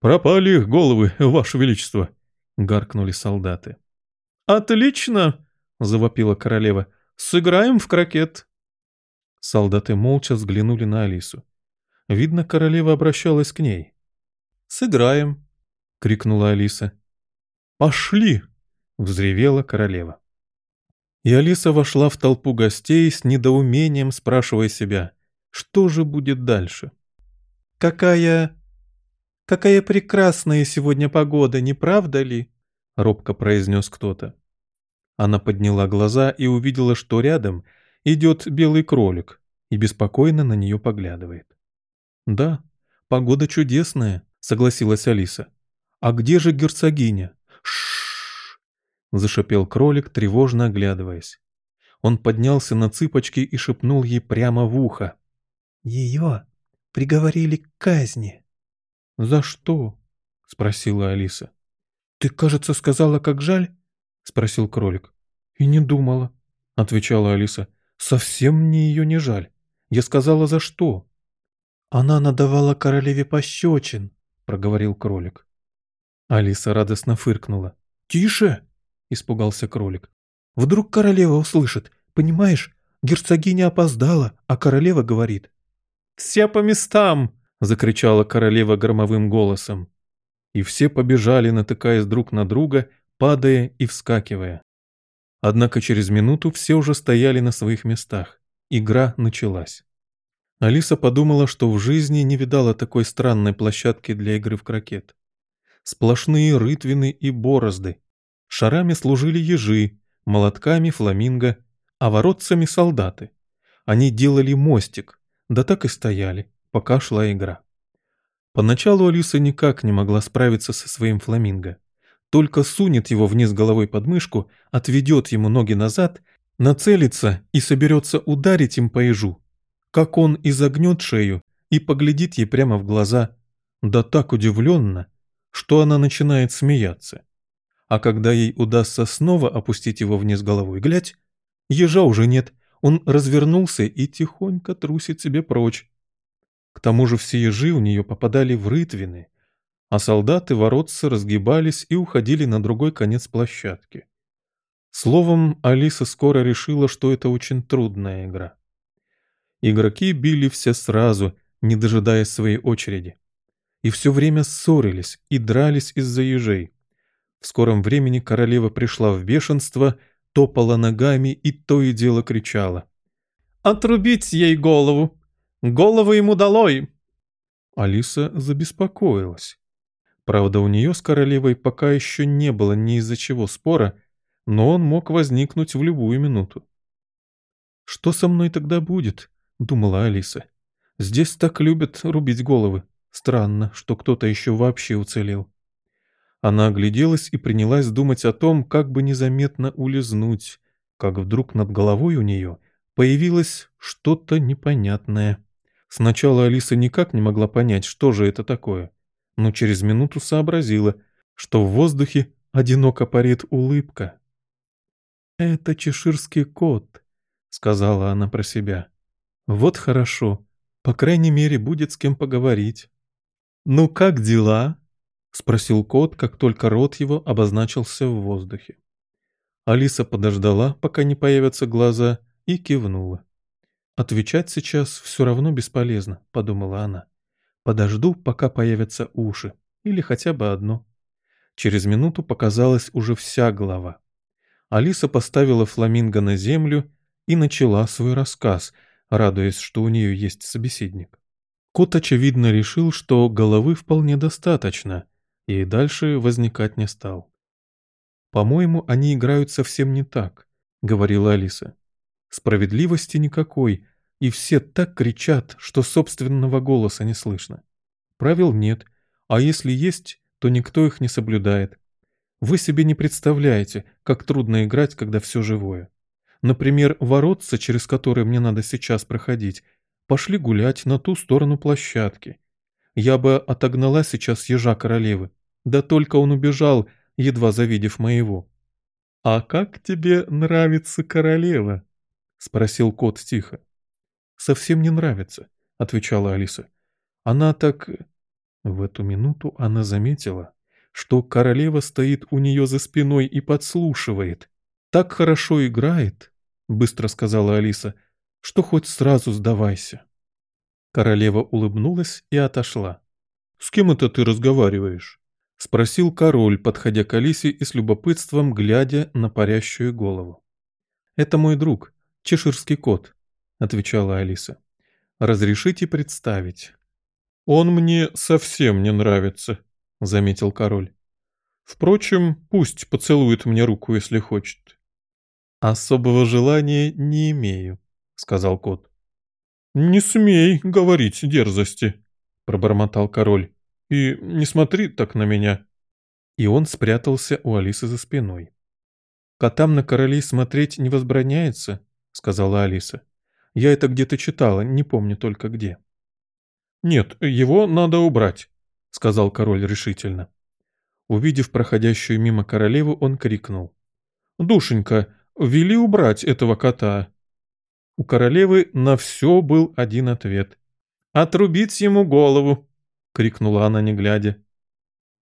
«Пропали их головы, ваше величество!» — гаркнули солдаты. «Отлично!» — завопила королева. «Сыграем в крокет!» Солдаты молча взглянули на Алису. Видно, королева обращалась к ней. «Сыграем!» — крикнула Алиса. «Пошли!» — взревела королева. И Алиса вошла в толпу гостей с недоумением, спрашивая себя, что же будет дальше. «Какая «Какая прекрасная сегодня погода, не правда ли?» — робко произнес кто-то. Она подняла глаза и увидела, что рядом идет белый кролик и беспокойно на нее поглядывает. «Да, погода чудесная», — согласилась Алиса. «А где же герцогиня?» Зашипел кролик, тревожно оглядываясь. Он поднялся на цыпочки и шепнул ей прямо в ухо. «Ее приговорили к казни». «За что?» — спросила Алиса. «Ты, кажется, сказала, как жаль?» — спросил кролик. «И не думала», — отвечала Алиса. «Совсем мне ее не жаль. Я сказала, за что?» «Она надавала королеве пощечин», — проговорил кролик. Алиса радостно фыркнула. «Тише!» — испугался кролик. «Вдруг королева услышит. Понимаешь, герцогиня опоздала, а королева говорит». «Все по местам!» — закричала королева громовым голосом. И все побежали, натыкаясь друг на друга, падая и вскакивая. Однако через минуту все уже стояли на своих местах. Игра началась. Алиса подумала, что в жизни не видала такой странной площадки для игры в крокет. Сплошные рытвины и борозды. Шарами служили ежи, молотками фламинго, а воротцами солдаты. Они делали мостик, да так и стояли пока шла игра. Поначалу Алиса никак не могла справиться со своим фламинго. Только сунет его вниз головой под мышку, отведет ему ноги назад, нацелится и соберется ударить им по ежу. Как он изогнет шею и поглядит ей прямо в глаза, да так удивленно, что она начинает смеяться. А когда ей удастся снова опустить его вниз головой, глядь, ежа уже нет, он развернулся и тихонько трусит себе прочь, к тому же все ежи у нее попадали в рытвины, а солдаты воротцы разгибались и уходили на другой конец площадки. Словом, Алиса скоро решила, что это очень трудная игра. Игроки били все сразу, не дожидаясь своей очереди. И все время ссорились и дрались из-за ежей. В скором времени королева пришла в бешенство, топала ногами и то и дело кричала. «Отрубить ей голову! Голову ему долой!» Алиса забеспокоилась. Правда, у нее с королевой пока еще не было ни из-за чего спора, но он мог возникнуть в любую минуту. «Что со мной тогда будет?» — думала Алиса. «Здесь так любят рубить головы. Странно, что кто-то еще вообще уцелел». Она огляделась и принялась думать о том, как бы незаметно улизнуть, как вдруг над головой у нее появилось что-то непонятное. Сначала Алиса никак не могла понять, что же это такое, но через минуту сообразила, что в воздухе одиноко парит улыбка. «Это чеширский кот», — сказала она про себя. «Вот хорошо, по крайней мере, будет с кем поговорить». «Ну как дела?» — спросил кот, как только рот его обозначился в воздухе. Алиса подождала, пока не появятся глаза, и кивнула. «Отвечать сейчас все равно бесполезно», — подумала она. «Подожду, пока появятся уши, или хотя бы одно». Через минуту показалась уже вся голова. Алиса поставила фламинго на землю и начала свой рассказ, радуясь, что у нее есть собеседник. Кот, очевидно, решил, что головы вполне достаточно, и дальше возникать не стал. «По-моему, они играют совсем не так», — говорила Алиса. «Справедливости никакой, и все так кричат, что собственного голоса не слышно. Правил нет, а если есть, то никто их не соблюдает. Вы себе не представляете, как трудно играть, когда все живое. Например, воротца, через которые мне надо сейчас проходить, пошли гулять на ту сторону площадки. Я бы отогнала сейчас ежа королевы. Да только он убежал, едва завидев моего. «А как тебе нравится королева?» — спросил кот тихо. «Совсем не нравится», — отвечала Алиса. «Она так...» В эту минуту она заметила, что королева стоит у нее за спиной и подслушивает. «Так хорошо играет», — быстро сказала Алиса, — «что хоть сразу сдавайся». Королева улыбнулась и отошла. «С кем это ты разговариваешь?» — спросил король, подходя к Алисе и с любопытством глядя на парящую голову. «Это мой друг, чеширский кот», — отвечала Алиса. «Разрешите представить». «Он мне совсем не нравится», — заметил король. «Впрочем, пусть поцелует мне руку, если хочет». «Особого желания не имею», — сказал кот. «Не смей говорить дерзости», — пробормотал король. «И не смотри так на меня». И он спрятался у Алисы за спиной. «Котам на королей смотреть не возбраняется», — сказала Алиса. «Я это где-то читала, не помню только где». «Нет, его надо убрать», — сказал король решительно. Увидев проходящую мимо королеву, он крикнул. «Душенька, вели убрать этого кота!» У королевы на все был один ответ. «Отрубить ему голову!» — крикнула она, не глядя.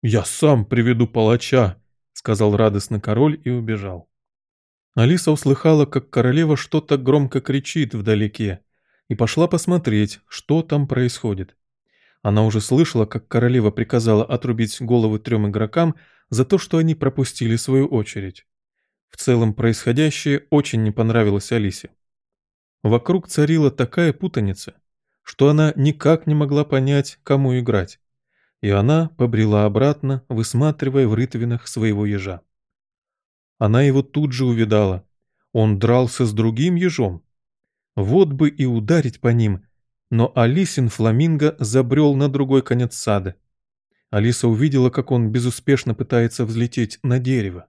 «Я сам приведу палача!» — сказал радостно король и убежал. Алиса услыхала, как королева что-то громко кричит вдалеке, и пошла посмотреть, что там происходит. Она уже слышала, как королева приказала отрубить головы трем игрокам за то, что они пропустили свою очередь. В целом происходящее очень не понравилось Алисе. Вокруг царила такая путаница, что она никак не могла понять, кому играть, и она побрела обратно, высматривая в рытвинах своего ежа. Она его тут же увидала. Он дрался с другим ежом. Вот бы и ударить по ним, но Алисин фламинго забрел на другой конец сада. Алиса увидела, как он безуспешно пытается взлететь на дерево.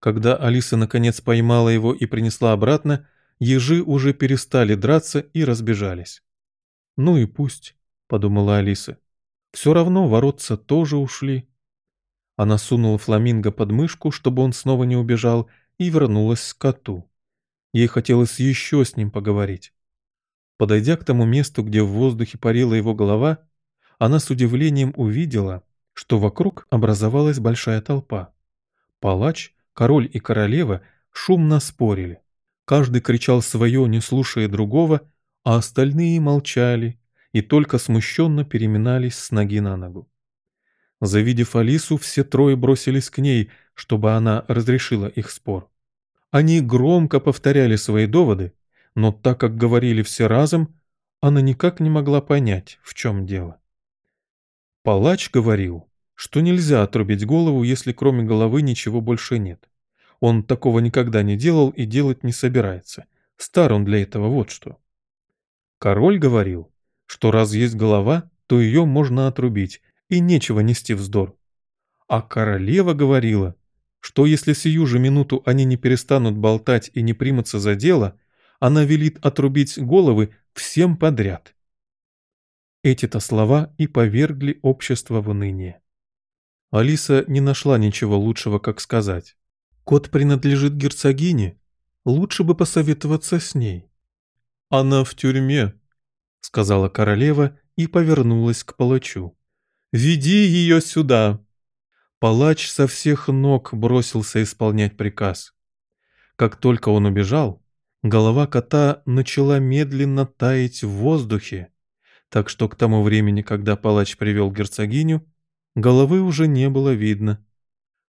Когда Алиса наконец поймала его и принесла обратно, ежи уже перестали драться и разбежались. «Ну и пусть», — подумала Алиса. «Все равно воротца тоже ушли». Она сунула фламинго под мышку, чтобы он снова не убежал, и вернулась к коту. Ей хотелось еще с ним поговорить. Подойдя к тому месту, где в воздухе парила его голова, она с удивлением увидела, что вокруг образовалась большая толпа. Палач, король и королева шумно спорили. Каждый кричал свое, не слушая другого, а остальные молчали и только смущенно переминались с ноги на ногу. Завидев Алису, все трое бросились к ней, чтобы она разрешила их спор. Они громко повторяли свои доводы, но так как говорили все разом, она никак не могла понять, в чем дело. Палач говорил, что нельзя отрубить голову, если кроме головы ничего больше нет. Он такого никогда не делал и делать не собирается. Стар он для этого вот что. Король говорил, что раз есть голова, то ее можно отрубить, и нечего нести вздор. А королева говорила, что если сию же минуту они не перестанут болтать и не примутся за дело, она велит отрубить головы всем подряд. Эти-то слова и повергли общество в уныние. Алиса не нашла ничего лучшего, как сказать. Кот принадлежит герцогине, лучше бы посоветоваться с ней. «Она в тюрьме», — сказала королева и повернулась к палачу. «Веди ее сюда!» Палач со всех ног бросился исполнять приказ. Как только он убежал, голова кота начала медленно таять в воздухе, так что к тому времени, когда палач привел герцогиню, головы уже не было видно.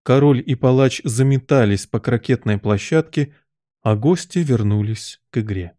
Король и палач заметались по крокетной площадке, а гости вернулись к игре.